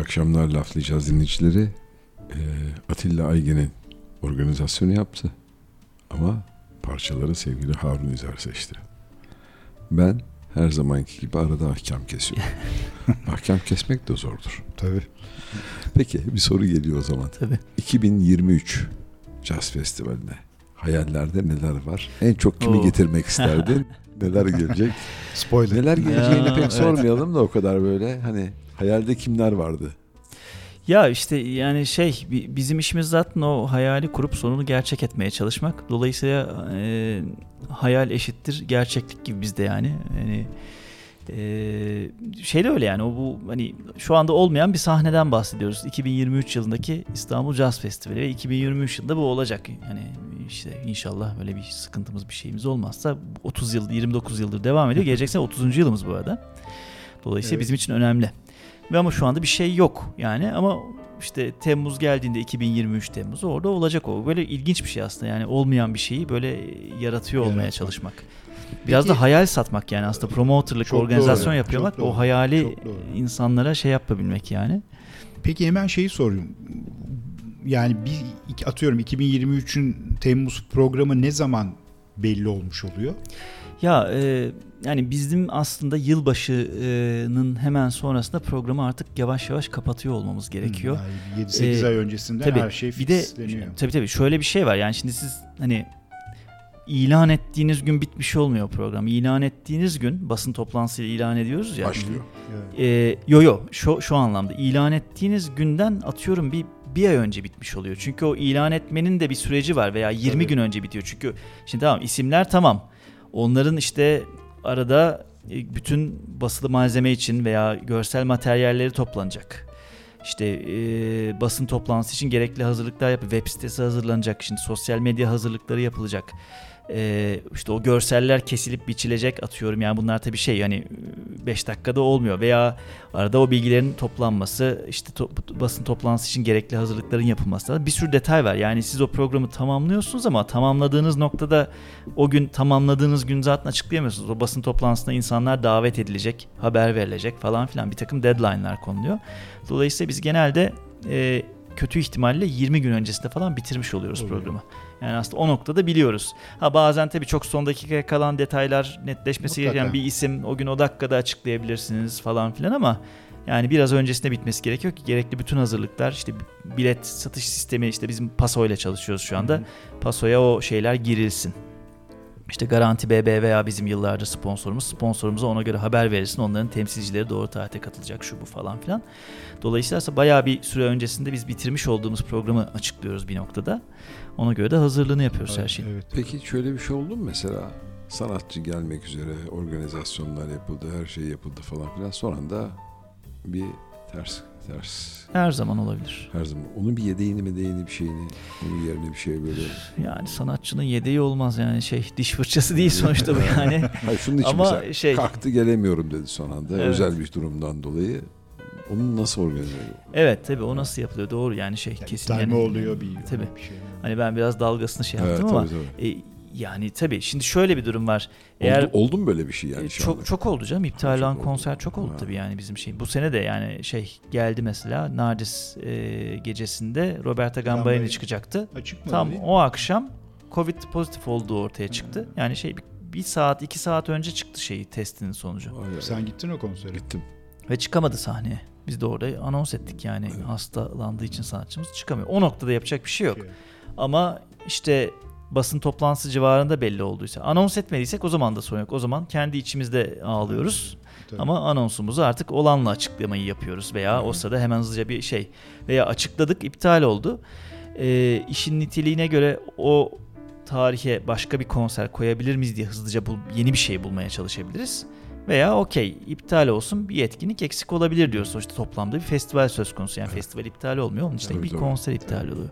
Akşamlar laflayacağız dinleyicileri. Ee, Atilla Aygen'in organizasyonu yaptı. Ama parçaları sevgili Harun İzer seçti. Ben her zamanki gibi arada ahkam kesiyorum. ahkam kesmek de zordur. Tabii. Peki bir soru geliyor o zaman. Tabii. 2023 Jazz Festivali'ne hayallerde neler var? En çok kimi Oo. getirmek isterdin? neler gelecek? Spoiler. Neler geleceğini Ya, pek evet. sormayalım da o kadar böyle. Hani hayalde kimler vardı? Ya işte yani şey bi- bizim işimiz zaten o hayali kurup sonunu gerçek etmeye çalışmak. Dolayısıyla e, hayal eşittir gerçeklik gibi bizde yani. Yani e, şey de öyle yani o bu hani şu anda olmayan bir sahneden bahsediyoruz. 2023 yılındaki İstanbul Jazz Festivali ve 2023 yılında bu olacak. Yani işte inşallah böyle bir sıkıntımız bir şeyimiz olmazsa 30 yıl 29 yıldır devam ediyor. Gelecek sene 30. yılımız bu arada. Dolayısıyla Evet. bizim için önemli. Ve ama şu anda bir şey yok yani ama işte Temmuz geldiğinde 2023 Temmuz orada olacak o. Böyle ilginç bir şey aslında yani olmayan bir şeyi böyle yaratıyor olmaya Yaratmak. çalışmak. Biraz Peki- da hayal satmak yani aslında promoterlık, organizasyon doğru, yapıyormak çok doğru, o hayali insanlara şey yapabilmek yani. Peki hemen şeyi sorayım. Yani bir atıyorum 2023'ün Temmuz programı ne zaman belli olmuş oluyor? Ya e, yani bizim aslında yılbaşının hemen sonrasında programı artık yavaş yavaş kapatıyor olmamız gerekiyor. Yani 7-8 Ee, ay öncesinden Tabii her şey bir de fixleniyor. tabii tabii şöyle bir şey var yani şimdi siz hani ilan ettiğiniz gün bitmiş olmuyor program. İlan ettiğiniz gün basın toplantısıyla ilan ediyoruz ya. Başlıyor. E, yo yo şu, şu anlamda ilan ettiğiniz günden atıyorum bir bir ay önce bitmiş oluyor. Çünkü o ilan etmenin de bir süreci var veya 20 Tabii. gün önce bitiyor. Çünkü şimdi tamam isimler tamam. Onların işte arada e, bütün basılı malzeme için veya görsel materyalleri toplanacak. İşte e, basın toplantısı için gerekli hazırlıklar yap, web sitesi hazırlanacak. Şimdi sosyal medya hazırlıkları yapılacak. E, işte o görseller kesilip biçilecek atıyorum. Yani bunlar tabii şey yani 5 dakikada olmuyor veya arada o bilgilerin toplanması, işte to- basın toplantısı için gerekli hazırlıkların yapılması. Bir sürü detay var. Yani siz o programı tamamlıyorsunuz ama tamamladığınız noktada o gün tamamladığınız gün zaten açıklayamıyorsunuz. O basın toplantısına insanlar davet edilecek, haber verilecek falan filan bir takım deadline'lar konuluyor. Dolayısıyla biz genelde e, kötü ihtimalle 20 gün öncesinde falan bitirmiş oluyoruz Oluyor. programı. Yani aslında o noktada biliyoruz. Ha bazen tabii çok son dakikaya kalan detaylar netleşmesi Mutlaka. gereken bir isim o gün o dakikada açıklayabilirsiniz falan filan ama yani biraz öncesinde bitmesi gerekiyor ki gerekli bütün hazırlıklar işte bilet satış sistemi işte bizim Paso ile çalışıyoruz şu anda. Paso'ya o şeyler girilsin. İşte Garanti BB veya bizim yıllardır sponsorumuz. Sponsorumuza ona göre haber verirsin. Onların temsilcileri doğru tarihte katılacak şu bu falan filan. Dolayısıyla bayağı bir süre öncesinde biz bitirmiş olduğumuz programı açıklıyoruz bir noktada. Ona göre de hazırlığını yapıyoruz her şeyin. Evet. Peki şöyle bir şey oldu mu mesela? Sanatçı gelmek üzere organizasyonlar yapıldı, her şey yapıldı falan filan. Son anda bir ters ters Her zaman olabilir. her zaman. Onun bir yedeğini medeğini bir şeyini, onun yerine bir şey böyle. Yani sanatçının yedeği olmaz yani şey diş fırçası değil sonuçta bu yani. Hayır şunun için Ama mesela şey- kalktı gelemiyorum dedi son anda. Evet. Özel bir durumdan dolayı. Onu nasıl organize ediyor? Evet tabii o nasıl yapılıyor doğru yani şey Yani kesin. iptal yani, mi oluyor bir, Tabii. bir şey. Hani ben biraz dalgasını şey Evet, yaptım ama tabii, tabii. e, yani tabii şimdi şöyle bir durum var. Eğer oldu, oldu mu böyle bir şey yani E, şu çok anda? çok oldu canım. İptal olan oldu. konser çok oldu Ha. tabii yani bizim şey. Bu sene de yani şey geldi mesela Nardis e, gecesinde Roberta Gambarini çıkacaktı. Açık mı? Tam değil mi? o akşam Covid pozitif olduğu ortaya çıktı. Yani şey bir, bir saat iki saat önce çıktı şeyi testinin sonucu. Vay. Sen gittin o konsere. Gittim. Ve çıkamadı sahneye. Biz de orada anons ettik yani Evet. hastalandığı için sanatçımız çıkamıyor. O noktada yapacak bir şey yok. Şey. Ama işte basın toplantısı civarında belli olduysa anons etmediysek o zaman da sorun yok. O zaman kendi içimizde ağlıyoruz. Tabii. Ama anonsumuzu artık olanla açıklamayı yapıyoruz veya o sırada hemen hızlıca bir şey veya açıkladık iptal oldu. Ee, işin niteliğine göre o tarihe başka bir konser koyabilir miyiz diye hızlıca bul- yeni bir şey bulmaya çalışabiliriz. Veya okey iptal olsun bir etkinlik eksik olabilir diyoruz. Sonuçta toplamda bir festival söz konusu. Yani festival iptal olmuyor. Onun için Tabii, bir tabii. konser iptal oluyor.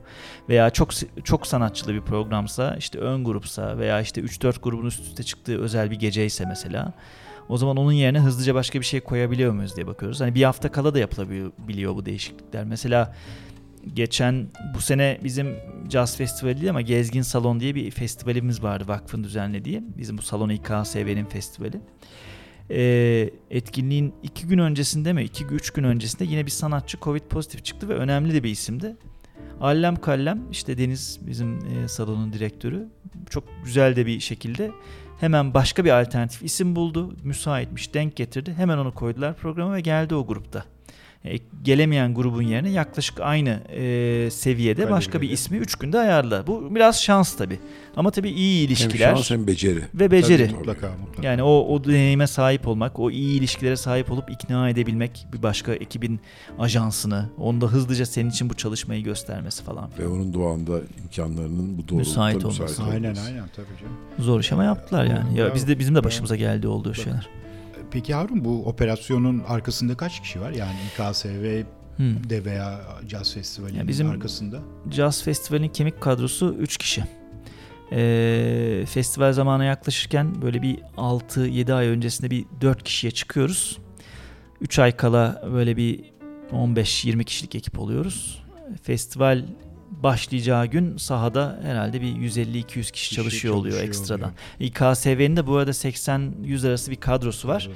Veya çok çok sanatçılı bir programsa işte ön grupsa veya işte 3-4 grubun üst üste çıktığı özel bir geceyse mesela o zaman onun yerine hızlıca başka bir şey koyabiliyor muyuz diye bakıyoruz. Hani bir hafta kala da yapılabiliyor bu değişiklikler. Mesela geçen bu sene bizim Jazz Festivali değil ama Gezgin Salon diye bir festivalimiz vardı vakfın düzenlediği. Bizim bu Salon İKSV'nin festivali. Ee, etkinliğin iki gün öncesinde mi, iki üç gün öncesinde yine bir sanatçı Covid pozitif çıktı ve önemli de bir isimdi. Allem Kallem işte Deniz bizim e, salonun direktörü çok güzel de bir şekilde hemen başka bir alternatif isim buldu. Müsaitmiş, denk getirdi. Hemen onu koydular programa ve geldi o grupta. E, gelemeyen grubun yerine yaklaşık aynı e, seviyede başka bir ismi 3 günde ayarladı. Bu biraz şans tabii. Ama tabii iyi Hem ilişkiler şans hem beceri. ve beceri. Tabii, mutlaka mutlaka. Yani o, o deneyime sahip olmak, o iyi ilişkilere sahip olup ikna edebilmek bir başka ekibin ajansını, onda hızlıca senin için bu çalışmayı göstermesi falan. Ve onun doğanda imkanlarının bu doğrultuda Müsait müsait, olması. olması. Aynen aynen tabii canım. Zor iş ama yaptılar yani. Ya Bravo, biz de bizim de başımıza geldi olduğu şeyler. Peki Harun bu operasyonun arkasında kaç kişi var? Yani İKSV Hmm. de veya Jazz Festivali'nin Ya bizim- arkasında. Jazz Festivali'nin kemik kadrosu 3 kişi. Ee, festival zamanı yaklaşırken böyle bir 6-7 ay öncesinde bir 4 kişiye çıkıyoruz. 3 ay kala böyle bir 15-20 kişilik ekip oluyoruz. Festival başlayacağı gün sahada herhalde bir 150-200 kişi, Kişi çalışıyor oluyor çalışıyor ekstradan. oluyor. İKSV'nin de bu arada 80-100 arası bir kadrosu var.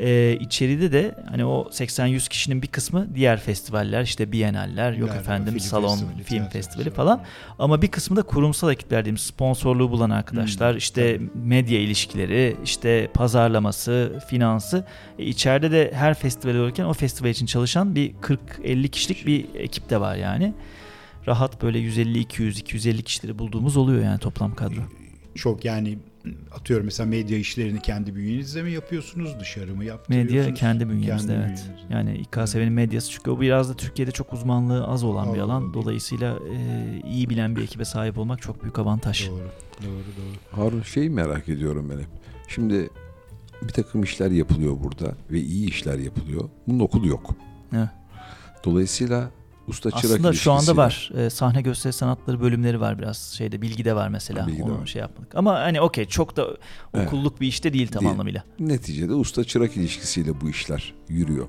Ee, içeride de hani o 80-100 kişinin bir kısmı diğer festivaller işte Biennaller, yok Yani efendim film salon, festivali, film festivali falan. Ama bir kısmı da kurumsal ekipler diyeyim sponsorluğu bulan arkadaşlar. Hmm, işte medya ilişkileri, işte pazarlaması, finansı. E, içeride de her festival olurken o festival için çalışan bir 40-50 kişilik bir ekip de var yani. Rahat böyle 150-200-250 kişileri bulduğumuz oluyor yani toplam kadro. Çok yani atıyorum mesela medya işlerini kendi bünyenizde mi yapıyorsunuz? Dışarı mı yaptırıyorsunuz? Medya kendi bünyemizde Kendi evet. bünyenizde. Yani İKSV'nin medyası çünkü o biraz da Türkiye'de çok uzmanlığı az olan bir Allah alan. Allah. Dolayısıyla e, iyi bilen bir ekibe sahip olmak çok büyük avantaj. Doğru, doğru, doğru. Harun şeyi merak ediyorum ben hep. Şimdi bir takım işler yapılıyor burada ve iyi işler yapılıyor. Bunun okulu yok. Evet. Dolayısıyla usta çırak Aslında şu anda ilişkisiyle- var. E, sahne gösteri sanatları bölümleri var biraz. Şeyde bilgide var mesela. Bilgide Onu var. şey yapmadık. Ama hani okey çok da Evet. okulluk bir işte değil tam Değil. anlamıyla. Neticede usta çırak ilişkisiyle bu işler yürüyor.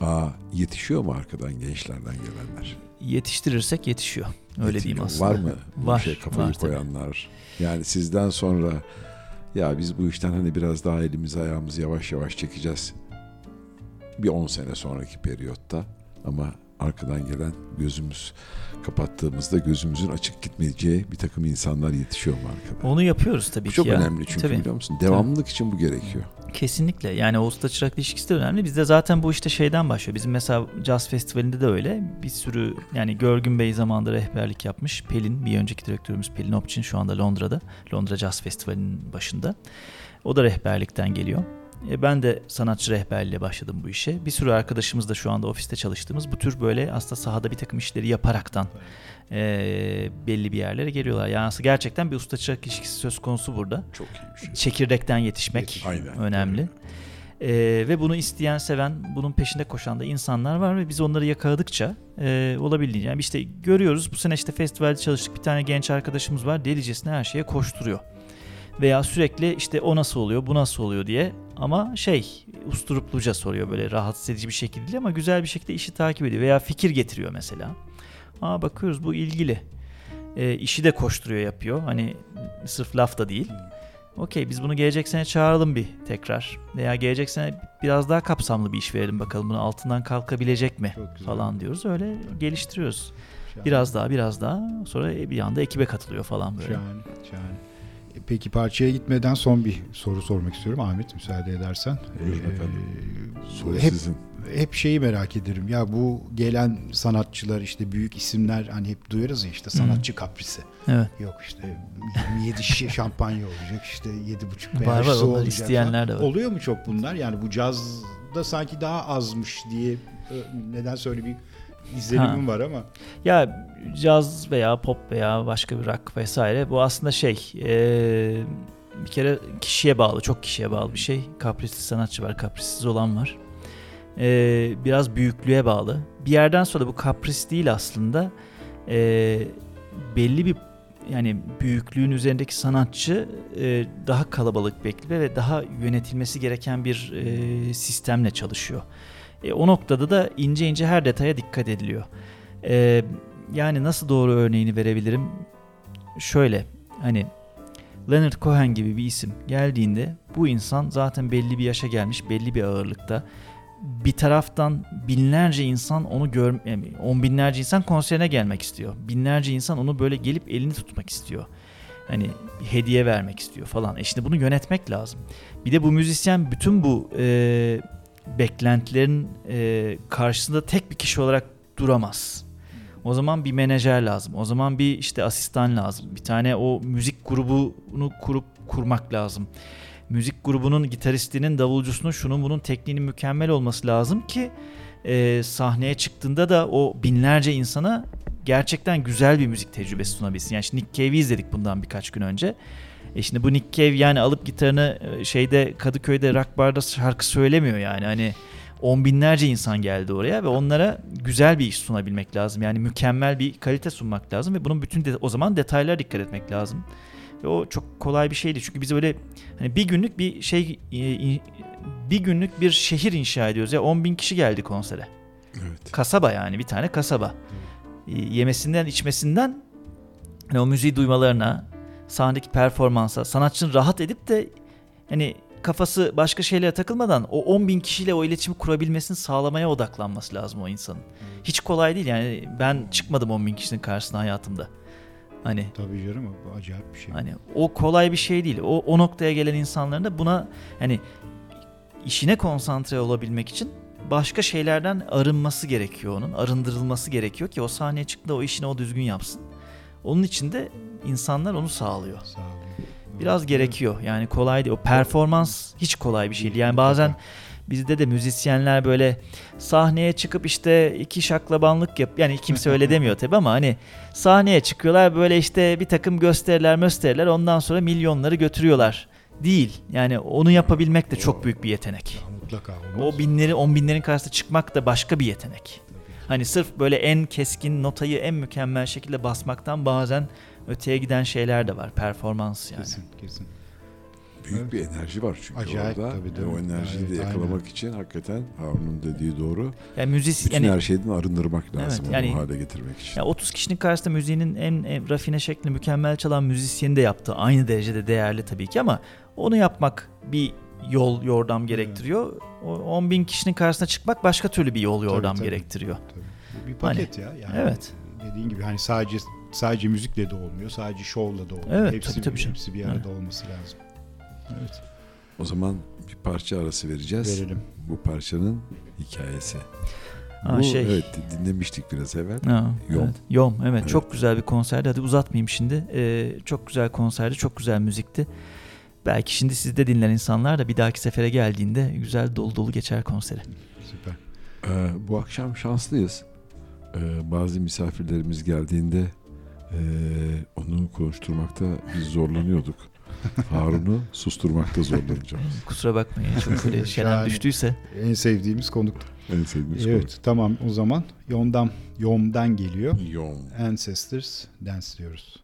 Aa, yetişiyor mu arkadan gençlerden gelenler? Yetiştirirsek yetişiyor. Öyle diyeyim Yetişiyor. aslında. Var mı Var, işe kafayı var tabii. koyanlar? Yani sizden sonra ya biz bu işten hani biraz daha elimizi ayağımızı yavaş yavaş çekeceğiz. Bir 10 sene sonraki periyotta ama arkadan gelen gözümüz kapattığımızda gözümüzün açık gitmeyeceği bir takım insanlar yetişiyor mu arkadan? Onu yapıyoruz tabii Bu ki çok ya. önemli çünkü Tabii. biliyor musun? Devamlılık için bu gerekiyor. Kesinlikle. Yani o usta çırak ilişkisi de önemli. Bizde zaten bu işte şeyden başlıyor. Bizim mesela Jazz Festivali'nde de öyle. Bir sürü yani Görgün Bey zamanında rehberlik yapmış. Pelin, bir önceki direktörümüz Pelin Opçin şu anda Londra'da. Londra Jazz Festivali'nin başında. O da rehberlikten geliyor. E, ben de sanatçı rehberliğiyle başladım bu işe. Bir sürü arkadaşımız da şu anda ofiste çalıştığımız bu tür böyle aslında sahada bir takım işleri yaparaktan e, belli bir yerlere geliyorlar. Yani aslında gerçekten bir usta çırak ilişkisi söz konusu burada Çok iyi bir şey. çekirdekten yetişmek Aynen. önemli. Ee, ve bunu isteyen, seven, bunun peşinde koşan da insanlar var ve biz onları yakaladıkça e, olabildiğince. Yani işte görüyoruz bu sene işte festivalde çalıştık bir tane genç arkadaşımız var delicesine her şeye koşturuyor. Veya sürekli işte o nasıl oluyor, bu nasıl oluyor diye ama şey usturupluca soruyor böyle rahatsız edici bir şekilde değil ama güzel bir şekilde işi takip ediyor. Veya fikir getiriyor mesela. Aa bakıyoruz bu ilgili. E, işi de koşturuyor yapıyor. Hani sırf laf da değil. Okey biz bunu gelecek sene çağıralım bir tekrar. Veya gelecek sene biraz daha kapsamlı bir iş verelim bakalım bunu altından kalkabilecek mi falan diyoruz. Öyle geliştiriyoruz. Şahane. Biraz daha biraz daha sonra bir anda ekibe katılıyor falan böyle. Şahane, şahane. Peki parçaya gitmeden son bir soru sormak istiyorum Ahmet müsaade edersen. Buyurun Ee, efendim. Soru hep sizin. hep şeyi merak ederim. Ya bu gelen sanatçılar işte büyük isimler hani hep duyarız ya işte sanatçı kaprisi. Evet. Yok işte 27 şişe şampanya olacak işte 7,5 Var beyaz var su olacak isteyenler de var. Oluyor mu çok bunlar? Yani bu cazda sanki daha azmış diye e, nedense öyle bir izlenimim var ama. Ya caz veya pop veya başka bir rock vesaire bu aslında şey eee, bir kere kişiye bağlı çok kişiye bağlı bir şey. Kaprisli sanatçı var kaprissiz olan var. Eee, biraz büyüklüğe bağlı. Bir yerden sonra bu kapris değil aslında eee, belli bir yani büyüklüğün üzerindeki sanatçı eee, daha kalabalık bekliyor ve daha yönetilmesi gereken bir eee, sistemle çalışıyor. E, o noktada da ince ince her detaya dikkat ediliyor. E, yani nasıl doğru örneğini verebilirim? Şöyle hani Leonard Cohen gibi bir isim geldiğinde bu insan zaten belli bir yaşa gelmiş, belli bir ağırlıkta. Bir taraftan binlerce insan onu gör, yani on binlerce insan konserine gelmek istiyor. Binlerce insan onu böyle gelip elini tutmak istiyor. Hani hediye vermek istiyor falan. E şimdi bunu yönetmek lazım. Bir de bu müzisyen bütün bu e, beklentilerin e, karşısında tek bir kişi olarak duramaz. O zaman bir menajer lazım. O zaman bir işte asistan lazım. Bir tane o müzik grubunu kurup kurmak lazım. Müzik grubunun gitaristinin, davulcusunun, şunun bunun tekniğinin mükemmel olması lazım ki e, sahneye çıktığında da o binlerce insana gerçekten güzel bir müzik tecrübesi sunabilsin. Yani Nick Cave'i izledik bundan birkaç gün önce. E şimdi bu Nick Cave yani alıp gitarını e, şeyde Kadıköy'de rock barda şarkı söylemiyor yani. Hani on binlerce insan geldi oraya ve onlara güzel bir iş sunabilmek lazım. Yani mükemmel bir kalite sunmak lazım ve bunun bütün de, o zaman detaylara dikkat etmek lazım. Ve o çok kolay bir şeydi. Çünkü biz öyle hani bir günlük bir şey e, bir günlük bir şehir inşa ediyoruz ya 10 bin kişi geldi konsere. Evet. Kasaba yani bir tane kasaba. E, Yemesinden içmesinden hani o müziği duymalarına, sahnedeki performansa, sanatçının rahat edip de hani kafası başka şeylere takılmadan o 10 bin kişiyle o iletişimi kurabilmesini sağlamaya odaklanması lazım o insanın. Hiç kolay değil yani ben çıkmadım 10 bin kişinin karşısına hayatımda. Hani Tabii canım bu acayip bir şey. Hani o kolay bir şey değil. O, o noktaya gelen insanların da buna hani işine konsantre olabilmek için başka şeylerden arınması gerekiyor onun. Arındırılması gerekiyor ki o sahneye çıktığında o işini o düzgün yapsın. Onun için de insanlar onu sağlıyor. Sağ olun. Biraz gerekiyor. Yani kolay değil. O performans hiç kolay bir şey değil. Yani bazen bizde de müzisyenler böyle sahneye çıkıp işte iki şaklabanlık yap yani kimse öyle demiyor tabi ama hani sahneye çıkıyorlar böyle işte bir takım gösteriler gösteriler ondan sonra milyonları götürüyorlar. Değil. Yani onu yapabilmek de çok büyük bir yetenek. Mutlaka olmaz. O binleri on binlerin karşısında çıkmak da başka bir yetenek. Hani sırf böyle en keskin notayı en mükemmel şekilde basmaktan bazen öteye giden şeyler de var. Performans yani. Kesin kesin. Büyük bir enerji var çünkü Acayip orada. tabii, o enerjiyi Evet, de yakalamak aynen. için hakikaten Harun'un dediği doğru. Yani müzis Bütün yani her şeyden arındırmak lazım Evet, yani- onu hale getirmek için. Ya 30 kişinin karşısında müziğinin en, en rafine şeklini mükemmel çalan müzisyeni de yaptı. Aynı derecede değerli tabii ki ama onu yapmak bir yol yordam gerektiriyor. O 10 bin kişinin karşısına çıkmak başka türlü bir yol yordam tabii. gerektiriyor. Tabii. Bu Bir paket ya. Yani Hani Evet. Dediğin gibi hani sadece sadece müzikle de olmuyor, sadece şovla da olmuyor. Evet, hepsi, tabii, tabii canım. hepsi bir arada olması lazım. Evet. O zaman bir parça arası vereceğiz. Verelim. Bu parçanın hikayesi. Ha, Bu, şey. Evet dinlemiştik biraz evvel. Ha, Yom. Evet. Yom evet, Evet. çok güzel bir konserdi. Hadi uzatmayayım şimdi. Ee, çok güzel konserdi, çok güzel müzikti. Belki şimdi sizde dinleyen insanlar da bir dahaki sefere geldiğinde güzel dolu dolu geçer konseri. Süper. Ee, bu akşam şanslıyız. Ee, bazı misafirlerimiz geldiğinde ee, onu konuşturmakta biz zorlanıyorduk. Harun'u susturmakta zorlanacağız. Kusura bakmayın çok böyle şeyler düştüyse. En sevdiğimiz konuk. En sevdiğimiz Evet tamam o zaman Yom'dan Yom'dan geliyor. Yom. Ancestors Dance diyoruz.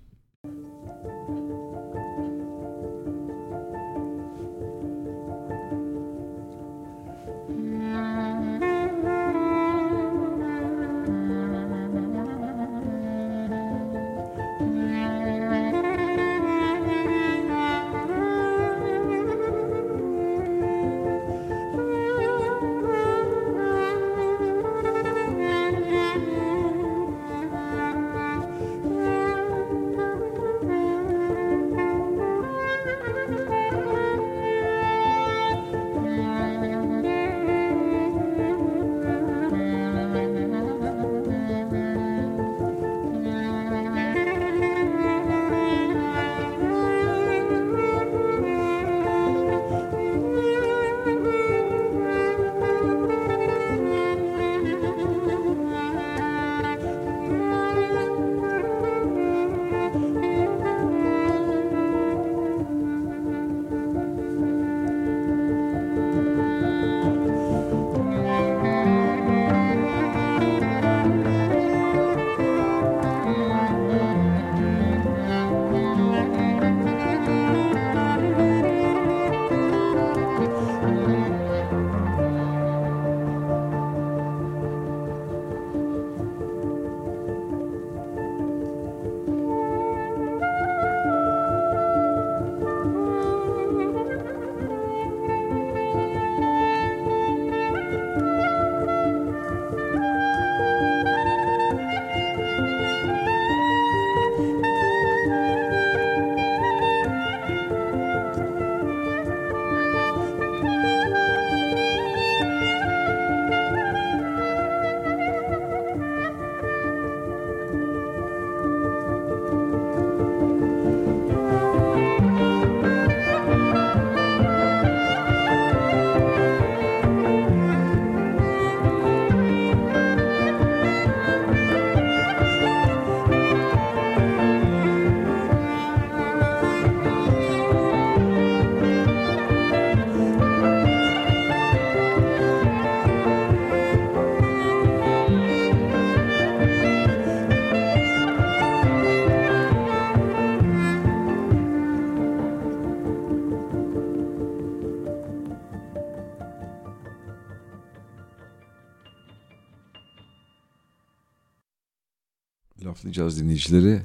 Laflayacağız dinleyicileri.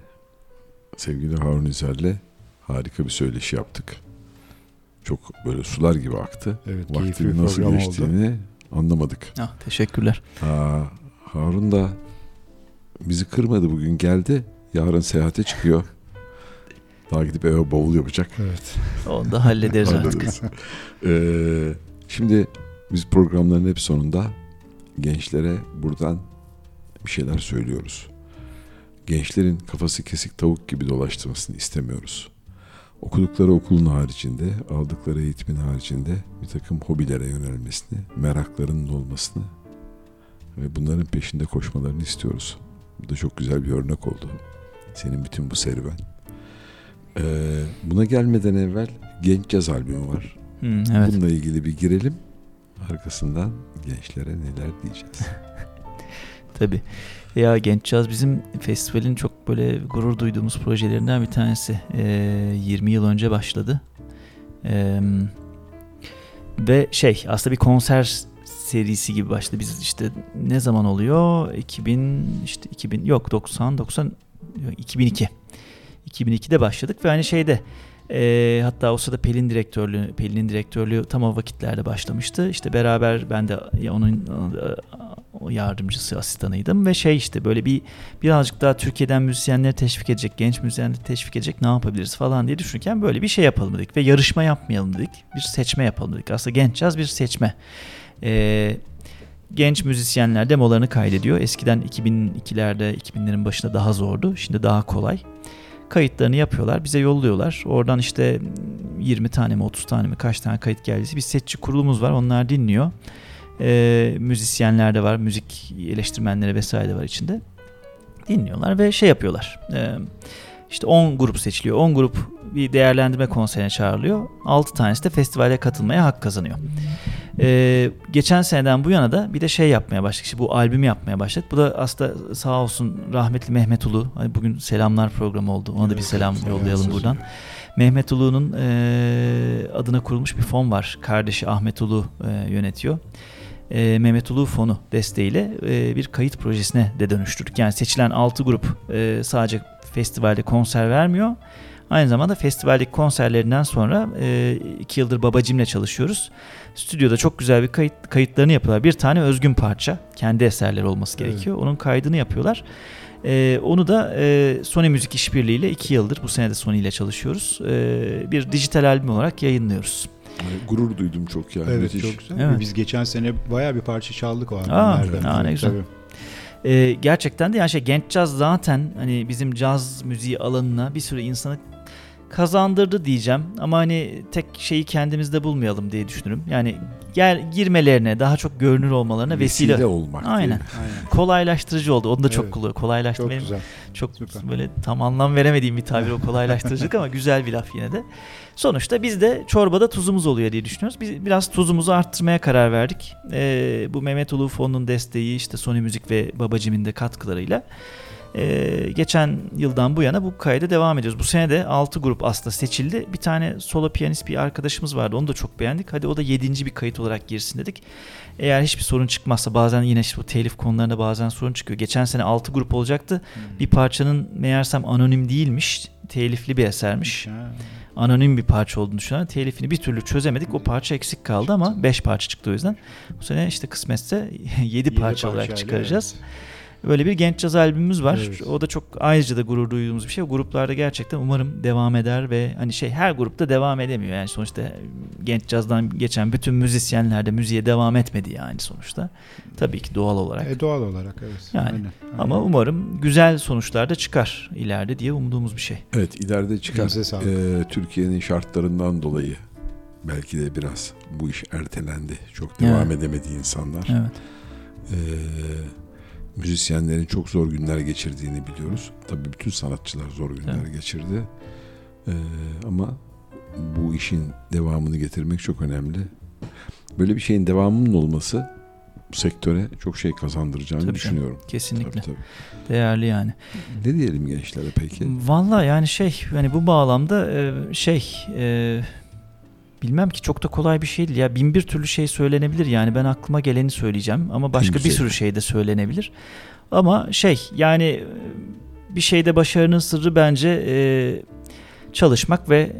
Sevgili Harun İzer'le harika bir söyleşi yaptık. Çok böyle sular gibi aktı. Evet, keyifli bir Vaktinin nasıl program oldu. geçtiğini anlamadık. Ah, teşekkürler. Aa, Harun da bizi kırmadı bugün geldi. Yarın seyahate çıkıyor. Daha gidip eve bavul yapacak. Evet. Onu da hallederiz artık. Ee, şimdi biz programların hep sonunda gençlere buradan bir şeyler söylüyoruz. Gençlerin kafası kesik tavuk gibi dolaştırmasını istemiyoruz. Okudukları okulun haricinde, aldıkları eğitimin haricinde bir takım hobilere yönelmesini, meraklarının olmasını ve bunların peşinde koşmalarını istiyoruz. Bu da çok güzel bir örnek oldu. Senin bütün bu serüven. Ee, buna gelmeden evvel Genç Caz albümü var. Hı, evet. Bununla ilgili bir girelim. Arkasından gençlere neler diyeceğiz. Tabii. Ya Genç Caz bizim festivalin çok böyle gurur duyduğumuz projelerinden bir tanesi. Ee, 20 yıl önce başladı. Ee, ve şey aslında bir konser serisi gibi başladı. Biz işte ne zaman oluyor? 2000 işte 2000 yok 90 90 yok, 2002. 2002'de başladık ve hani şeyde e, hatta o sırada Pelin direktörlüğü Pelin'in direktörlüğü tam o vakitlerde başlamıştı. İşte beraber ben de onun e, yardımcısı asistanıydım ve şey işte böyle bir birazcık daha Türkiye'den müzisyenleri teşvik edecek, genç müzisyenleri teşvik edecek ne yapabiliriz falan diye düşünürken böyle bir şey yapalım dedik ve yarışma yapmayalım dedik. Bir seçme yapalım dedik. Aslında genç caz bir seçme. Ee, genç müzisyenler demolarını kaydediyor. Eskiden 2002'lerde 2000'lerin başında daha zordu. Şimdi daha kolay. Kayıtlarını yapıyorlar. Bize yolluyorlar. Oradan işte 20 tane mi 30 tane mi kaç tane kayıt geldiyse bir setçi kurulumuz var. Onlar dinliyor. Ee, müzisyenler de var. Müzik eleştirmenleri vesaire de var içinde. Dinliyorlar ve şey yapıyorlar. Ee, işte 10 grup seçiliyor. 10 grup bir değerlendirme konserine çağrılıyor. 6 tanesi de festivale katılmaya hak kazanıyor. Ee, geçen seneden bu yana da bir de şey yapmaya başladık. İşte bu albümü yapmaya başladık. Bu da aslında sağ olsun rahmetli Mehmet Ulu. Hani bugün selamlar programı oldu. Ona da bir selam yollayalım buradan. Mehmet Ulu'nun e, adına kurulmuş bir fon var. Kardeşi Ahmet Ulu e, yönetiyor. E, Mehmet Ulu fonu desteğiyle e, bir kayıt projesine de dönüştürdük. Yani seçilen 6 grup e, sadece festivalde konser vermiyor. Aynı zamanda festivaldeki konserlerinden sonra 2 yıldır babacimle çalışıyoruz. Stüdyoda çok güzel bir kayıt kayıtlarını yapıyorlar. Bir tane özgün parça. Kendi eserleri olması gerekiyor. Onun kaydını yapıyorlar. Ee, onu da e, Sony Müzik işbirliğiyle 2 yıldır bu sene de Sony ile çalışıyoruz. Ee, bir dijital albüm olarak yayınlıyoruz. Ay, Gurur duydum çok yani. Evet müthiş. çok güzel. Evet. Biz geçen sene bayağı bir parça çaldık o Aa, albümlerden. aa, ne güzel. Tabii. Ee, gerçekten de yani şey genç caz zaten hani bizim caz müziği alanına bir sürü insanı kazandırdı diyeceğim ama hani tek şeyi kendimizde bulmayalım diye düşünürüm. Yani gel girmelerine daha çok görünür olmalarına vesile, Vesile olmak. Aynen. Aynen. kolaylaştırıcı oldu. Onu da çok Evet. kullanıyor. Kolaylaştı Çok benim güzel. çok Süper. böyle tam anlam veremediğim bir tabir o kolaylaştırıcılık ama güzel bir laf yine de. Sonuçta biz de çorbada tuzumuz oluyor diye düşünüyoruz. Biz biraz tuzumuzu arttırmaya karar verdik. Ee, bu Mehmet Ulu Fonu'nun desteği işte Sony Müzik ve Babacım'ın da katkılarıyla ee, geçen yıldan bu yana bu kayda devam ediyoruz. Bu sene de 6 grup aslında seçildi. Bir tane solo piyanist bir arkadaşımız vardı. Onu da çok beğendik. Hadi o da 7. bir kayıt olarak girsin dedik. Eğer hiçbir sorun çıkmazsa bazen yine işte bu telif konularında bazen sorun çıkıyor. Geçen sene 6 grup olacaktı. Bir parçanın meğersem anonim değilmiş. Telifli bir esermiş. Anonim bir parça olduğunu düşünen telifini bir türlü çözemedik. O parça eksik kaldı ama 5 parça çıktı o yüzden. Bu sene işte kısmetse 7 parça olarak çıkaracağız. Böyle bir genç caz albümümüz var. Evet. O da çok ayrıca da gurur duyduğumuz bir şey. O gruplarda gerçekten umarım devam eder ve hani şey her grupta devam edemiyor. Yani sonuçta genç cazdan geçen bütün müzisyenler de müziğe devam etmedi yani sonuçta. Tabii ki doğal olarak. E, doğal olarak evet. Yani. Aynen, aynen. Ama umarım güzel sonuçlar da çıkar ileride diye umduğumuz bir şey. Evet ileride çıkar. Ee, Türkiye'nin şartlarından dolayı belki de biraz bu iş ertelendi. Çok devam edemedi insanlar. Evet. Ee, müzisyenlerin çok zor günler geçirdiğini biliyoruz. Tabii bütün sanatçılar zor günler Evet. geçirdi. Ee, ama bu işin devamını getirmek çok önemli. Böyle bir şeyin devamının olması sektöre çok şey kazandıracağını Tabii düşünüyorum. Kesinlikle. Tabii, tabii. Değerli yani. Ne diyelim gençlere peki? Valla yani şey yani bu bağlamda e, şey e, bilmem ki çok da kolay bir şey değil ya bin bir türlü şey söylenebilir yani ben aklıma geleni söyleyeceğim ama başka bir sürü şey de söylenebilir ama şey yani e, bir şeyde başarının sırrı bence e, çalışmak ve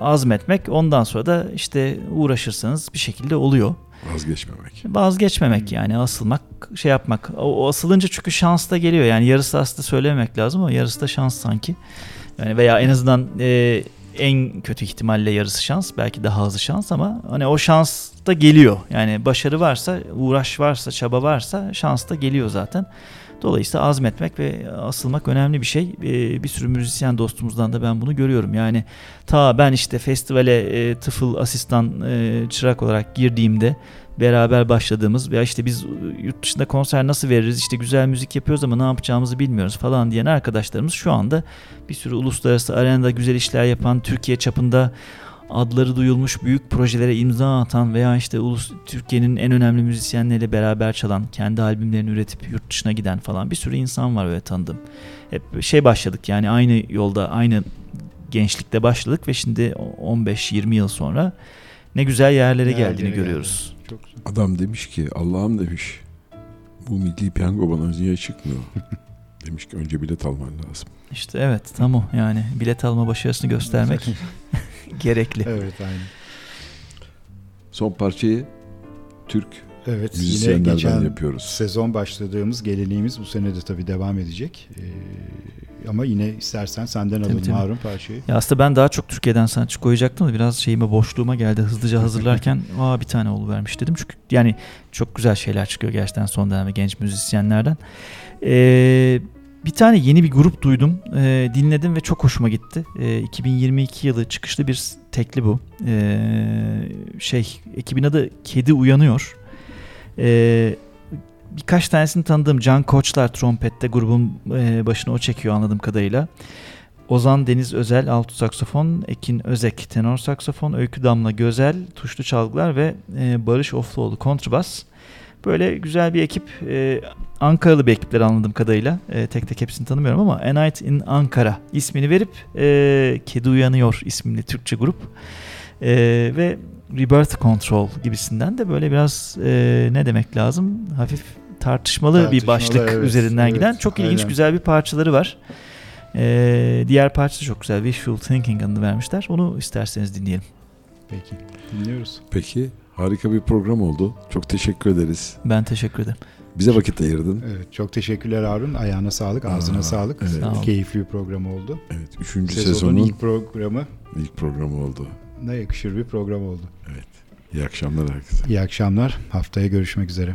azmetmek. Ondan sonra da işte uğraşırsanız bir şekilde oluyor. Vazgeçmemek. Vazgeçmemek yani asılmak şey yapmak. O, o asılınca çünkü şans da geliyor. Yani yarısı aslında söylememek lazım ama yarısı da şans sanki. Yani veya en azından e, en kötü ihtimalle yarısı şans. Belki daha azı şans ama hani o şans da geliyor. Yani başarı varsa, uğraş varsa, çaba varsa şans da geliyor zaten. Dolayısıyla azmetmek ve asılmak önemli bir şey. E, bir sürü müzisyen dostumuzdan da ben bunu görüyorum. Yani ta ben işte festivale e, tıfıl asistan e, çırak olarak girdiğimde beraber başladığımız veya işte biz yurt dışında konser nasıl veririz işte güzel müzik yapıyoruz ama ne yapacağımızı bilmiyoruz falan diyen arkadaşlarımız şu anda bir sürü uluslararası arenada güzel işler yapan Türkiye çapında adları duyulmuş büyük projelere imza atan veya işte ulus Türkiye'nin en önemli müzisyenleriyle beraber çalan, kendi albümlerini üretip yurt dışına giden falan bir sürü insan var öyle tanıdığım. Hep şey başladık yani aynı yolda, aynı gençlikte başladık ve şimdi 15-20 yıl sonra ne güzel yerlere Yerlere geldiğini geldi. görüyoruz. Güzel. Adam demiş ki Allah'ım demiş bu milli piyango bana niye çıkmıyor? demiş ki önce bilet alman lazım. İşte evet tam o yani bilet alma başarısını göstermek gerekli. Evet aynen. Son parçayı Türk Evet yine geçen yapıyoruz. sezon başladığımız geleneğimiz bu sene de tabii devam edecek. Ee, ama yine istersen senden alalım tabii. Harun parçayı. Ya aslında ben daha çok Türkiye'den sanatçı koyacaktım da biraz şeyime boşluğuma geldi. Hızlıca hazırlarken aa bir tane vermiş dedim. Çünkü yani çok güzel şeyler çıkıyor gerçekten son dönemde genç müzisyenlerden. Ee, bir tane yeni bir grup duydum. Ee, dinledim ve çok hoşuma gitti. Ee, 2022 yılı çıkışlı bir tekli bu. Ee, şey ekibin adı Kedi Uyanıyor. Ee, birkaç tanesini tanıdığım Can Koçlar trompette grubun e, başına o çekiyor anladığım kadarıyla. Ozan Deniz Özel alto saksofon, Ekin Özek tenor saksofon, Öykü Damla Gözel tuşlu çalgılar ve e, Barış Ofluoğlu kontrbas. Böyle güzel bir ekip. E, Ankaralı bir ekipler anladığım kadarıyla. E, tek tek hepsini tanımıyorum ama A Night in Ankara ismini verip e, Kedi Uyanıyor isimli Türkçe grup. Ve Rebirth Control gibisinden de böyle biraz e, ne demek lazım? Hafif tartışmalı, bir Tartışmalı, başlık evet, üzerinden evet, giden çok ilginç aynen. güzel bir parçaları var. Ee, diğer parçası çok güzel. Wishful Thinking adını vermişler. Onu isterseniz dinleyelim. Peki dinliyoruz. Peki harika bir program oldu. Çok teşekkür ederiz. Ben teşekkür ederim. Bize vakit ayırdın. Evet, çok teşekkürler Harun. Ayağına sağlık, ağzına Aa, sağlık. evet. Sağ. Keyifli bir program oldu. Evet, üçüncü Sezonun, sezonun ilk, ilk programı programı oldu. Ne yakışır bir program oldu. İyi akşamlar herkese. İyi akşamlar. Haftaya görüşmek üzere.